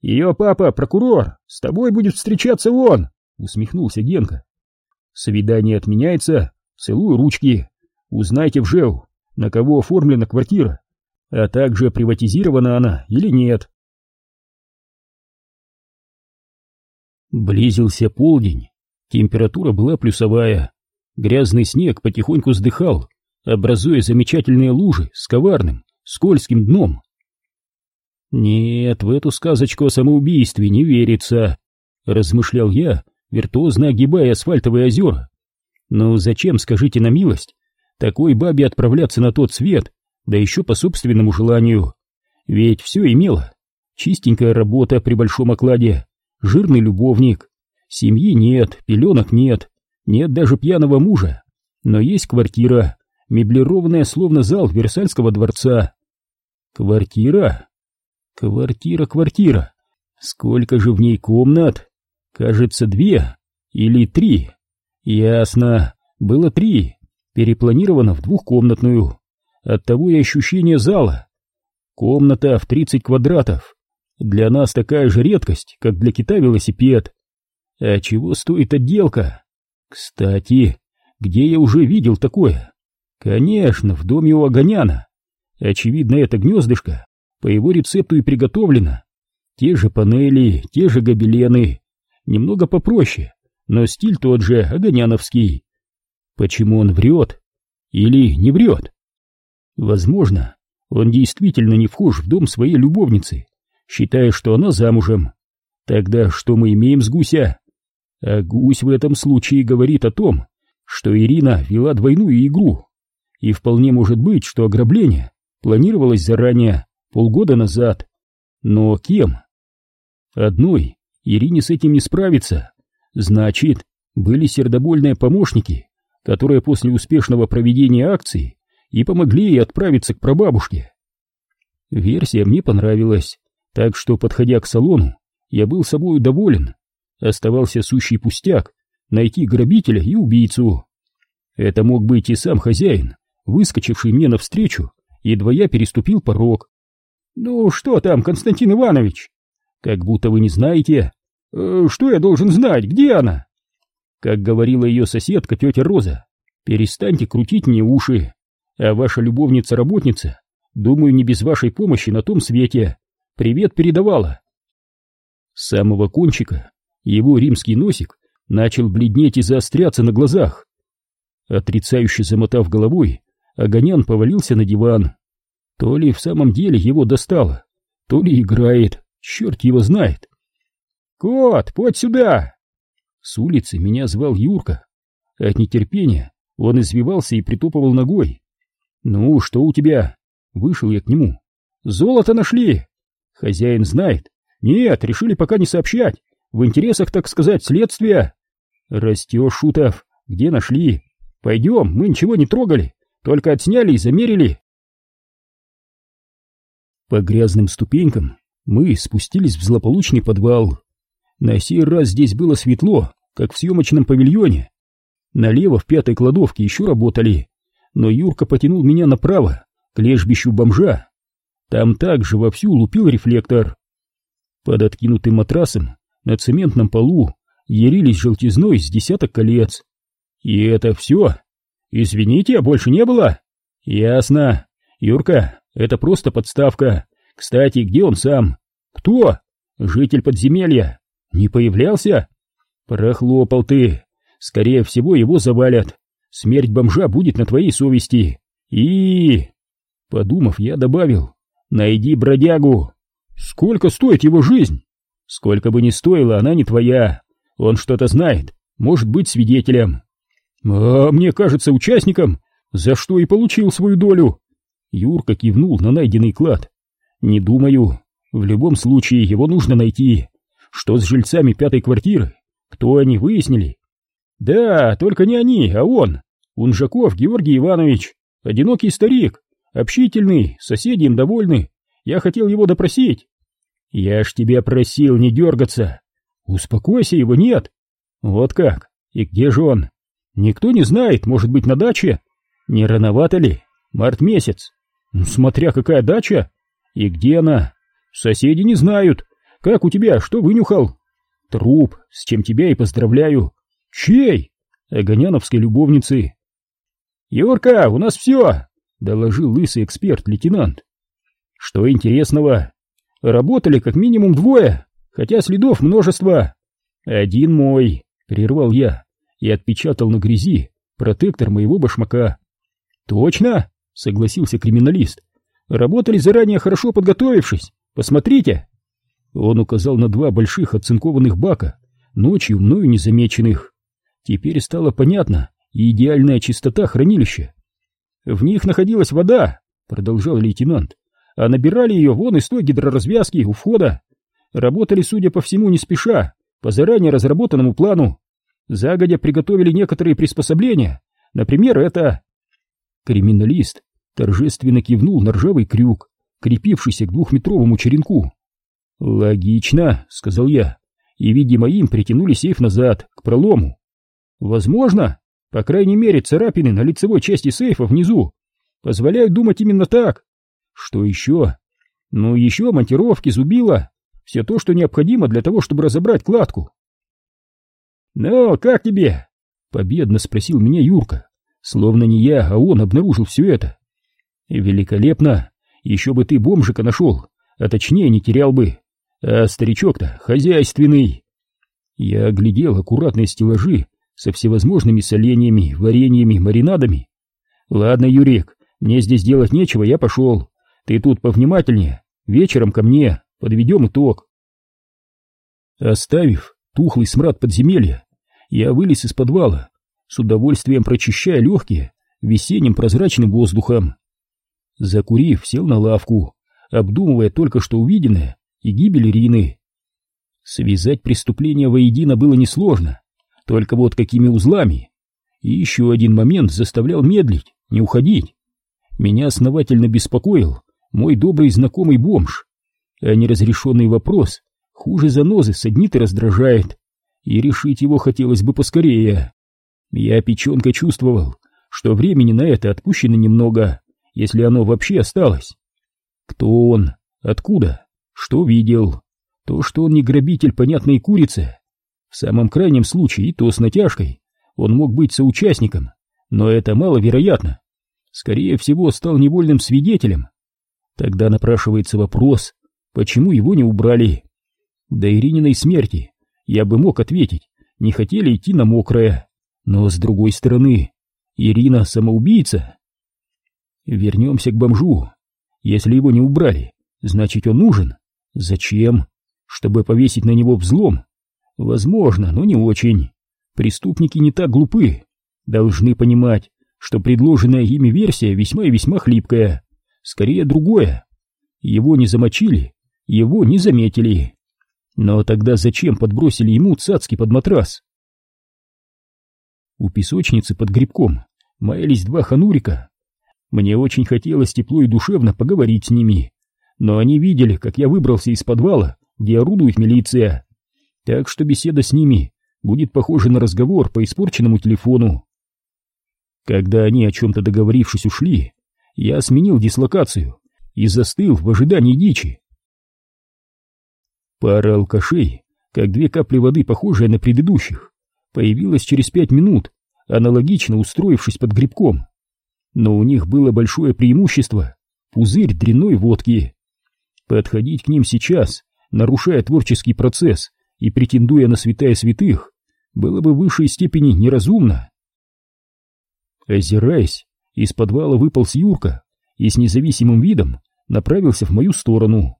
Ее папа, прокурор, с тобой будет встречаться он, усмехнулся Генка.
Свидание отменяется, целую ручки. Узнайте в ЖЭУ, на кого оформлена квартира а также приватизирована она или нет. Близился полдень, температура была плюсовая, грязный снег потихоньку сдыхал, образуя замечательные лужи с коварным, скользким дном. «Нет, в эту сказочку о самоубийстве не верится», — размышлял я, виртуозно огибая асфальтовые озера. «Ну зачем, скажите на милость, такой бабе отправляться на тот свет, да еще по собственному желанию. Ведь все имело. Чистенькая работа при большом окладе, жирный любовник, семьи нет, пеленок нет, нет даже пьяного мужа, но есть квартира, меблированная словно зал Версальского дворца. Квартира? Квартира, квартира. Сколько же в ней комнат? Кажется, две или три. Ясно, было три, перепланировано в двухкомнатную. Оттого и ощущение зала. Комната в 30 квадратов. Для нас такая же редкость, как для кита велосипед. А чего стоит отделка? Кстати, где я уже видел такое? Конечно, в доме у Огоняна. Очевидно, это гнездышко по его рецепту и приготовлено. Те же панели, те же гобелены. Немного попроще, но стиль тот же, Огоняновский. Почему он врет? Или не врет? Возможно, он действительно не вхож в дом своей любовницы, считая, что она замужем. Тогда что мы имеем с гуся? А гусь в этом случае говорит о том, что Ирина вела двойную игру. И вполне может быть, что ограбление планировалось заранее, полгода назад. Но кем? Одной Ирине с этим не справиться. Значит, были сердобольные помощники, которые после успешного проведения акции и помогли ей отправиться к прабабушке. Версия мне понравилась, так что, подходя к салону, я был собою доволен. Оставался сущий пустяк — найти грабителя и убийцу. Это мог быть и сам хозяин, выскочивший мне навстречу, едва я переступил порог. «Ну что там, Константин Иванович?» «Как будто вы не знаете». «Э, «Что я должен знать? Где она?» Как говорила ее соседка, тетя Роза, перестаньте крутить мне уши. А ваша любовница-работница, думаю, не без вашей помощи на том свете. Привет передавала. С самого кончика его римский носик начал бледнеть и заостряться на глазах. Отрицающе замотав головой, Огонян повалился на диван. То ли в самом деле его достало, то ли играет, черт его знает. «Кот, подь сюда!» С улицы меня звал Юрка. От нетерпения он извивался и притопывал ногой. «Ну, что у тебя?» Вышел я к нему. «Золото нашли!» «Хозяин знает». «Нет, решили пока не сообщать. В интересах, так сказать, следствия». «Растешь, Шутов. Где нашли?» «Пойдем, мы ничего не трогали, только отсняли и замерили». По грязным ступенькам мы спустились в злополучный подвал. На сей раз здесь было светло, как в съемочном павильоне. Налево в пятой кладовке еще работали, но Юрка потянул меня направо, к лежбищу бомжа. Там также вовсю лупил рефлектор. Под откинутым матрасом на цементном полу ярились желтизной с десяток колец. И это все? Извините, а больше не было? Ясно. Юрка, это просто подставка. Кстати, где он сам? Кто? Житель подземелья. Не появлялся? Прохлопал ты. Скорее всего, его завалят. Смерть бомжа будет на твоей совести. И... Подумав, я добавил. Найди бродягу. Сколько стоит его жизнь? Сколько бы ни стоила, она не твоя. Он что-то знает, может быть свидетелем. А мне кажется участником, за что и получил свою долю. Юрка кивнул на найденный клад. «Не думаю. В любом случае его нужно найти. Что с жильцами пятой квартиры? Кто они, выяснили?» «Да, только не они, а он. Унжаков Георгий Иванович. Одинокий старик. Общительный, соседи им довольны. Я хотел его допросить». «Я ж тебя просил не дергаться. Успокойся, его нет». «Вот как? И где же он?» «Никто не знает, может быть, на даче?» «Не рановато ли? Март месяц. Ну, смотря какая дача. И где она? Соседи не знают. Как у тебя, что вынюхал? Труп, с чем тебя и поздравляю. Чей? Огоняновской любовницы. Юрка, у нас все, доложил лысый эксперт-лейтенант. Что интересного? Работали как минимум двое, хотя следов множество. Один мой, прервал я и отпечатал на грязи протектор моего башмака. Точно, согласился криминалист. Работали заранее хорошо подготовившись. Посмотрите. Он указал на два больших оцинкованных бака, ночью мною незамеченных. Теперь стало понятно и идеальная чистота хранилища. В них находилась вода, продолжал лейтенант, а набирали ее вон из той гидроразвязки у входа. Работали, судя по всему, не спеша, по заранее разработанному плану. Загодя приготовили некоторые приспособления, например, это... Криминалист торжественно кивнул на ржавый крюк, крепившийся к двухметровому черенку. «Логично», — сказал я, и, видимо, им притянули сейф назад, к пролому. «Возможно, по крайней мере, царапины на лицевой части сейфа внизу позволяют думать именно так. Что еще? Ну, еще монтировки зубила,
все то, что необходимо для того, чтобы разобрать кладку. «Ну, как тебе?» — победно спросил меня Юрка, словно не я, а он обнаружил все это. «Великолепно! Еще бы ты бомжика нашел, а точнее не терял бы. А старичок-то хозяйственный!» Я оглядел аккуратные стеллажи со всевозможными соленьями, вареньями, маринадами. «Ладно, Юрик, мне здесь делать нечего, я пошел. Ты тут повнимательнее, вечером ко мне, подведем итог». Оставив тухлый смрад подземелья, я вылез из подвала, с удовольствием прочищая легкие весенним прозрачным воздухом. Закурив, сел на лавку, обдумывая только что увиденное и гибель Ирины. Связать преступление воедино было несложно, только вот какими узлами. И еще один момент заставлял медлить, не уходить. Меня основательно беспокоил мой добрый знакомый бомж, а неразрешенный вопрос хуже занозы саднит и раздражает, и решить его хотелось бы поскорее. Я печенкой чувствовал, что времени на это отпущено немного, если оно вообще осталось. Кто он? Откуда? Что видел? То, что он не грабитель понятной курицы. В самом крайнем случае, и то с натяжкой, он мог быть соучастником, но это маловероятно. Скорее всего, стал невольным свидетелем. Тогда напрашивается вопрос, почему его не убрали? До Ирининой смерти я бы мог ответить, не хотели идти на мокрое. Но с другой стороны, Ирина самоубийца. Вернемся к бомжу. Если его не убрали, значит он нужен. Зачем? Чтобы повесить на него взлом? Возможно, но не очень. Преступники не так глупы. Должны понимать, что предложенная ими версия весьма и весьма хлипкая. Скорее другое. Его не замочили, его не заметили. Но тогда зачем подбросили ему цацки под матрас? У песочницы под грибком маялись два ханурика. Мне очень хотелось тепло и душевно поговорить с ними, но они видели, как я выбрался из подвала, где орудует милиция. Так что беседа с ними будет похожа на разговор по испорченному телефону. Когда они, о чем-то договорившись, ушли, я сменил дислокацию и застыл в ожидании дичи. Пара алкашей, как две капли воды, похожие на предыдущих, появилась через пять минут, аналогично устроившись под грибком. Но у них было большое преимущество — пузырь дрянной водки. Подходить к ним сейчас, нарушая творческий процесс и претендуя на святая святых, было бы в высшей степени неразумно. Озираясь, из подвала выполз Юрка и с независимым видом направился в мою сторону.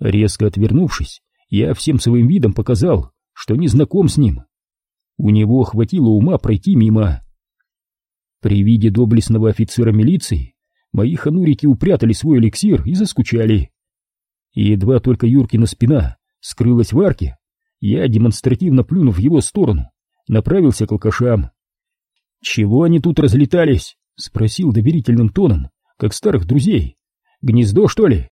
Резко отвернувшись, я всем своим видом показал, что не знаком с ним. У него хватило ума пройти мимо. При виде доблестного офицера милиции мои ханурики упрятали свой эликсир и заскучали. И едва только Юркина спина скрылась в арке, я, демонстративно плюнув в его сторону, направился к алкашам. «Чего они тут разлетались?» — спросил доверительным тоном, как старых друзей. «Гнездо, что ли?»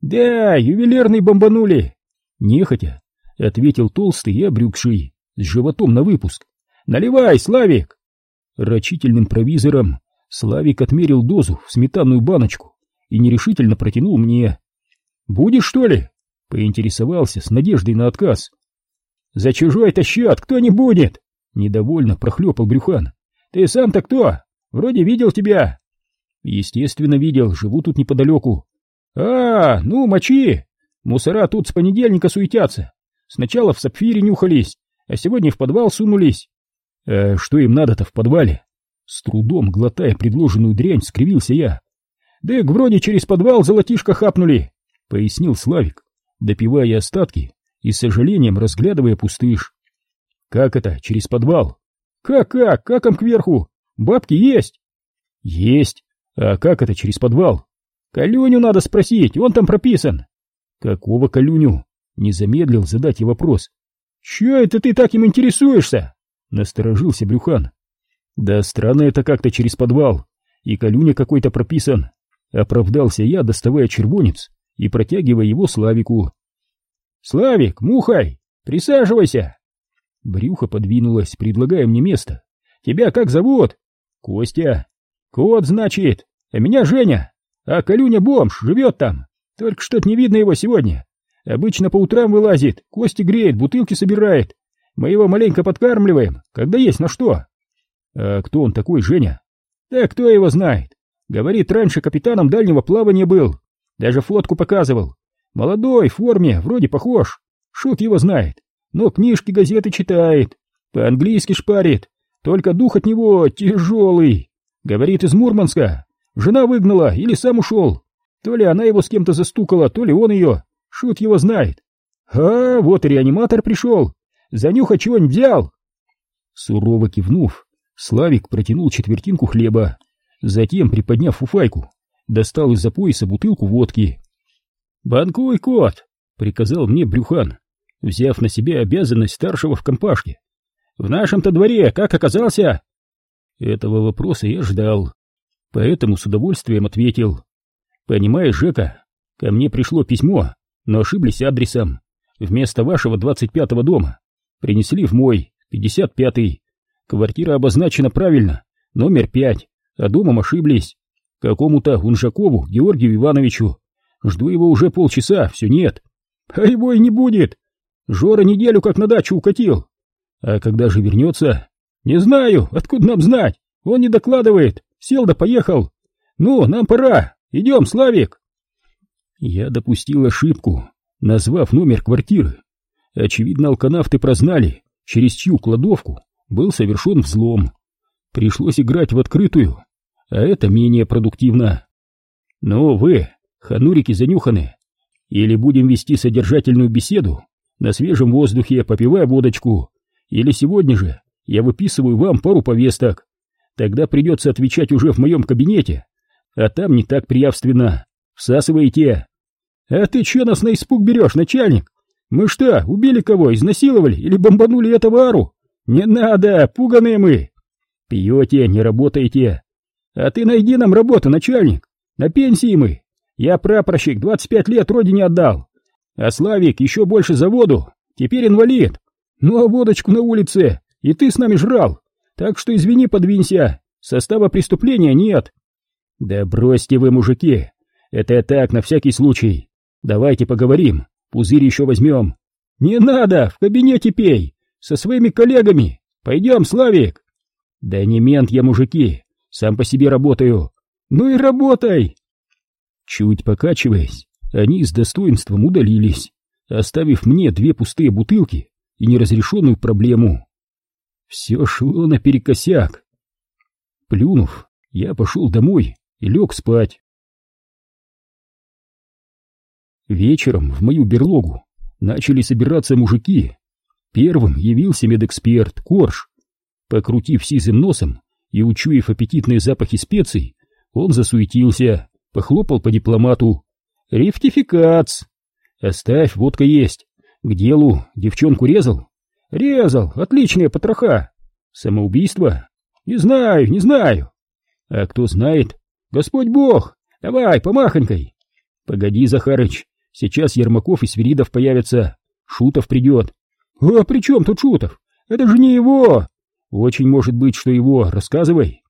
«Да, ювелирный бомбанули!» Нехотя, ответил толстый и обрюкший, с животом на выпуск. «Наливай, Славик!» Рачительным провизором Славик отмерил дозу в сметанную баночку и нерешительно протянул мне. «Будешь, что ли?» — поинтересовался с надеждой на отказ. «За чужой-то счет кто не будет!» — недовольно прохлепал Брюхан. «Ты сам-то кто? Вроде видел тебя!» «Естественно, видел, живу тут неподалеку. «А, ну, мочи! Мусора тут с понедельника суетятся. Сначала в сапфире нюхались, а сегодня в подвал сунулись. А что им надо-то в подвале?» С трудом, глотая предложенную дрянь, скривился я. «Дык вроде через подвал золотишко хапнули», — пояснил Славик, допивая остатки и с сожалением разглядывая пустыш. «Как это, через подвал?» «Как-как, каком кверху? Бабки есть?» «Есть. А как это через подвал?» Калюню надо спросить, он там прописан. Какого Калюню? Не замедлил задать ей вопрос. Че это ты так им интересуешься? Насторожился Брюхан. Да странно это как-то через подвал. И Калюня какой-то прописан. Оправдался я, доставая червонец и протягивая его Славику. Славик, мухай, присаживайся. Брюхо подвинулось, предлагая мне место. Тебя как зовут? Костя. Кот, значит. А меня Женя. А Калюня бомж, живет там. Только что-то не видно его сегодня. Обычно по утрам вылазит, кости греет, бутылки собирает. Мы его маленько подкармливаем, когда есть на что. А кто он такой, Женя? Да кто его знает. Говорит, раньше капитаном дальнего плавания был. Даже фотку показывал. Молодой, в форме, вроде похож. Шут его знает. Но книжки, газеты читает. По-английски шпарит. Только дух от него тяжелый. Говорит, из Мурманска. Жена выгнала или сам ушел. То ли она его с кем-то застукала, то ли он ее. Шут его знает. А, вот и реаниматор пришел. Занюха чего-нибудь взял. Сурово кивнув, Славик протянул четвертинку хлеба. Затем, приподняв фуфайку, достал из-за пояса бутылку водки. «Банкуй, кот!» — приказал мне Брюхан, взяв на себя обязанность старшего в компашке. «В нашем-то дворе как оказался?» Этого вопроса я ждал, поэтому с удовольствием ответил. «Понимаешь, Жека, ко мне пришло письмо, но ошиблись адресом. Вместо вашего двадцать пятого дома принесли в мой, пятьдесят пятый. Квартира обозначена правильно, номер пять, а домом ошиблись. Какому-то Унжакову Георгию Ивановичу. Жду его уже полчаса, все нет. А его и не будет. Жора неделю как на дачу укатил. А когда же вернется? Не знаю, откуда нам знать. Он не докладывает. Сел да поехал. Ну, нам пора. Идем, Славик. Я допустил ошибку, назвав номер квартиры. Очевидно, алканавты прознали, через чью кладовку был совершен взлом. Пришлось играть в открытую, а это менее продуктивно. Но вы, ханурики занюханы, или будем вести содержательную беседу на свежем воздухе, попивая водочку, или сегодня же я выписываю вам пару повесток. Тогда придется отвечать уже в моем кабинете, а там не так приявственно. Всасываете. А ты че нас на испуг берешь, начальник? Мы что, убили кого, изнасиловали или бомбанули этого ару? Не надо, пуганые мы. Пьете, не работаете. А ты найди нам работу, начальник. На пенсии мы. Я прапорщик, 25 лет родине отдал. А Славик еще больше заводу, теперь инвалид. Ну а водочку на улице и ты с нами жрал. Так что извини, подвинься. Состава преступления нет. Да бросьте вы, мужики. Это так, на всякий случай. Давайте поговорим. Пузырь еще возьмем. Не надо, в кабинете пей. Со своими коллегами. Пойдем, Славик. Да не мент я, мужики. Сам по себе работаю. Ну и работай. Чуть покачиваясь, они с достоинством удалились, оставив мне две пустые бутылки и неразрешенную проблему. Все шло наперекосяк. Плюнув, я пошел домой и лег спать. Вечером в мою берлогу начали собираться мужики. Первым явился медэксперт Корж. Покрутив сизым носом и учуяв аппетитные запахи специй, он засуетился, похлопал по дипломату. «Рефтификац! Оставь, водка есть. К делу, девчонку резал?» «Резал, отличные потроха. Самоубийство? Не знаю, не знаю. А кто знает? Господь Бог! Давай, помахонькой!» «Погоди, Захарыч, сейчас Ермаков и Свиридов появятся. Шутов придет». «А при чем тут Шутов? Это же не его!» «Очень может быть, что его. Рассказывай».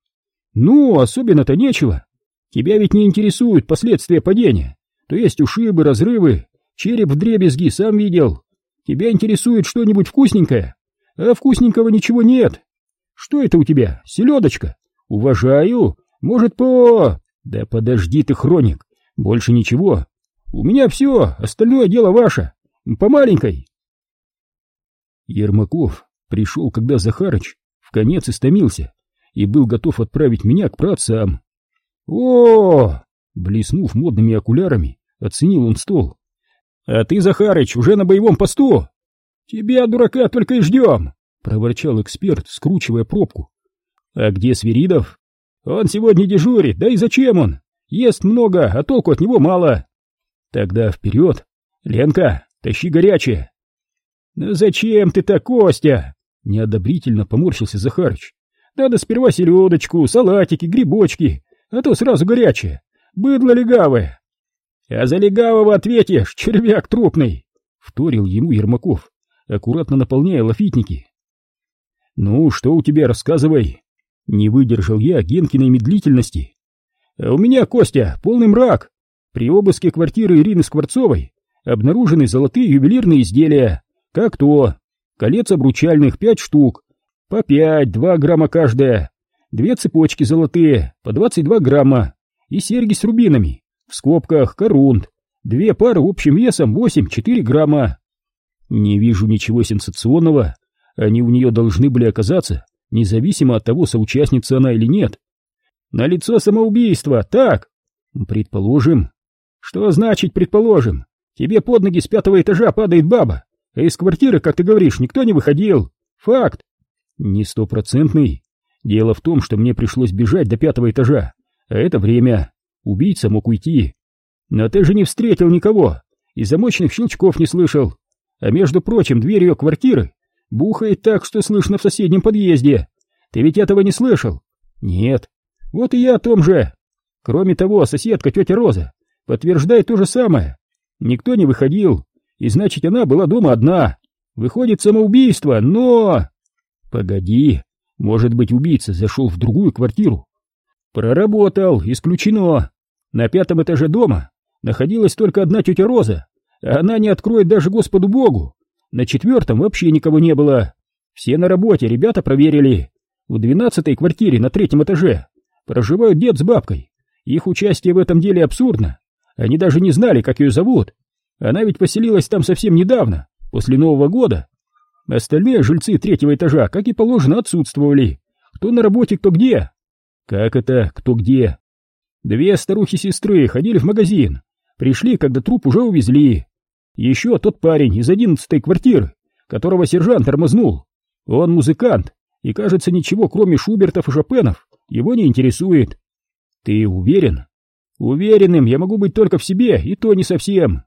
«Ну, особенно-то нечего. Тебя ведь не интересуют последствия падения. То есть ушибы, разрывы, череп в дребезги, сам видел. Тебя интересует что-нибудь вкусненькое? А вкусненького ничего нет. Что это у тебя, селедочка? Уважаю. Может, по... Да подожди ты, хроник. Больше ничего. У меня все, остальное дело ваше. По маленькой. Ермаков пришел, когда Захарыч в конец истомился и был готов отправить меня к праотцам. О! Блеснув модными окулярами, оценил он стол. «А ты, Захарыч, уже на боевом посту?» «Тебя, дурака, только и ждем!» — проворчал эксперт, скручивая пробку. «А где Свиридов?» «Он сегодня дежурит, да и зачем он? Ест много, а толку от него мало». «Тогда вперед! Ленка, тащи горячее!» «Ну зачем ты так, Костя?» — неодобрительно поморщился Захарыч. «Надо сперва селедочку, салатики, грибочки, а то сразу горячее. Быдло легавое. «А за легавого ответишь, червяк трупный!» — вторил ему Ермаков, аккуратно наполняя лафитники. «Ну, что у тебя, рассказывай!» Не выдержал я Генкиной медлительности. «А у меня, Костя, полный мрак. При обыске квартиры Ирины Скворцовой обнаружены золотые ювелирные изделия, как то колец обручальных пять штук, по пять, два грамма каждая, две цепочки золотые, по двадцать два грамма, и серьги с рубинами, в скобках корунд, две пары общим весом восемь-четыре грамма. Не вижу ничего сенсационного, они у нее должны были оказаться, независимо от того, соучастница она или нет. На лицо самоубийство, так? Предположим. Что значит предположим? Тебе под ноги с пятого этажа падает баба, а из квартиры, как ты говоришь, никто не выходил. Факт. Не стопроцентный. Дело в том, что мне пришлось бежать до пятого этажа, а это время. Убийца мог уйти. Но ты же не встретил никого, и замочных щелчков не слышал. А между прочим, дверь ее квартиры бухает так, что слышно в соседнем подъезде. Ты ведь этого не слышал? Нет. Вот и я о том же. Кроме того, соседка тетя Роза подтверждает то же самое. Никто не выходил, и значит, она была дома одна. Выходит самоубийство, но... Погоди, может быть, убийца зашел в другую квартиру. Проработал, исключено. На пятом этаже дома находилась только одна тетя Роза, она не откроет даже Господу Богу. На четвертом вообще никого не было. Все на работе, ребята проверили. В двенадцатой квартире на третьем этаже проживают дед с бабкой. Их участие в этом деле абсурдно. Они даже не знали, как ее зовут. Она ведь поселилась там совсем недавно, после Нового года. Остальные жильцы третьего этажа, как и положено, отсутствовали. Кто на работе, кто где. Как это, кто где? Две старухи-сестры ходили в магазин. Пришли, когда труп уже увезли. Еще тот парень из одиннадцатой квартиры, которого сержант тормознул. Он музыкант, и, кажется, ничего, кроме Шубертов и Шопенов, его не интересует. Ты уверен? Уверенным я могу быть только в себе, и то не совсем.